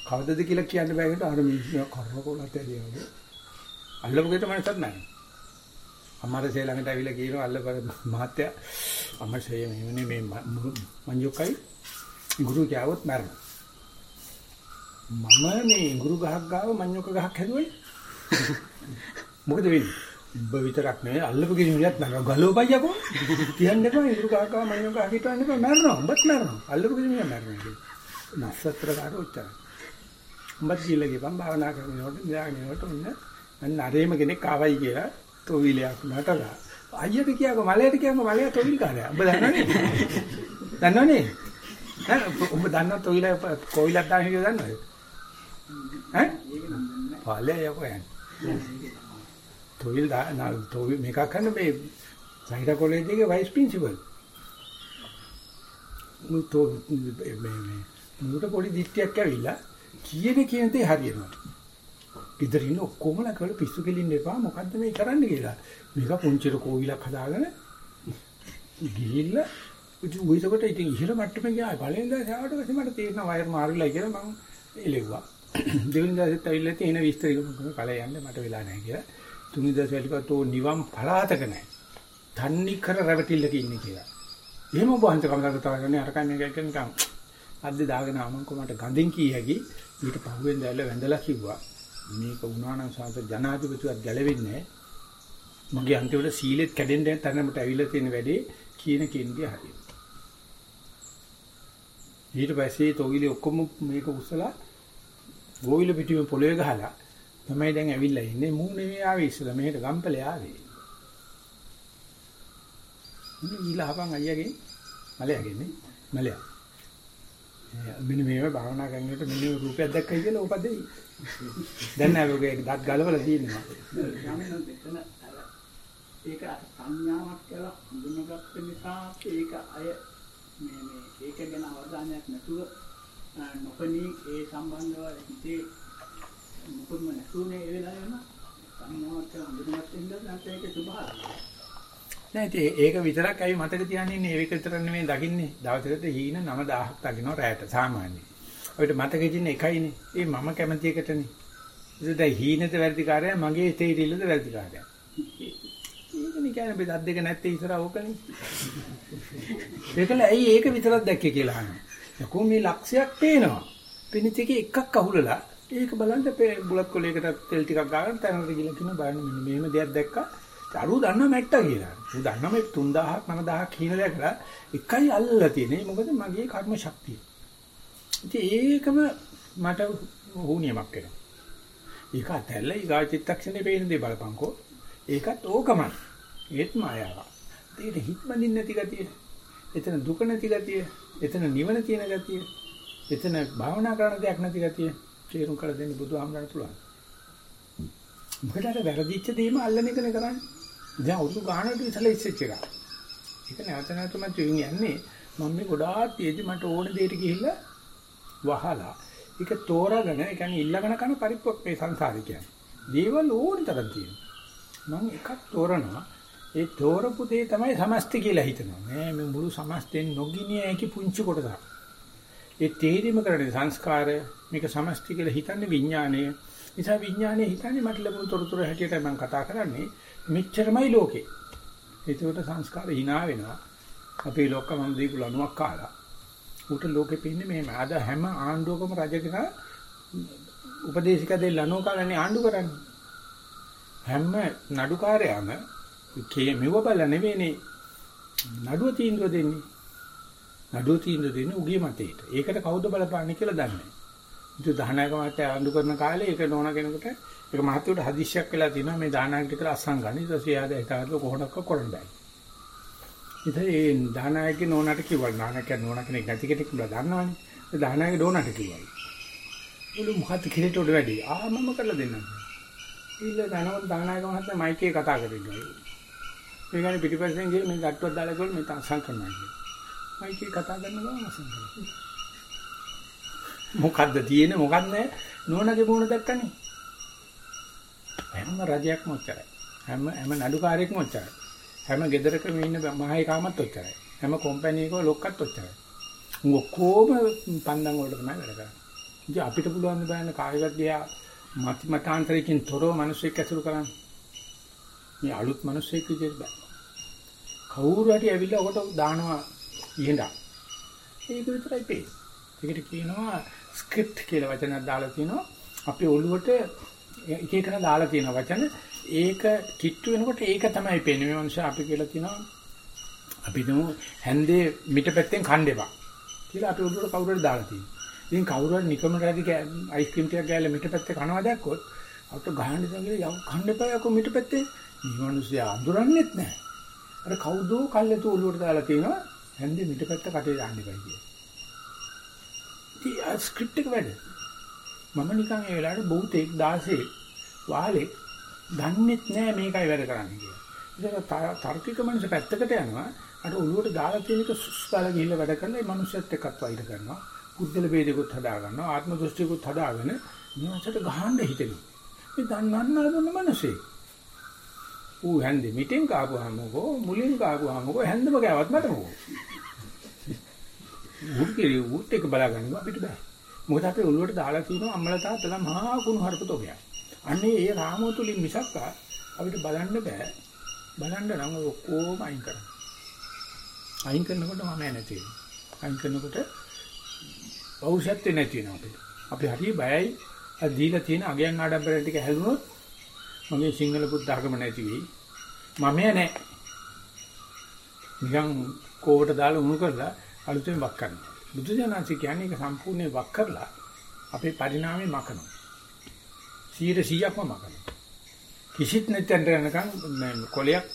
කවදද කියලා කියන්න බෑ නේද අර මිනිස්සු කරනකොලත් ඇදියවලු අල්ලපු ගෙට මනසත් නැහැ අම්මාරසේ ළඟට ඇවිල්ලා කියනවා අල්ලප මහත්තයා අම්මාසේ මෙන්නේ මේ මංජොකයි ගුරු කියාවොත් මරනවා. මම මේ ගුරු ගහක් ගාව මංජොක ගහක් හැදුවේ? *laughs* මොකද වෙන්නේ? උඹ විතරක් නෙවෙයි අල්ලපු කෙනෙකුත් නර ගලෝපයියකෝ කියන්න එපා ගුරු ගහක් ගාව මංජොක ගහක් හිටවන්න එපා. මරනවා උඹත් මරනවා. අල්ලපු කෙනෙකුත් මරනවා නස්සත්‍ර කාරෝ උච්චාරය උඹත් කියලා ගියපන් භාවනා කරනකොට ඉඳාගෙනකොට ඔන්න මම නරේම කෙනෙක් ආවයි කියලා තොවිලයක් නටලා. අයියට කියකෝ මලයට කියකෝ මලය තොවිල් කාරයා. උඹ දන්නවනේ දන්නවනේ ඈ උඹ දන්නව තොවිල කොවිලක් දාන්න කියලා දන්නවද? ඈ? පාලේ යකෝ යන්නේ. තොවිල් දා තොවිල් මේක කරන මේ සයිඩා කොලේජ් එකේ වයිස් ප්‍රින්සිපල් මුතෝ මේ මේ මුට පොඩි දිට්ටියක් ඇවිල්ලා කියන කියන දේ හරියනවා. ඉදිරිය ඉන්න ඔක්කොමලා කළ පිස්සු කෙලින්න එපා මොකද්ද මේ කරන්න කියලා. මේක පුංචිර කෝවිලක් හදාගෙන ගිහිල්ලා උයිසකට ඉතින් ඉහළ මට්ටමේ ගියා. පළවෙනි දවසේ ආවට පස්සේ මට තේරෙනවා වයර් මාරුලා කියලා මම එලෙව්වා. දෙවෙනි දවසෙත් ඇවිල්ලා තියෙන විස්තර එක කල යන්න මට වෙලා නැහැ කියලා. තුන්වෙනි දවසේ වැලිකත් ඕ නිවම් පලාතක නැහැ. තන්නි කර රැවටිල්ලක ඉන්නේ කියලා. එහෙම වහන්ස කමකට තවන්නේ අරකන් එක එක නිකන් අද්ද දාගෙන ආමන් කොමට ගඳින් කී හැකි ඊට පහුවෙන් දැල්ල වැඳලා කිව්වා මේක වුණා නම් සාන්ත ජනාධිපතිවත් ගැලවෙන්නේ මගේ අන්තිමට සීලෙත් කැඩෙන්න තරමට ඇවිල්ලා තියෙන වැඩේ කියන කෙන්ගේ හරියට ඊට පස්සේ තොවිලි ඔක්කොම මේක උස්සලා ගෝවිල පිටිම පොළවේ ගහලා තමයි දැන් ඇවිල්ලා ඉන්නේ මූ නෙමෙයි ආවේ ඉස්සලා මෙහෙට ගම්පලේ ආවේ ඉන්නේ ඊළහපන් අයියාගේ මලයාගේ මලයා මෙන්න මේව භාවනා කරනකොට මෙන්න රූපයක් දැක්කයි කියලා ඕක දෙයි. දැන් නෑ ඔගේ දත් ගලවලා තියෙනවා. ඒක සංඥාවක් කියලා හඳුනගත්ත නිසා ඒක අය මේ මේ ඒක ගැන අවධානයක් නැතුව නොපෙනී ඒ සම්බන්ධව හිතේ මොකක්ම නැතුනේ ඒ වෙලාවෙම සංඥාවක් කියලා හඳුනගත්ත ඉඳලා නැත්නම් ඒක සුභාරයි. නෑ ඉතින් ඒක විතරක් ඇයි මතක තියාගෙන ඉන්නේ ඒක විතර නෙමෙයි දකින්නේ දවසකට හීන 9000ක් දකින්න රැයට සාමාන්‍යයෙන්. ඔයිට මතකෙ තියෙන එකයිනේ. ඒ මම කැමති එකටනේ. ඒක දැන් හීනෙද වැඩිකාරයා මගේ තේරිල්ලද වැඩිකාරයා. ඒකනේ කියන්නේ අපි දත් දෙක නැත්තේ ඉතර ඕකනේ. ඒකල ඇයි ඒක විතරක් දැක්කේ කියලා අහනවා. යකෝ මේ ලක්ෂයක් පේනවා. පිනිත් එකේ එකක් අහුලලා ඒක බලන්න බුලත් කොලයකට තෙල් ටිකක් ගාගෙන තැනකට ගිහලා කියන බලන්න මෙන්න මෙහෙම දෙයක් දැක්කා. අරු දන්නා මැට්ටා කියලා. ඌ දන්නා මේ 3000ක් 9000ක් කියන දැකලා එකයි අල්ලලා තියෙන්නේ. මොකද මගේ කර්ම ශක්තිය. ඉතින් ඒකම මට හුනියමක් වෙනවා. ඒක ඇතැල්ල ඊගා චිත්තක්ෂණේ පේන දේ බලපංකෝ. ඒකත් ඕකමයි. ඒත් මායාවක්. ඒකට හිත්මදින් නැති ගතිය. එතන දුක නැති ගතිය. එතන නිවන තියෙන ගතිය. එතන භාවනා කරන දෙයක් නැති ගතිය. තේරුම් කර දෙන්න බුදුහාමරණ පුළුවන්. මොකද අර වැරදිච්ච දේම අල්ලන එකනේ කරන්නේ. දැන් උරුදු ගානට ඉතලා ඉස්සෙච්ච එක. ඒක නැවත නැවත මම යන්නේ මම මේ ගොඩාක් තියෙදි මට ඕන දෙයකට ගිහිල්ලා වහලා ඒක තෝරාගෙන ඒ කියන්නේ ඉල්ලගෙන කරන පරිප්පක් මේ සංසාරේ කියන්නේ. දේවල් ඕන තරම් තියෙනවා. මම එකක් තෝරනවා. ඒ තෝරපු දේ තමයි සමස්ත කියලා හිතනවා. නෑ මේ මුළු සමස්තෙන් නොගිනිය හැකි පුංචි කොටසක්. ඒ තේරීම කරන්නේ සංස්කාර මේක සමස්ත කියලා හිතන්නේ විඥාණය. නිසා විඥාණය හිතන්නේ මට ලැබුණු තොරතුරු හැටියට මම කතා කරන්නේ මෙච්චරමයි ලෝකේ. ඒකට සංස්කාර hina වෙනවා. අපේ ලෝකමම දීපු ලණුවක් කාලා. උට ලෝකෙ පින්නේ මෙහෙම. අද හැම ආණ්ඩුවකම රජකන උපදේශික දෙල් ලණුව කාලානේ ආණ්ඩු කරන්නේ. හැම නඩුකාරයාම කේ මෙව බල නෙවෙයිනේ නඩුව තීන්දුව දෙන්නේ. නඩුව තීන්දුව දෙන්නේ උගේ මතේට. ඒකට කවුද බලපාන්නේ කියලා දන්නේ නැහැ. ඉතින් දහනායක මහත්තයා ආණ්ඩු කරන කාලේ ඒක නෝන කෙනෙකුට ඒක මහත්තයාට හදිස්සියක් වෙලා තියෙනවා මේ දානායක ටික අස්සන් ගන්න. ඊට පස්සේ ආද හිතාගත්ත කොහොමඩක්ක කරන්න බෑ. ඉතින් ඒ දානායකේ නෝනාට කිව්වා දානායක නෝනා කෙනෙක් නැති කෙනෙක් කියලා දන්නවනේ. ඒ දානායක නෝනාට කිව්වා. මුළු මොකද්ද කිරිට උඩ වැඩි. ආ මම කරලා දෙන්නම්. ඊළ ධනවත් දානායක මහත්තයා මයිකේ කතා කරගෙන. මේ ගානේ පිටිපස්සෙන් ගිහින් මේ ගැට්ටුවක් දාලා ගොල් මේ අස්සන් කරනවා කියලා. මයිකේ කතා කරන ගමන් අස්සන් කරනවා. මොකද්ද තියෙන්නේ? මොකක්ද නැහැ. නෝනගේ මොන දැක්කනේ. හැම රජයක්ම ඔච්චරයි. හැම හැම නඩුකාරයෙක්ම ඔච්චරයි. හැම ගෙදරකම ඉන්න මහේ කාමත් ඔච්චරයි. හැම කම්පැනි එකක ලොක්කත් ඔච්චරයි. ඔක්කොම පන්දන් වලට තමයි වැඩ කරන්නේ. ඉතින් අපිට පුළුවන් බෑනේ කායගත දිහා මති මතාන්තරයකින් තොරව මිනිස්සෙක් ඇසුරු කරන්න. මේ අලුත් මිනිස්සෙක් විදිහට බෑ. කවුරු හරි ඇවිල්ලා ඔකට දානවා. ඉහෙඳා ඒක විතරයි පේ ඒකට කියනවා ස්ක්‍රිප්ට් කියලා වචනයක් දාලා තිනවා අපේ ඔළුවට එක එකන දාලා තියෙන වචන. ඒක කිට්ටු වෙනකොට ඒක තමයි පේන්නේ. මේ මනුස්සයා අපි කියලා තිනවා අපි දමු හැන්දේ මිටපැත්තෙන් කණ්ඩේපා කියලා අපේ ඔළුවට කවුරු හරි දාලා තියෙනවා. ඉතින් කවුරු හරි නිකමට හරි අයිස්ක්‍රීම් ටිකක් ගෑල්ලා මිටපැත්තේ කනවා දැක්කොත් අපිට ගහන්න ඉතින් යම් කණ්ඩේපා යකෝ මිටපැත්තේ මේ මනුස්සයා අඳුරන්නේත් නැහැ. අර කවුදෝ කල්ලතු ඔළුවට දාලා තිනවා හැන්දේ මිටපැත්ත කටේ දාන්න එපා කියලා ඉතින් ස්ක්‍රිප්ට් එක වැඩ. මම නිකන් ඒ වෙලාවට බෞතෙක් 16 වාලේ දන්නෙත් නෑ මේකයි වැඩ කරන්නේ කියලා. ඒක තාර්කික මනස පැත්තකට යනවා. අර ඔළුවට දාලා තියෙන එක සුස්කාලා ගිහිල්ලා වැඩ කරලා මේ මනුස්සයත් එක්කත් වෛර කරනවා. බුද්ධල වේදිකුත් හදා ගන්නවා. ආත්ම දෘෂ්ටිකුත් හදාගෙන මේකට ගහන්න හිතෙනවා. මේ දන්නන්න හදන මනසේ. ඌ හැන්දේ මිටෙන් කාපුවාමකෝ මුලින් කාපුවාමකෝ හැන්දම ගාවත් මට මොකෝ. උර්ගේ උර්ට එක බලා ගන්න අපිට බෑ. මොකද අපි ඔළුවට දාලා තියෙනවා අම්මලා තාත්තලා මහා කුණු හරප තෝගයක්. අන්නේ ඒ රාමෝ තුලින් මිසක් අපිට බලන්න බෑ. බලන්න නම් ඔක්කොම අයින් කරන්න. අයින් කරනකොට මම නැති වෙනවා. අයින් කරනකොට පෞෂත්වේ නැති වෙනවා අපිට. අපි හරිය බයයි අර දීලා තියෙන අගයන් ආඩම්බරය ටික හැලුනොත් මගේ සිංහල බුද්ධ ආගම නැති වෙයි. මම නෑ. නිකන් කෝවට දාලා උණු කරලා අලුතෙන් වක් කරනවා. බුදු දනන්සේ කියන්නේ ඒක සම්පූර්ණයෙන් වක් කරලා අපේ පරිණාමය මකනවා. 100%ක්ම මකනවා. කිසිත් නැත්නම් යනකම් කොලයක්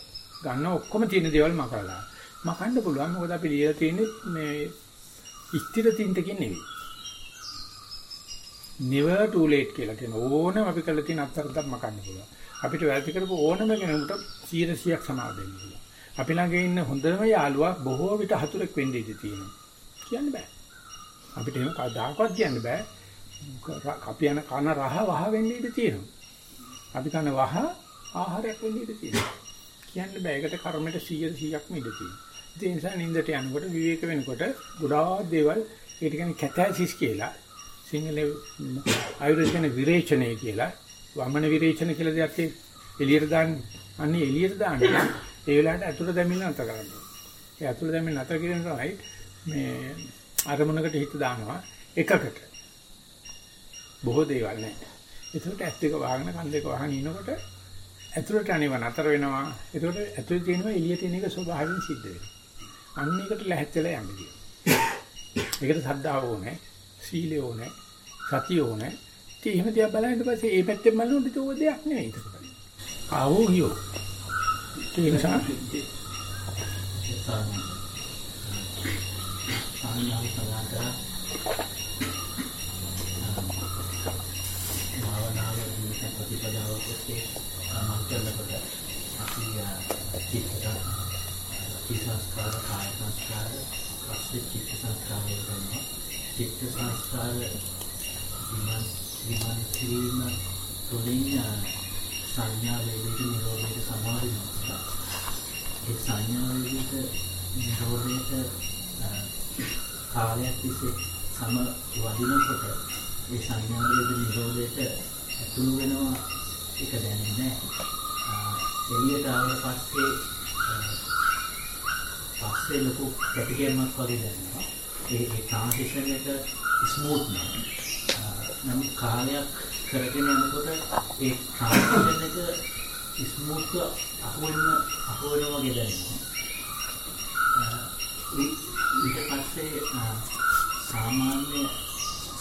ගන්න ඔක්කොම තියෙන දේවල් මකලා. මකන්න පුළුවන් මොකද අපි ලියලා තියෙන්නේ මේ ස්ථිර තින්තකින් නෙවෙයි. never too late කියලා කියන ඕනම අපි කරලා තියෙන අත්තරක් මකන්න පුළුවන්. අපිට වැරදි කරපු ඕනම කෙනෙකුට 100%ක් සමාව දෙන්න පුළුවන්. අපි ළඟ ඉන්න හොඳම යාළුවා බොහෝ විට හතුරෙක් වෙන්න ඉඩ තියෙනවා. කියන්න බෑ. අපිට එහෙම කවදාකවත් කියන්න බෑ. අපි යන කන රහ වහ වෙන්න ඉඩ තියෙනවා. අපි කන වහ ආහාරයක් වෙන්න ඉඩ තියෙනවා. කියන්න බෑ. ඒකට කර්මයට 100 100ක්ම ඉඩ තියෙනවා. ඒ නිසා නින්දට යනකොට විවේක වෙනකොට ගොඩාක් දේවල් ඒකට කියන්නේ කැතැසිස් කියලා සිංහලේ ආයුර්වේදයේ විරේචනය කියලා වමන විරේචන කියලා දෙයක් එළියට දාන්නේ. අන්නේ එළියට දාන්නේ ඒ වෙලාවට අතුල දැමිල්ල නැතර කරන්න. ඒ අතුල දැමිල්ල නැතර කිරීම තමයි මේ අරමුණකට හිත දානවා එකකට. බොහෝ දේවල් නැහැ. ඒකට ඇස් දෙක වහගෙන කන් දෙක වහගෙන ඉනකොට ඇතුළට අනිව නතර වෙනවා. ඒකට ඇතුළේ තියෙනවා එළියට එන එක ස්වභාවයෙන් සිද්ධ වෙනවා. අන්න ඒකට ලැහැත්තිලා යන්නේ. ඒකට සද්ධාව ඕනේ, සීලය ඕනේ, සතිය ඕනේ, ඉතින් එහෙම දිහා බලන ඊට පස්සේ ඒ පැත්තෙන් බලනකොට ඒක ඕක දෙයක් නෙවෙයි ඒක. ආවෝ හියෝ. ඒ නිසා සාමාන්‍යව සඳහන් කරා භාවනාවේ ජීවිත ප්‍රතිපදාවක් ඔස්සේ මම කරනකොට අපි චිත්තක සංස්කාර කාය සංස්කාර පස්සේ චිත්ත සංස්කාර වෙනවා චිත්ත සංස්කාර විමන් විමන් කිරීම තුළින් සංඥා වේදිත නිරෝධයට සමාදිනවා ඒ සංඥා වේදිත නිරෝධයට කාලයක් තිස්සේ සම වදිනකොට ඒ සංඥාවේද නිරෝධයට ඇතුළු වෙනවා ඒක දැනෙන්නේ නැහැ. එළියට ආවට පස්සේ පස්සේ ලොකු කැටිකමක් වගේ දැනෙනවා. ඒ ඒ ට්‍රාන්සිෂන් එක ස්මූත් නෑ. නමුත් කාලයක් කරගෙන යනකොට ඒ ට්‍රාන්සිෂන් එක ස්මූත් අහුවෙන අහුවෙන වගේ දැනෙනවා. ඊට පස්සේ සාමාන්‍ය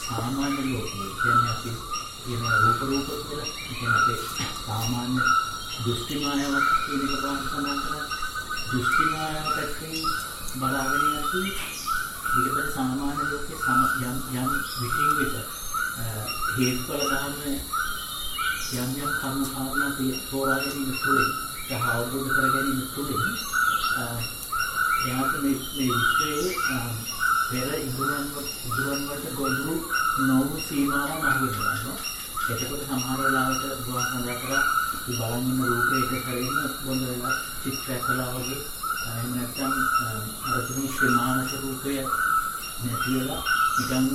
සාමාන්‍ය ලෝකයේ කියන්නේ අපි කියන රූප රූප කියලා කියන්නේ අපේ සාමාන්‍ය දෘෂ්ටි මායාවක් කියන එක පාස්කනා කරා දෘෂ්ටි මායාව පැත්තෙන් බලාගෙන යද්දී ඊට සාමාන්‍ය ලෝකයේ සම යම් යම් විකින් විට හේතුඵල ධර්ම යම් යම් කර්ම කාරණා තෝරා ගැනීම තුළින් සහ අවබෝධ කර ගැනීම තුළින් එයාට මේ මේ විශ්වයේ පෙර ඉදුරන් ඉදුරන් වලට ගොදුරු නොවු සීමාවන් අහුවෙනවා. එතකොට සමහර වෙලාවට දුවන් හදා කරා මේ බලන් ඉන්න රූපේ එක කරගෙන බොඳ වෙලා චිත්‍රයක් කළා වගේ එහෙම නැත්නම් අර තුනි ශ්‍රමානක රූපය නැතිලා නිකන්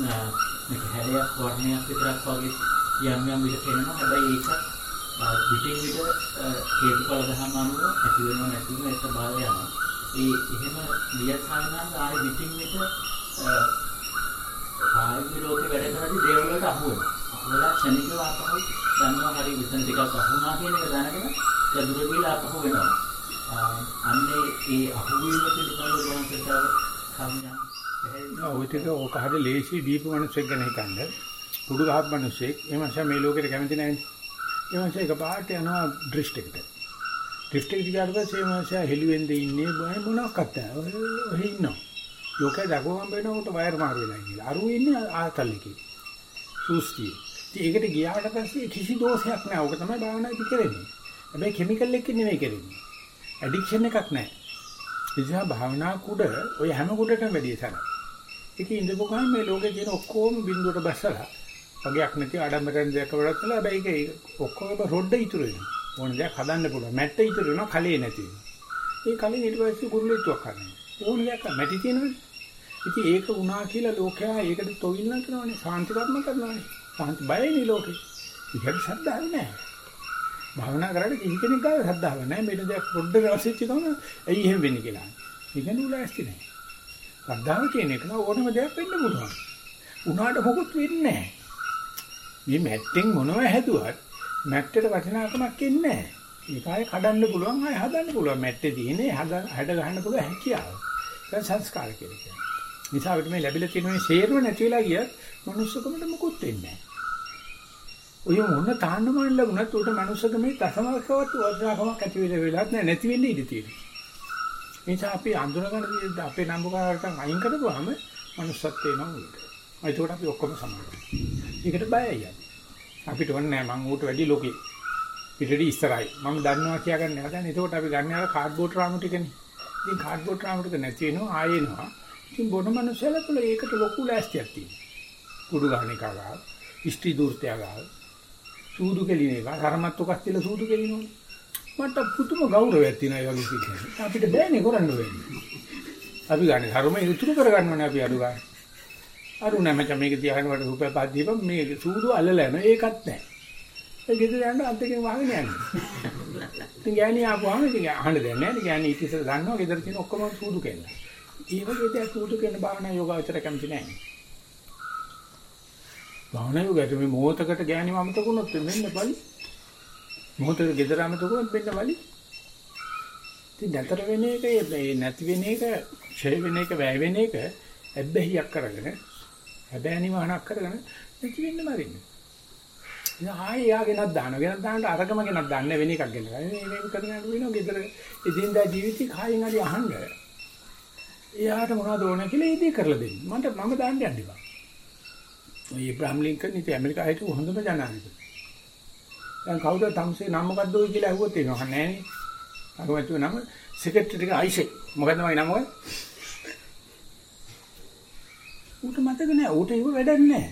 මේක හැඩයක් වර්ණයක් විතරක් වගේ යම් යම් විදිහට එනවා. හැබැයි ඒක පිටින් විට හේතුඵල ධර්ම අනුව ඇති වෙනව නැති වෙනව ඒක බාල යනවා. ඒ එහෙම වියසානන් ආයේ පිටින් විට කායික ලෝකේ වැඩ කරද්දී දේවල් වලට අහු වෙනවා. අහුවලා ක්ෂණිකව ආපහු ගන්නවා හරි විතර ටිකක් අහුණා කියන එක දැනගෙන දුර ගිහලා ආපහු වෙනවා. අන්නේ ඒ අහුවීම පිළිබඳව ගොනකට කම්යන් ඔය ටික ඕක හරිය ලේසි දීප මිනිස්සෙක් ගැන හිතන්න. කුඩු ගහප් මිනිස්සෙක් ඒ මාසය මේ ලෝකෙට කැමති නැහැ. ඒ මාසය එකපාරට යනවා ඩ්‍රිෆ්ට් එකට. ඩ්‍රිෆ්ට් එකට ගියාට පස්සේ මේ මාසය හෙළුවෙන්ද ඉන්නේ මොනවාක්වත් නැහැ. ඔය ඉන්නවා. ලෝකේ දකුවම් වෙනකොට වයර් මාරු වෙලා කියලා. අරු ඉන්නේ ආතල් එකේ. සූස්තිය. ඉතින් ඒකට ගියාට පස්සේ කිසි දෝෂයක් නැහැ. ඕක තමයි භාවනාදී කරන්නේ. හැබැයි කිමිකල් එකකින් නෙමෙයි කරන්නේ. ඇඩික්ෂන් එකක් නැහැ. ඒ නිසා භාවනා කුඩ ඔය හැම කුඩටම වැඩි සැල. ඒකේ ඉඳපු ගමන් මේ ලෝකේ තියෙන ඔක්කොම බිඳුවට බැසලා වගේක් නැති ආඩම්බරෙන් දෙයක් වලට කළා. හැබැයි ඒක ඔක්කොම රොඩ ඉතුරු වෙනවා. ඕන දෙයක් හදන්න පුළුවන්. මැට්ට ඉතුරු වෙනවා කලේ නැති වෙනවා. ඒ කලේ ඊට පස්සේ කුරුල්ලෙට්ටුවක් කරනවා. ඕන දෙයක් මැටි තියෙනවනේ. ඉතින් ඒක වුණා කියලා ලෝකයා ඒකට තොවිල් කරනවානේ. සාන්ති කර්ම කරනවානේ. සාන්ති බයනේ ලෝකේ. ඉතින් ශ්‍රද්ධාව නැහැ. භාවනා කරලා කිසි කෙනෙක් ගාව ශ්‍රද්ධාව නැහැ. මෙන්න දෙයක් පොඩ්ඩක් අවශ්‍යච්ච ගමන් ඇයි එහෙම වෙන්නේ කියලා. ඉගෙන උලාස්ති නැහැ. ශ්‍රද්ධාව කියන එක ඕනම දෙයක් වෙන්න පුළුවන්. උනාට මොකුත් වෙන්නේ නැහැ. මේ මැට්ටෙන් මොනව හැදුවත් මැට්ටේට වටිනාකමක් එන්නේ නැහැ. ඒක ආයේ කඩන්න පුළුවන් ආයේ හදන්න පුළුවන්. මැට්ටේ තියෙන්නේ හැඩ ගන්න පුළුවන් හැකියාව. ඒක සංස්කාර කියලා කියනවා. නිසා අපිට මේ ලැබිලා තියෙන මේ ෂේරුව නැති වෙලා ගියත් මනුස්සකමට මොකුත් වෙන්නේ නැහැ. ඔය මොන තාන්න මොන ලැබුණත් උට මනුස්සකමේ දසමකවත් වර්ධනකමක් ඇති වෙලා වෙලත් නැහැ නැති වෙන්නේ ඉඳී තියෙනවා. නිසා අපි අඳුරගන්න අපේ නම්බුකාරට අයින් කරපුවාම මනුස්සත් වෙනවා උඩ. ඒකට අපි ඔක්කොම සමානයි. ඒකට බයයි අපි. අපිට ඕනේ නැහැ මං ඌට වැඩි ලෝකේ. පිටරි ඉස්සරහයි. මම දන්නවා කියා ගන්න හදන. ඒකට අපි ගන්න අර කාඩ්බෝඩ් රාමු ටිකනේ. ඉතින් කාඩ්බෝඩ් රාමු ටික නැති වෙනවා ආයෙනවා. ඉතින් බොන මනුස්සයලා තුල ඒකට ලොකු ලෑස්තියක් තියෙනවා. කුඩු ගන්න එක ගාව, ඉස්ටි දූර්තය ගාව, සූදු කෙලින එක, හරමත් උකස් තියලා සූදු කෙලිනවනේ. මට පුදුම ගෞරවයක් තියෙනවා ඒ වගේ කිව්වොත්. අපිට බෑනේ කරන්න වෙන්නේ. අපි ගන්න හරුම ඉතුරු කරගන්නවනේ අපි අඩු ගන්න. අරු නැමච මේක තියාගෙන වට රුපියල් පහ දීපම් මේ සූදු අල්ලලා යනවා ඒකත් නැහැ. ඒ ගෙදර යන්න අද්දකින් වහගෙන යන්නේ. ඉතින් ගෑණි ආපුවාම ඉතින් අහන්න දෙන්නේ නැහැ. ගෑණි ඊට ඉස්සෙල්ලා දන්නවා ගෙදර තියෙන ඔක්කොම සූදු කෙල්ල. ඒ වගේ දෙයක් සූදු කෙන්න භාවනා යෝගාවචර කැමති නැහැ. භාවනා යෝගයට මේ මොහතකට ගෑණි මමතකුනොත් වෙන්න බලි. මොහතකට ගෙදර අමතකුනොත් වෙන්න බලි. ඉතින් නැතර වෙන එක මේ නැති වෙන එක ඡය වෙන එක වැය වෙන එක ඇබ්බැහියක් කරගෙන හැබැයි නිවහනක් කරගෙන නැති වෙන්න මරින්න. ඉතින් ආයෙ යා ගෙනත් දානවා. ගෙනත් දාන්නට අරගම ගෙනත් දාන්න වෙන එකක් ගෙනලා. මේ මේ කරගෙන වෙනවා ගෙදර ඉදින්දා ජීවිතේ කායින් හරි අහන්න. එයාට මොනවද ඕන කියලා ඒ දේ කරලා දෙන්න. මට මම දාන්න යන්න ඉබා. ඔය ඉබ්‍රාහිම් ලින්කන් ඉතින් ඇමරිකාවේ හොඳම ජනාධිපති. දැන් කවුද තමුසේ නම මොකද්ද ඔය කියලා අහුවොත් එනවා. නෑනේ. අගමැතිව නම සෙක්‍රටරි එක ආයිෂේ. මොකද්ද මගේ නම ඔය? ඌට මතක නෑ. ඌට ඉව වැඩක් නෑ.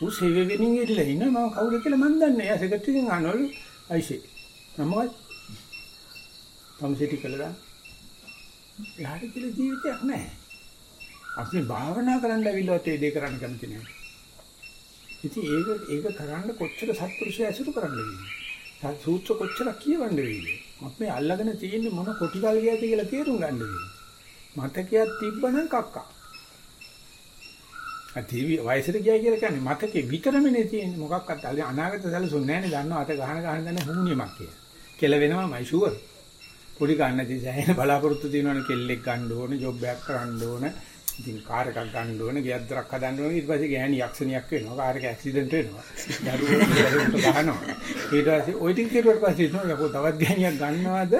ඌ සේවය වෙනින් ඉල්ලලා ඉන්න මම කවුද කියලා මන් දන්නේ නෑ. එයා සෙක්‍රටරිගෙන් අහනවලු ආයිෂේ. නම මොකක්ද? තමුසේ ටිකලා දාන්න. එහාට කියලා ජීවිතයක් නැහැ. අපි භාවනා කරන්න ඇවිල්ලාත් ඒ දේ කරන්න කැමති නැහැ. ඉතින් ඒක ඒක කරන්න කොච්චර සත්පුරුෂය ඇසුරු කරන්න වෙන්නේ. සූත්‍ර කොච්චර කියවන්න වෙන්නේ. අපි අල්ලගෙන තියෙන්නේ මොන කොටි කල් ගියද කියලා තේරුම් ගන්න වෙන්නේ. මතකයක් තිබ්බනම් කක්කා. අතිවි වයසට ගියා කියලා කියන්නේ මතකේ විතරමනේ තියෙන්නේ මොකක්වත් අනාගත සැලසුන්නේ නැහැ නේ දන්නවා අත ගහන ගහන දන්නේ හුනියමක් කියලා. කෙල වෙනවමයි ෂුවර්. පොඩි ගන්න ඉතින් සෑහෙන බලාපොරොත්තු තියෙනවනේ කෙල්ලෙක් ගන්න ඕනේ, ජොබ් එකක් කරන්න ඕනේ. ඉතින් කාර් එකක් ගන්න ඕනේ, ගෙයක් දරක් හදන්න ඕනේ. ඊට පස්සේ ගෑණි යක්ෂණියක් වෙනවා. කාර් එක ඇක්සිඩන්ට් වෙනවා. දරුවෝ ගහනවා. ඊට පස්සේ ওই ටික කෙරුවට පස්සේ ඉන්නවා යකෝ තවත් ගෑණියක් ගන්නවද?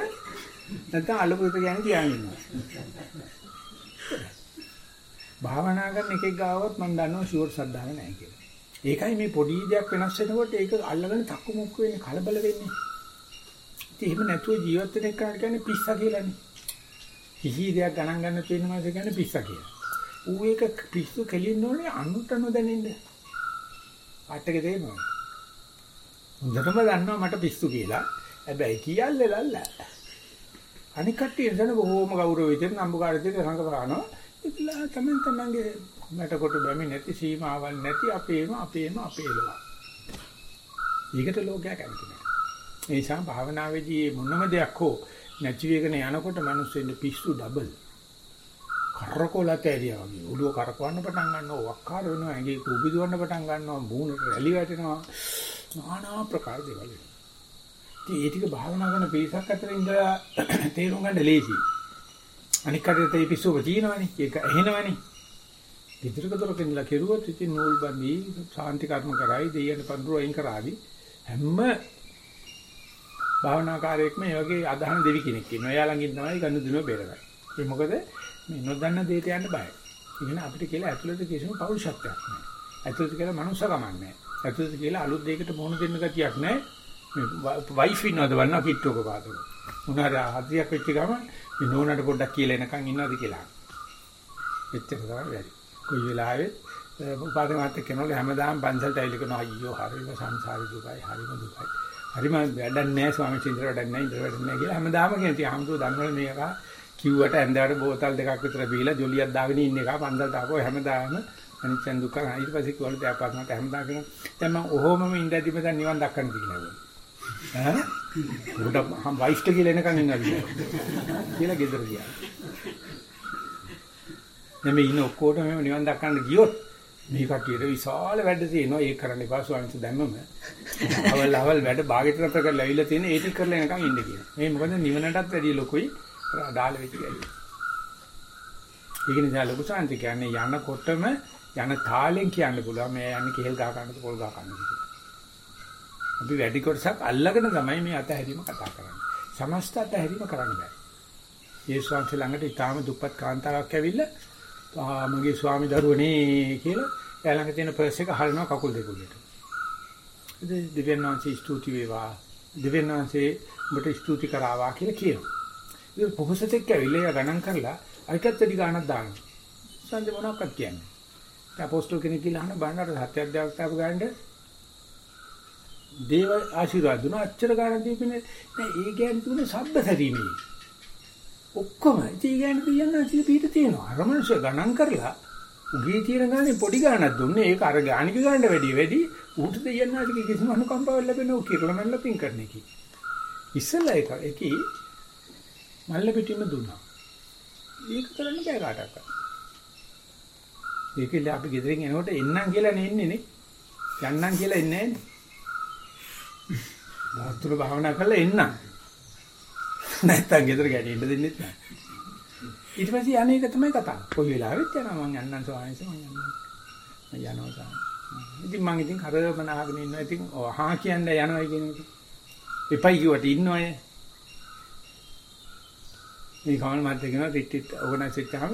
නැත්නම් අලුපුත ගෑණි තියාගෙන ඉන්නවා. භාවනා කරන එකෙක් ගාවත් මම දන්නවා ෂුවර් සද්දාව නැහැ කියලා. ඒකයි මේ පොඩි දෙයක් වෙනස් වෙනකොට ඒක අල්ලගෙන තක්කු මුක්කු වෙන්නේ කලබල වෙන්නේ. ඉතින් එහෙම නැතුව ජීවත් වෙන එක කියන්නේ පිස්සා කියලානේ. කිසි දෙයක් ගණන් ගන්න තියෙනවා කියන්නේ පිස්සා කියලා. ඌ ඒක පිස්සු කෙලින්න ඕනේ අනුට නොදැනෙන්න. අටක තේනවා. හොඳටම දන්නවා මට පිස්සු කියලා. හැබැයි කියල්ලේ ලල්ල. අනික කට්ටිය එතන බොහෝම ගෞරවයෙන් නම්බුකාරයෙක් රංගපානවා. ඉතිලා තමයි තමන්ගේ මට කොට බැමි නැති සීමාවල් නැති අපේම අපේම අපේලවා. ඊකට ලෝකයක් කැමති නැහැ. ඒ නිසා භාවනාවේදී මොනම දෙයක් හෝ නැති වෙගෙන යනකොට මිනිස්සුෙන්න පිස්සු ඩබල්. කරකෝලත ඇරියා වගේ. ඔළුව කරකවන්න පටන් ගන්නවා, වක්කාර වෙනවා, ඇඟේ කුබිදවන්න පටන් ගන්නවා, මූණට රැලි වැටෙනවා. নানা ප්‍රකාර දේවල්. ඉතින් ඒ ටික භාවනා කරන පිරිසක් අතර ඉඳලා *clears throat* තේරුම් ගන්න ලේසි. අනික් කටේ තේ පිස්සුව තියෙනවනේ. ඒක ඇහෙනවනේ. විතරක දොරක ඉඳලා කෙරුවොත් ඉතින් නූල් බඳී සාන්ති කර්ම කරයි, දෙයයන් පඳුර අයින් කරાવી හැම භාවනාකාරයෙක්ම මේ වගේ අදහන දෙවි කෙනෙක් ඉන්නවා. එයා ළඟින් තමයි ගන්න දිනුව බේරගන්නේ. ඒ මොකද මේ නොදන්න දෙයට යන්න බයයි. ඉතින් අපිට කියලා ඇතුළත කිසිම පෞරුෂත්වයක් නැහැ. ඇතුළත කියලා මනුස්සකමක් නැහැ. ඇතුළත කියලා අලුත් දෙයකට මුහුණ දෙන්න ගතියක් නැහැ. මේ වයිෆ් ඉන්නවද බලනවා කිට්ටුවක පාතක. මොනාර හදියක් වෙච්ච ගම මේ නෝනට පොඩ්ඩක් කියලා එනකන් ඉන්නවද කියලා. එච්චර තමයි වැඩි. කොයි වෙලාවෙත් උපාධි මාත්‍ය කෙනෙකුට හැමදාම පන්සලට ඇවිල්ලා කරනවා අයියෝ හරිම සංසාරේ දුකයි හරිම දුකයි. හරිම වැඩක් නැහැ ස්වාමීන් වහන්සේ වැඩක් නැහැ ඉඳ වැඩක් නැහැ කියලා හැමදාම කියන තියා හමුදු දන්නවනේ මේක කිව්වට ඇඳවට බෝතල් දෙකක් විතර බීලා ජොලියක් දාගෙන ඉන්න එක පන්සලට ආපුවා හැමදාම අනිච්චන් දුක්ඛ ඊට පස්සේ කිව්වලු දැන් පාස්මට හැමදාම කියන දැන් මම ඔහොමම ඉඳදිම දැන් නිවන් දක්කන්න කියලා ඈ උඩ වයිස්ට් කියලා එනකන් ඉන්නද කියලා ගෙදර ගියා. එමේ ඉන්න ඔක්කොටම නිවන් දක්කන්න ගියොත් මේ කටියට විශාල වැඩ තියෙනවා ඒක කරන්න එපා ස්වාමීන් වහන්සේ දැම්මම. අවල් අවල් වැඩ භාගයට නතර කරලා ඇවිල්ලා තියෙන ඒ ටික කරලා එනකන් ඉන්න කියනවා. මේ මොකද නිවනටත් වැඩිය ලොකුයි ඩාල වෙච්ච ගැලි. ඒක නිසා ලොකු සාන්ති කියන්නේ යනකොටම යන තාලෙන් කියන්න පුළුවන් මේ යන්නේ කෙහෙල් ගහ ගන්නද පොල් ගහ ගන්නද කියලා. අපි වැඩි කොටසක් අල්ලගෙන තමයි මේ අතහැරීම කතා කරන්නේ. සමස්ත අතහැරීම කරන්න බෑ. යේසුස් වහන්සේ ළඟට ඊටාම දුප්පත් කාන්තාවක් ඇවිල්ලා මගේ ස්වාමි දරුවනේ කියලා එයා ළඟ තියෙන පර්ස් එක හරිනවා කකුල් දෙක උඩට. ඉතින් දිව්‍යනාංශي ස්තුති වේවා. දිව්‍යනාංශේ ඔබට ස්තුති කරාවා කියලා කියනවා. ඉතින් පොහොසතෙක් ඇවිල්ලා ගණන් කරලා අයිකත් වැඩි ගාණක් දානවා. සංජය මොනවක්වත් කියන්නේ. ඒ අපොස්තල් කෙනෙක් කියලා අහන බණ්ඩාර සත්‍යයක් දාපු ගානට දේව ආශිර්වාද දුන අච්චර ගාණක් දීපිනේ නෑ ඒ කියන්නේ තුනේ සබ්බ සැදීමේ. ඔක්කොම ඉතින් ගෑනු පියන්න සිය පිට තියෙනවා. අර මනුස්සය ගණන් කරලා උගේ තියෙන ගානේ පොඩි ගාණක් දුන්නේ. ඒක අර ගානික ගානට වැඩි වැඩි ඌට දෙයන්න ආදික කිසිම අනුකම්පාවක් ලැබෙන්නේ ඔය කිරලමල්ල පින් කරන එකයි. ඉස්සෙල්ලා ඒක ඒකි මල්ල පිටින්ම දුන්නා. ඒක කරන්න බෑ කාටවත්. ඒකෙල්ල අපි ගෙදරින් එනකොට එන්නම් කියලා නෙන්නේ නේ. යන්නම් කියලා එන්නේ නැහැ නේ. දාතුරු භාවනා කරලා එන්නම්. නැත්තම් ගෙදර ගැටෙන්න දෙන්නෙත් නැහැ. ඊට පස්සේ අනේක තමයි කතාව. කොයි වෙලාවෙත් යනවා මං යන්නම් ස්වාමීන් වහන්සේ මං යන්නම්. මං යනවා ස්වාමීන්. ඉතින් මං ඉතින් කරවන අහගෙන ඉන්නවා. ඉතින් හා කියන්න යනවා කියන එක. එපයි කිව්වට ඉන්නවය. මේ කමල් මාත්‍ය කියනවා ටිට් ඕගනයිස් වෙච්චාම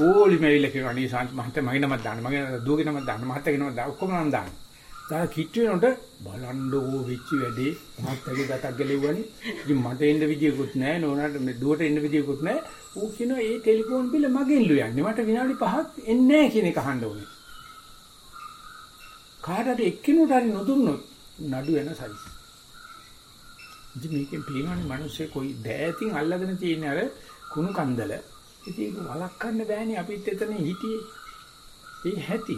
ඕලි මේවිල කියනවා අනේ සාන්ත මහත්තයා මගේ නමක් දාන්න. මගේ දුවගේ නමක් දාන්න. මහත්තයාගේ නමක් දාන්න. ඔක්කොම නම් දාන්න. දාලා කිට් වෙනකොට බලන්න ඕ වෙච්ච වැඩේ මහත්තයාගේ ගතක් ගලෙව්වනේ. ඉතින් මට එන්න විදියකුත් නැහැ. නෝනාට මේ දුවට එන්න විදියකුත් නැහැ. ඌ කියනවා ඒ ටෙලිෆෝන් බිල මගෙන් ලු යන්නේ. මට විනාඩි 5ක් එන්නේ නැහැ කියන එක අහන්න ඕනේ. කාටද එක්කිනුට හරි නොදුන්නොත් නඩු වෙන සයිස්. ඉතින් මේකෙන් පේනවනේ මිනිස්සේ කොයි දෑතින් අල්ලගෙන තියෙන අර කුණු කන්දල. ඉතින් ඒක වළක්වන්න බෑනේ අපිත් එතන හිටියේ. ඒ හැටි.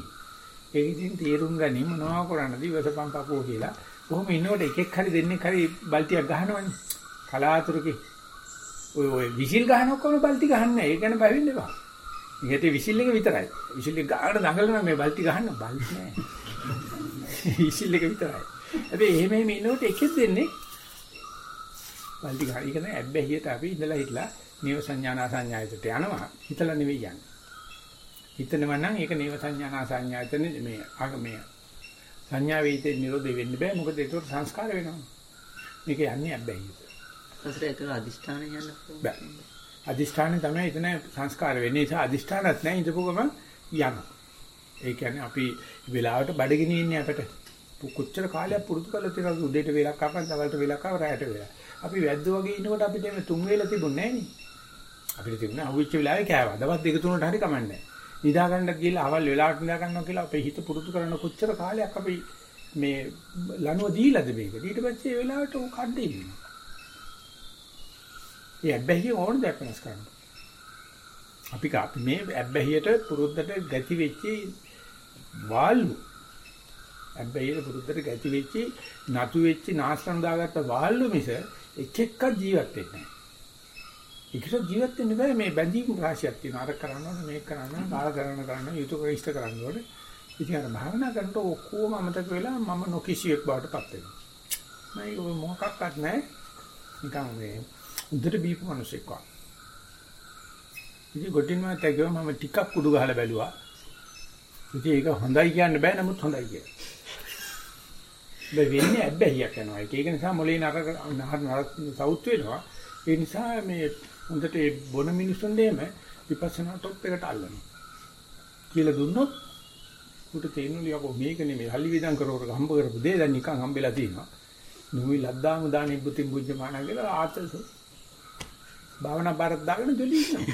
ඒක ඉතින් තේරුම් ගනි මොනවා කරන්නද ඉවසපන් පපුව කියලා. කොහොම ඉන්නකොට එකෙක් හරි දෙන්නෙක් හරි බල්ටියක් ගහනවනේ. කලාතුරකේ. ඔය ඔය විසිල් ගහන ඔක්කොම බල්ටි ගහන්නේ නැහැ. ඒ ගැන බය වෙන්න එපා. මේකේ විසිල් එක විතරයි. විසිල් එක ගාන දඟලනවා මේ බල්ටි ගහන්න බල්ටි නෑ. *laughs* විසිල් එක විතරයි. හැබැයි එහෙම එහෙම ඉන්නකොට එකෙක් දෙන්නේ බල්ටි ගහ. ඒක නෑ ඇබ්බැහියට අපි ඉඳලා හිටලා නේව සංඥානා සංඥායතට යනවා. හිතලා නෙවෙයි යන්නේ. හිතනවා නම් ඒක නේව සංඥානා සංඥායතන මේ අග මේ සංඥා වේිතේ නිරෝධ වෙන්න බෑ. මොකද ඒක සංස්කාර වෙනවා. මේක යන්නේ ඇබ්බැහියට. සසර ඒක අදිෂ්ඨාන යන්න බෑ. අදිෂ්ඨානෙ තමයි එතන සංස්කාර වෙන්නේ. ඒ නිසා අදිෂ්ඨානත් නැහැ ඉඳපු ගමන් යනවා. ඒ කියන්නේ අපි වෙලාවට බඩගිනි ඉන්නේ අපිට. කොච්චර කාලයක් පුරුදු කරලා තියෙනවද උදේට වේලක් කපන්, දවල්ට වේලක් කව, රැයට වේලක්. අපි වැද්දෝ වගේ ඉන්නකොට අපිට මේ තුන් වේල තිබුණේ නැහැ නේ. අපිට තිබුණේ අහුවෙච්ච වෙලාවේ කෑවා. දවස් දෙක තුනට හරි කමන්නේ නිදා ගන්නත් ගිහලා අවල් වෙලාවට නිදා ගන්නවා කියලා අපේ හිත පුරුදු කරන කොච්චර කාලයක් අපි මේ ලනුව දීලාද මේක. ඊට පස්සේ ඒ වෙලාවට උ කඩේ ඉන්නවා. ඒ ඇබ්බැහිය ඕන දෙයක් වෙනස් කරනවා. අපි අපි මේ ඇබ්බැහියට පුරුද්දට ගැති වෙච්චි වාල්ලු. ඇබ්බැහියට පුරුද්දට ගැති වෙච්චි නතු වෙච්චි නාස්තන දාගත්ත වාල්ලු මිස එක එකක් ජීවත් වෙන්නේ නැහැ. ඒකට ජීවත් වෙන්න බෑ මේ බැඳීම් රාශියක් තියෙනවා. අර කරන්න ඕනේ මේක කරන්න ඕනේ බාල කරන්න කරන්න යුතුය ඉෂ්ට කරන්න ඕනේ. ඉතින් අර භාවනා කරනකොට ඔක්කොම අමතක වෙලා මම නොකිසියෙක් බවට පත් වෙනවා. මම මොකක්වත් නැහැ. නිකන් මේ උදේට බීපු මිනිස්සෙක් වගේ. ඉතින් ගොටින් මාත් ඇගිව මම ටිකක් කුඩු ගහලා බැලුවා. ඉතින් ඒක හොඳයි කියන්න බෑ නමුත් හොඳයි කියලා. මේ වෙන්නේ ඇබ්බැහියක් යනවා. ඒක නිසා මොලේ නරක නරක සවුත් වෙනවා. ඒ නිසා මේ හොඳට ඒ බොන මිනිස්සුන් දෙම විපස්සනා টොප් එකට අල්ලනවා. කියලා දුන්නොත් උට තේරෙනු ලියකෝ මේක නෙමෙයි හලි විදන් කරවර හම්බ කරපු දේ දැන් නිකන් හම්බෙලා තියෙනවා. නුයි ලද්දාම දානි බුතින් බුද්ධමාන කියලා ආතස භාවනා බාරක් දාගෙන ජොලි ඉන්නවා.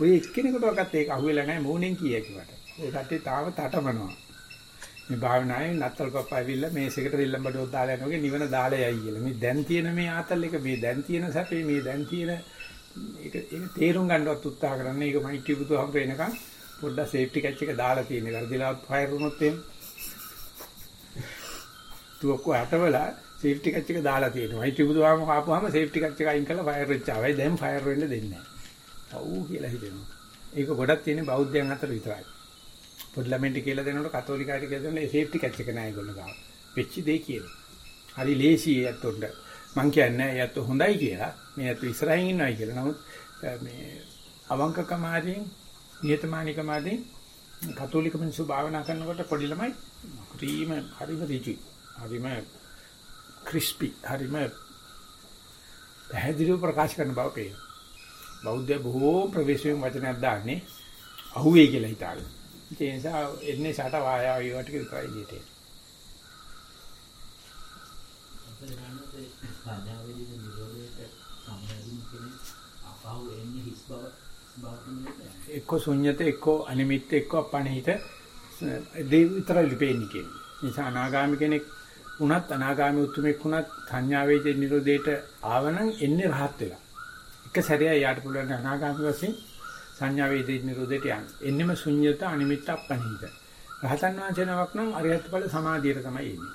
ඔය එක්කෙනෙකුටවත් ඒක අහුවෙලා නැහැ මූණෙන් කියකියට. ඒ කට්ටිය තාම තටමනවා. මේ භාවනාවේ නත්තල් පප්පා ඇවිල්ලා මේසෙකට දෙල්ලම් බඩුවක් දාලා යනෝගේ නිවන දාලා යයි කියලා. මේ දැන් තියෙන මේ ආතල් එක මේ දැන් තියෙන සැපේ මේ දැන් තියෙන ඒක ඒක තේරුම් ගන්නවත් උත්සාහ කරන්න. ඒක මයිටි බුදුහම වෙනකන් පොඩ්ඩක් සේෆ්ටි කැච් එක දාලා තියෙන. කරදිලා ෆයර් වුණොත් එහෙම. තුවක්කු අටවලා සේෆ්ටි කච් එක දාලා තියෙනවා. ඒ තිබුදුවාම ආපුවාම සේෆ්ටි කච් එක අයින් කරලා ෆයර් වෙච්ච ආවයි දැන් ෆයර් වෙන්න දෙන්නේ නැහැ. ඔව් කියලා හිතෙනවා. ඒක ගොඩක් තියෙන්නේ බෞද්ධයන් අතර විතරයි. පොඩි ළමෙන්ට කියලා දෙනකොට කතෝලිකයිට කියලා දෙනවා ඒ සේෆ්ටි කච් එක නෑ ඒගොල්ලෝ ගාව. වෙච්ච දෙය කියලා. හරි ලේසි ඒත්තොන්ට. මං කියන්නේ ඒත් හොඳයි කියලා. මේ ඒත් ඉස්සරහින් ඉන්නවයි කියලා. නමුත් මේ අවංකකම ආදීන් නියතමානිකම ආදීන් කතෝලික මිනිස්සු භාවනා කරනකොට පොඩි ළමයි හරිම හරිම ඍජුයි. හරිම ක්‍රිස්පි හරිම පැහැදිලිව ප්‍රකාශ කරන බව පේනවා. බෞද්ධ බොහෝ ප්‍රවේශයෙන් වචනයක් දාන්නේ අහුවේ කියලා හිතාගෙන. ඒ නිසා එන්නේ සට වායා වේවට විතරයි ඉන්නේ. සංඥාවේදී නිරෝධයට සම්බන්ධින් කියන්නේ අපහු එන්නේ හිස් බව බවට එක්ක ශුන්්‍යත එක්ක අනිමිත් එක්ක අපණහිත දේ විතරයි ලිපෙන්නේ කියන්නේ. නිසා අනාගාමී කෙනෙක් වුණත් අනාගාමී උතුමෙක් වුණත් සංඥා වේදේ නිරෝධයට ආවනම් එන්නේ රහත් වෙලා. එක සැරේ යාට පුළුවන් අනාගාමී වශයෙන් සංඥා වේදේ නිරෝධයට යන්න. එන්නෙම ශුන්්‍යත අනිමිත්ත අපනිහිත. රහතන් වහන්සේ නමක් නම් අරියත් ඵල සමාධියට තමයි එන්නේ.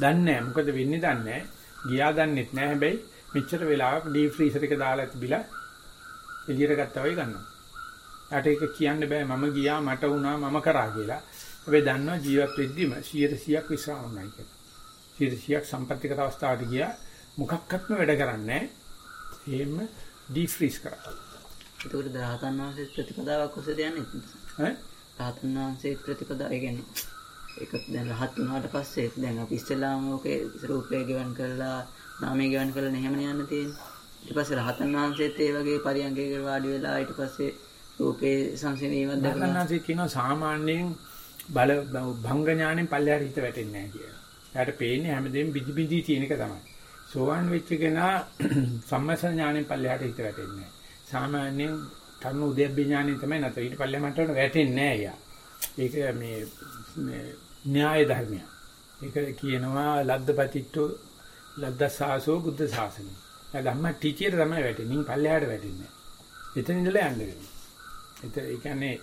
දන්නේ නැහැ මොකද වෙන්නේ දන්නේ නැහැ. ගියා දන්නෙත් නැහැ හැබැයි මෙච්චර වෙලාවක් ඩීප් ෆ්‍රීසර් එක දාලා තිබිලා එළියට ගත්තා වගේ ගන්නවා. යාට ඒක කියන්න බෑ මම ගියා මට වුණා මම කරා කියලා. හැබැයි දන්නවා ජීවත් වෙද්දිම 100%ක් විශ්වාස නැහැ කියලා. 100%ක් සම්පත්‍තික අවස්ථාවට ගියා මොකක්වත්ම වැඩ කරන්නේ නැහැ. එහෙම ඩීෆ්‍රීස් කරා. ඒකට දරහතන් වහන්සේ ප්‍රතිපදාවක් ඔස්සේ යන්නේ ඈ රහතන් වහන්සේ ප්‍රතිපදාව ඒ කියන්නේ ඒක දැන් රහත් වුණාට පස්සේ දැන් අපි ඉස්සෙල්ලාම ඕකේ රූපය ගෙවන් කරලා නාමය ගෙවන් කරලා එහෙමනේ යන්න තියෙන්නේ. ඊට පස්සේ රහතන් වහන්සේත් ඒ වගේ පරියන්කයකට වාඩි වෙලා ඊට පස්සේ රූපේ සංසිඳීමක් දැකලා දක්වනාසේ කියනවා සාමාන්‍යයෙන් බල භංග ඥාණයෙන් පල්ලෙහාට හිත වැටෙන්නේ නැහැ කියලා. එයාට පේන්නේ හැමදේම බිදි බිදි තියෙන එක තමයි. සෝවන් වෙච්ච කෙනා *clears throat* සම්මස ඥාණයෙන් පල්ලෙහාට හිත වැටෙන්නේ නැහැ. සාමාන්‍යයෙන් තරුණ උද්‍යප්ප ඥාණයෙන් තමයි නැතෝ ඊට පල්ලෙහා මට්ටමට වැටෙන්නේ නැහැ යා. ඒක මේ මේ න්‍යාය ධර්මයක්. ඒක කියනවා ලද්දපතිට්ඨු ලද්දසාසෝ බුද්ධ ශාසනය. ඒ ධම්ම ටීචර් තමයි වැටෙන්නේ. නින් පල්ලෙහාට වැටෙන්නේ නැහැ. එතන ඉඳලා යන්න වෙනවා. එතන ඒ කියන්නේ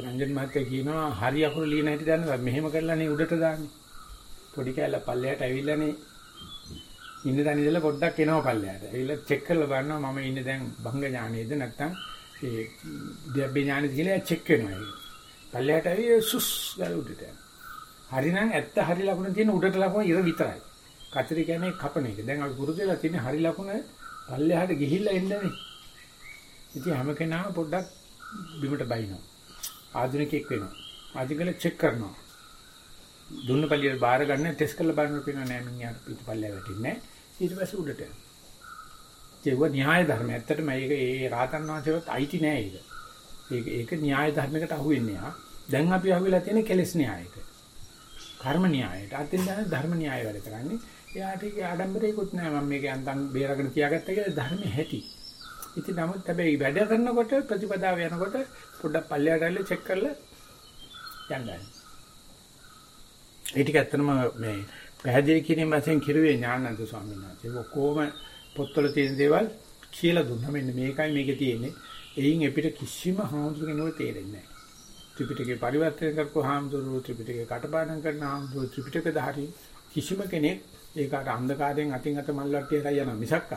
රංජන් මහත්තයා කියනවා හරි අකුරු ලියන හැටි දන්නවා මෙහෙම කරලා නේ උඩට දාන්නේ. පොඩි කැල්ල පල්ලෙහාට ඇවිල්ලානේ ඉන්න තැන ඉඳලා පොඩ්ඩක් එනවා පල්ලෙහාට. ඇවිල්ලා චෙක් කරලා බලනවා මම ඉන්නේ දැන් භංග ඥානෙද නැත්නම් ඒ දියබ්බේ ඥානෙද කියලා චෙක් වෙනවා ඒක. පල්ලෙහාට ඇවිල්ලා සුස් ගාලා උඩට යනවා. හරිනම් ඇත්ත හරි ලකුණ තියෙන උඩට ලකුණ ඉර විතරයි. කතරි කියන්නේ කපන එක. දැන් අපි පුරුදු වෙලා තියෙන හරි ලකුණ පල්ලෙහාට ගිහිල්ලා එන්නනේ. ඉතින් හැම කෙනාම පොඩ්ඩක් බිමට බයිනවා. ආධුනිකෙක් වෙනවා. ආධිකල චෙක් කරනවා. දුන්න පල්ලියට බාර ගන්න ටෙස්ට් කරලා බලනකොට පේනවා නෑ මිනිහාට පිටපල්ලය වැටෙන්නේ නෑ. ඊට පස්සේ උඩට යනවා. ඒක න්‍යාය ධර්ම. ඇත්තටම මේක ඒ රාතන් වහන්සේවත් අයිති නෑ ඒක. ඒක ඒක න්‍යාය ධර්මයකට අහු වෙන්නේ ආ. දැන් අපි අහුවෙලා තියෙන කෙලෙස් න්‍යායයට. කර්ම න්‍යායයට. අතින් දැන් ධර්ම න්‍යාය වැඩ කරන්නේ. එයාට ඒක ආඩම්බරේකුත් නෑ මම මේක අන්තම් බේරගෙන තියාගත්තා කියලා ධර්මෙ හැටි. ඉතින් නමුත් හැබැයි වැඩ කරනකොට ප්‍රතිපදාව යනකොට පොඩ්ඩක් පල්ලයට ඇවිල්ලා චෙක් කරලා යන්නයි. ඒ ටික ඇත්තනම මේ පැහැදිලි කිරීම වශයෙන් කිරුවේ ඥානන්ත ස්වාමීන් වහන්සේ. ඔක්කොම පොත්වල තියෙන දේවල් කියලා දුන්නා. මෙන්න මේකයි මේකේ තියෙන්නේ. එයින් අපිට කිසිම හාමුදුරු කෙනෙකුට තේරෙන්නේ නැහැ. ත්‍රිපිටකේ පරිවර්තන කරපු හාමුදුරුවෝ ත්‍රිපිටකේ කටපාඩම් කරන හාමුදුරුවෝ ත්‍රිපිටකධාරී කිසිම කෙනෙක් ඒකට අන්ධකාරයෙන් අතින් අත මල්ලට්ටිය කරා යන මිසක්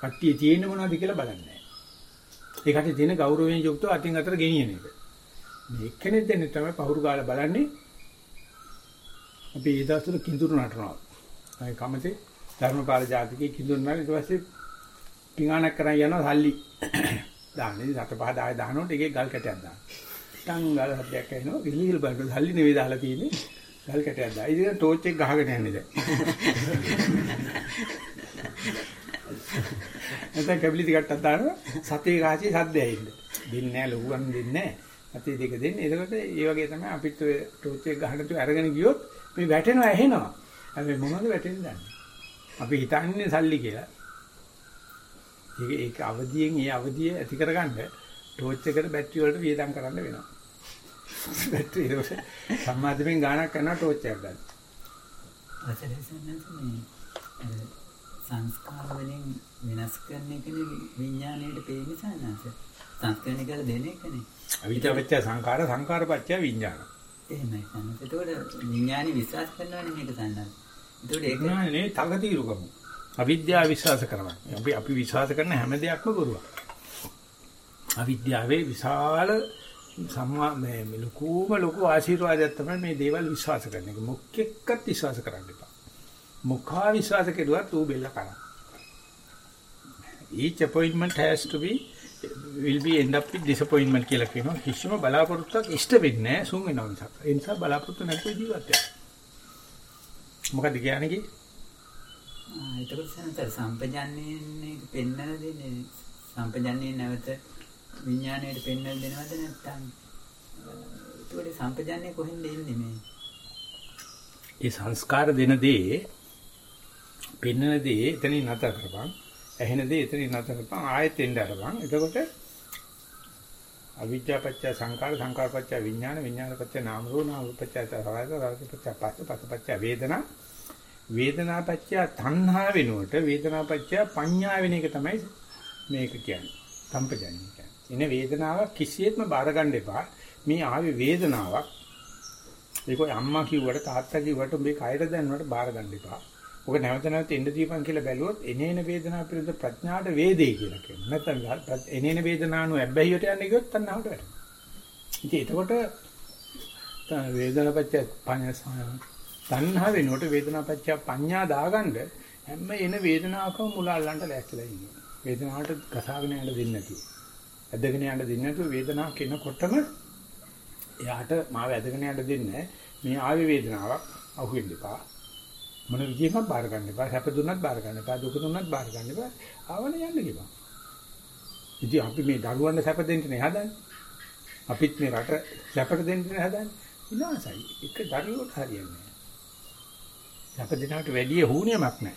කට්ටිය තියෙන මොනවද කියලා බලන්නේ නැහැ. ඒකට තියෙන ගෞරවයෙන් යුක්තව අතින් අතට ගෙනියන එක. මේ එක්කෙනෙක් දෙන්නේ තමයි පහුරු ගාලා බලන්නේ. අපි ඒ දවස්වල කිඳුරු නටනවා. ඒ කමතේ ධර්මපාල ජාතිකේ කිඳුරු නටන ඊට පස්සේ පිඟානක් කරන් යනවා සල්ලි. දාන්නේ රට පහ දාය දානකොට ඒකේ ගල් කැටයක් දානවා. ටං ගල් හදයක් එනවා. ගිලිගිල බලන සල්ලි නෙවෙයි දාලා තියෙන්නේ. ගල් කැටයක් දායි. ඉතින් ටෝච් එක ගහගෙන යන්නේ දැන්. නැත්නම් කැබලි ටිකක් දානවා සතේ කාචි සද්දයයි ඉන්න. දෙන්නේ නැහැ ලොකුවන් දෙන්නේ නැහැ. සතේ දෙක දෙන්නේ. එතකොට ඒ වගේ තමයි අපිත් ඔය ටෝච් එක ගහන තු අරගෙන ගියොත් මේ වැටෙනවා ඇහෙනවා. හැබැයි මොනවද වැටෙන්නේ දන්නේ. අපි හිතන්නේ සල්ලි කියලා. ඒක ඒක අවදියෙන් ඒ අවදිය ඇති කරගන්න ටෝච් එකට බැටරි වලට වියදම් කරන්න වෙනවා. බැටරි පස්සේ සම්මාදයෙන් ගානක් කරනවා ටෝච් එකක් ගන්න. සංස්කාර වලින් වෙනස් කරන එකනේ විඥාණයට පේන්නේ සානස. සංස්කරණය කරලා දෙන එකනේ. අවිද්‍යාවච්ච සංඛාර සංඛාරපච්ච විඥාන. එහෙමයි සානස. ඒතකොට විඥාණි විශ්වාස කරනවනේ මේක සානස. ඒතකොට ඒක නේ තකතිරුකම. අවිද්‍යාව විශ්වාස කරනවා. අපි අපි විශ්වාස කරන හැම දෙයක්ම බොරුවක්. අවිද්‍යාවේ විශාල සම්මා මේ ලකෝම ලකෝ ආශිර්වාදයක් තමයි මේ දේවල් විශ්වාස කරන එක. මොකෙක්වත් විශ්වාස කරන්න එපා. මොකා විශ්වාස කෙරුවත් ඌ බෙල්ල කරා. each appointment has to be will be end up with disappointment කියලා කියනවා. කිසිම බලාපොරොත්තුවක් ඉෂ්ට වෙන්නේ නැහැ සුන් වෙනවා මිසක්. ඒ නිසා බලාපොරොත්තු නැතුව ජීවත් වෙනවා. මොකද කියන්නේ? ඒකට සනතර සම්පජන්ණයෙන් පෙන්නන දෙන්නේ සම්පජන්ණයෙන් නැවත විඥාණයට පෙන්නන දෙනවද නැත්නම් ඒකට සම්පජන්ණය කොහෙන්ද එන්නේ මේ? ඒ සංස්කාර දෙන දේ පෙන්නන දේ එතනින් නැතර කරපන්. ඇහෙන දේ එතනින් නැතර කරපන්. ආයෙත් එන්න අරපන්. එතකොට අවිද්‍යාපච්චය සංකාර සංකාරපච්චය විඥාන විඥානපච්චය නාම රූප නාම රූපච්චය සලආයත සලආයතපච්චය පස්ස පස්සපච්චය වේදනා වේදනාපච්චය තණ්හා වෙනුවට වේදනාපච්චය පඤ්ඤා වෙන එක තමයි මේක කියන්නේ. සම්පජන්‍ය කියන්නේ. එන වේදනාවක් කිසියෙත්ම බාර ගන්න එපා. මේ ආවේ වේදනාවක්. ඒක අම්මා කිව්වට තාත්තා කිව්වට මේ කයට දැනනවට බාර ගන්න එපා. ඔක නැවත නැවත එන්න දීපන් කියලා බැලුවොත් එනේන වේදනාව පිළිබඳ ප්‍රඥාට වේදේ කියලා කියනවා. නැත්නම් එනේන වේදනාවන ඇබ්බැහියට යන්නේ කිව්වොත් තණ්හාවට වැටෙනවා. ඉතින් එතකොට වේදනාපච්චය තණ්හා වෙනකොට වේදනාපච්චය පඤ්ඤා දාගන්න හැම එන වේදනාවකම මුල අල්ලන්න ලෑස්තිලා ඉන්නවා. වේදනාවට ගසාගෙන යන්න දෙන්නේ නැතුව. ඇදගෙන යන්න දෙන්නේ නැතුව වේදනාවක් එනකොටම එයාට මාව ඇදගෙන යන්න දෙන්නේ මේ ආවේ වේදනාවක් අහුවෙන්න එපා. මොන විදිහකින්වත් බාර ගන්න එපා. සැප දුන්නත් බාර ගන්න එපා. දුක දුන්නත් බාර ගන්න එපා. ආවන යන්න ගිපා. ඉතින් අපි මේ දරුවන්ට සැප දෙන්න නේ හදන්නේ. අපිත් මේ රට සැපට දෙන්න නේ හදන්නේ. විනාසයි. එක දරුවොත් හරියන්නේ නැහැ. සැප දෙනාට වැඩි හුනියමක් නැහැ.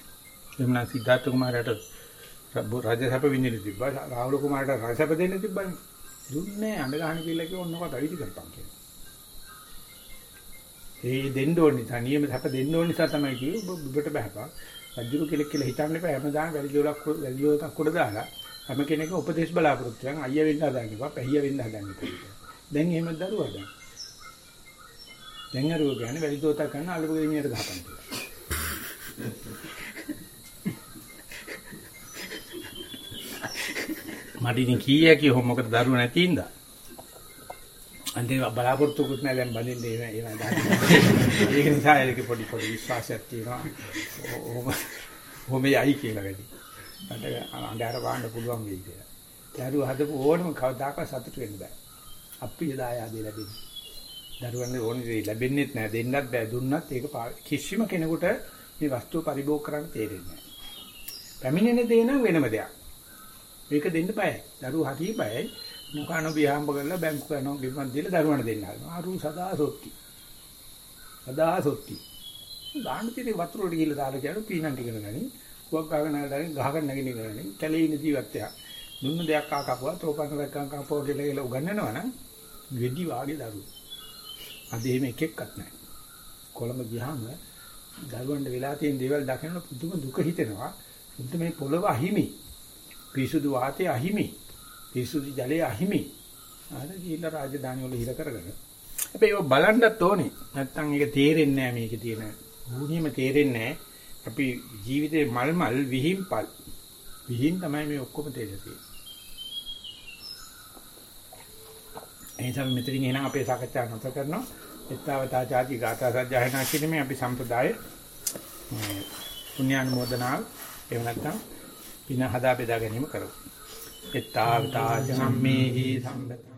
එමුනා සිද්ධාර්ථ කුමාරයාට රජ සැප විඳින්න තිබ්බා. රාහුල කුමාරට රජ සැප දෙන්න තිබ්බනේ. දුන්නේ අඬ ගහන කියලා කිව්ව ඔන්නක තවිදි කරපන් කියලා. ඒ දෙන්න ඕන නිසා නියම සැප දෙන්න ඕන නිසා තමයි කිව්වේ ඔබ ඔබට බහපන්. රජුරු කෙලෙක් කියලා හිතන්න එපා හැමදාම වැලි ජෝලක් වැලි ජෝලක් උඩ දාලා හැම කෙනෙක් උපදේශ බලාපොරොත්තු වෙන අයියා වෙන්න හදන්න එපා පැහිය වෙන්න හදන්න එපා. දැන් එහෙම දරුවා දැන්. දැන් අරුව ගන්නේ වැලි ජෝතක් ගන්න අලුපු ගෙමියට ගහපන් කියලා. මට ඉතින් කීයක් කිය මොකද දරුවා නැති ඉඳා. අන්තිම බලාපොරොත්තුකුත් නැහැ දැන් බලින්න ඒ ඒ ඒක නිසා ඒක පොඩි පොඩි විශ්වාසයක් තියෙනවා. ඔහොම ඔහොම යයි කියලා වැඩි. මට අnder වහන්න පුළුවන් වෙයි කියලා. දරුවා හදපු ඕනම කවදාකවත් සතුට වෙන්න බෑ. අප්‍රිය දායාදේ ලැබෙන්නේ. දරුවන්ගේ ඕනේ දේ ලැබෙන්නේ නැහැ. දෙන්නත් බෑ. දුන්නත් ඒක කිසිම කෙනෙකුට මේ වස්තුව පරිභෝග කරන්න තේරෙන්නේ නැහැ. පැමිණෙන දේ නම් වෙනම දෙයක්. මේක දෙන්න බයයි. දරුවෝ හරි බයයි. මුඛාන බිහාම්බ කරලා බැංකු කරනවා ගෙවන්න දීලා දරුවන්ට දෙන්න හදනවා. අරු සදා සොත්ති. සදා සොත්ති. ගාන්න තියෙන වතුර වලට ගිහලා දාලා කියනවා පීනන් ටික ගනි. කුවක් ගහගෙන නැගලා ගහගෙන නැගින ගනි. කැලේ ඉන්න ජීවිතයක්. දුන්න දෙයක් ආ කපුවා තෝපන දැක්කම් කපුවා කියලා කියලා උගන්වනවා නම් වෙඩි වාගේ දරුවෝ. අද එහෙම එක එක්කත් නැහැ. කොළඹ ගියාම දරුවන්ට වෙලා තියෙන දේවල් දකිනකොට පුදුම දුක හිතෙනවා. මුන්ට මේ පොළව අහිමි. පිරිසුදු වාතය අහිමි. පිරිසුදු ජලය අහිමි. ආද ගිහිල්ලා රාජධානි වල හිර කරගෙන. හැබැයි ඒක බලන්නත් ඕනේ. නැත්තම් ඒක තේරෙන්නේ නැහැ මේකේ තියෙන. භූමියම තේරෙන්නේ නැහැ. අපි ජීවිතේ මල් මල් විහිම්පල්. විහිම් තමයි මේ ඔක්කොම තේරෙන්නේ. එනිසා මෙතනින් එන අපේ සාකච්ඡාව නැවත කරනවා. එත්තවතා ചാති ගාථා සජ්ජායනා කිරීමේ අපි සම්ප්‍රදාය පුණ්‍යානුමෝදනාව එහෙම නැත්නම් පින හදා බෙදා ගැනීම කරමු. එත්තාවතා ජම්මේහි සම්බතං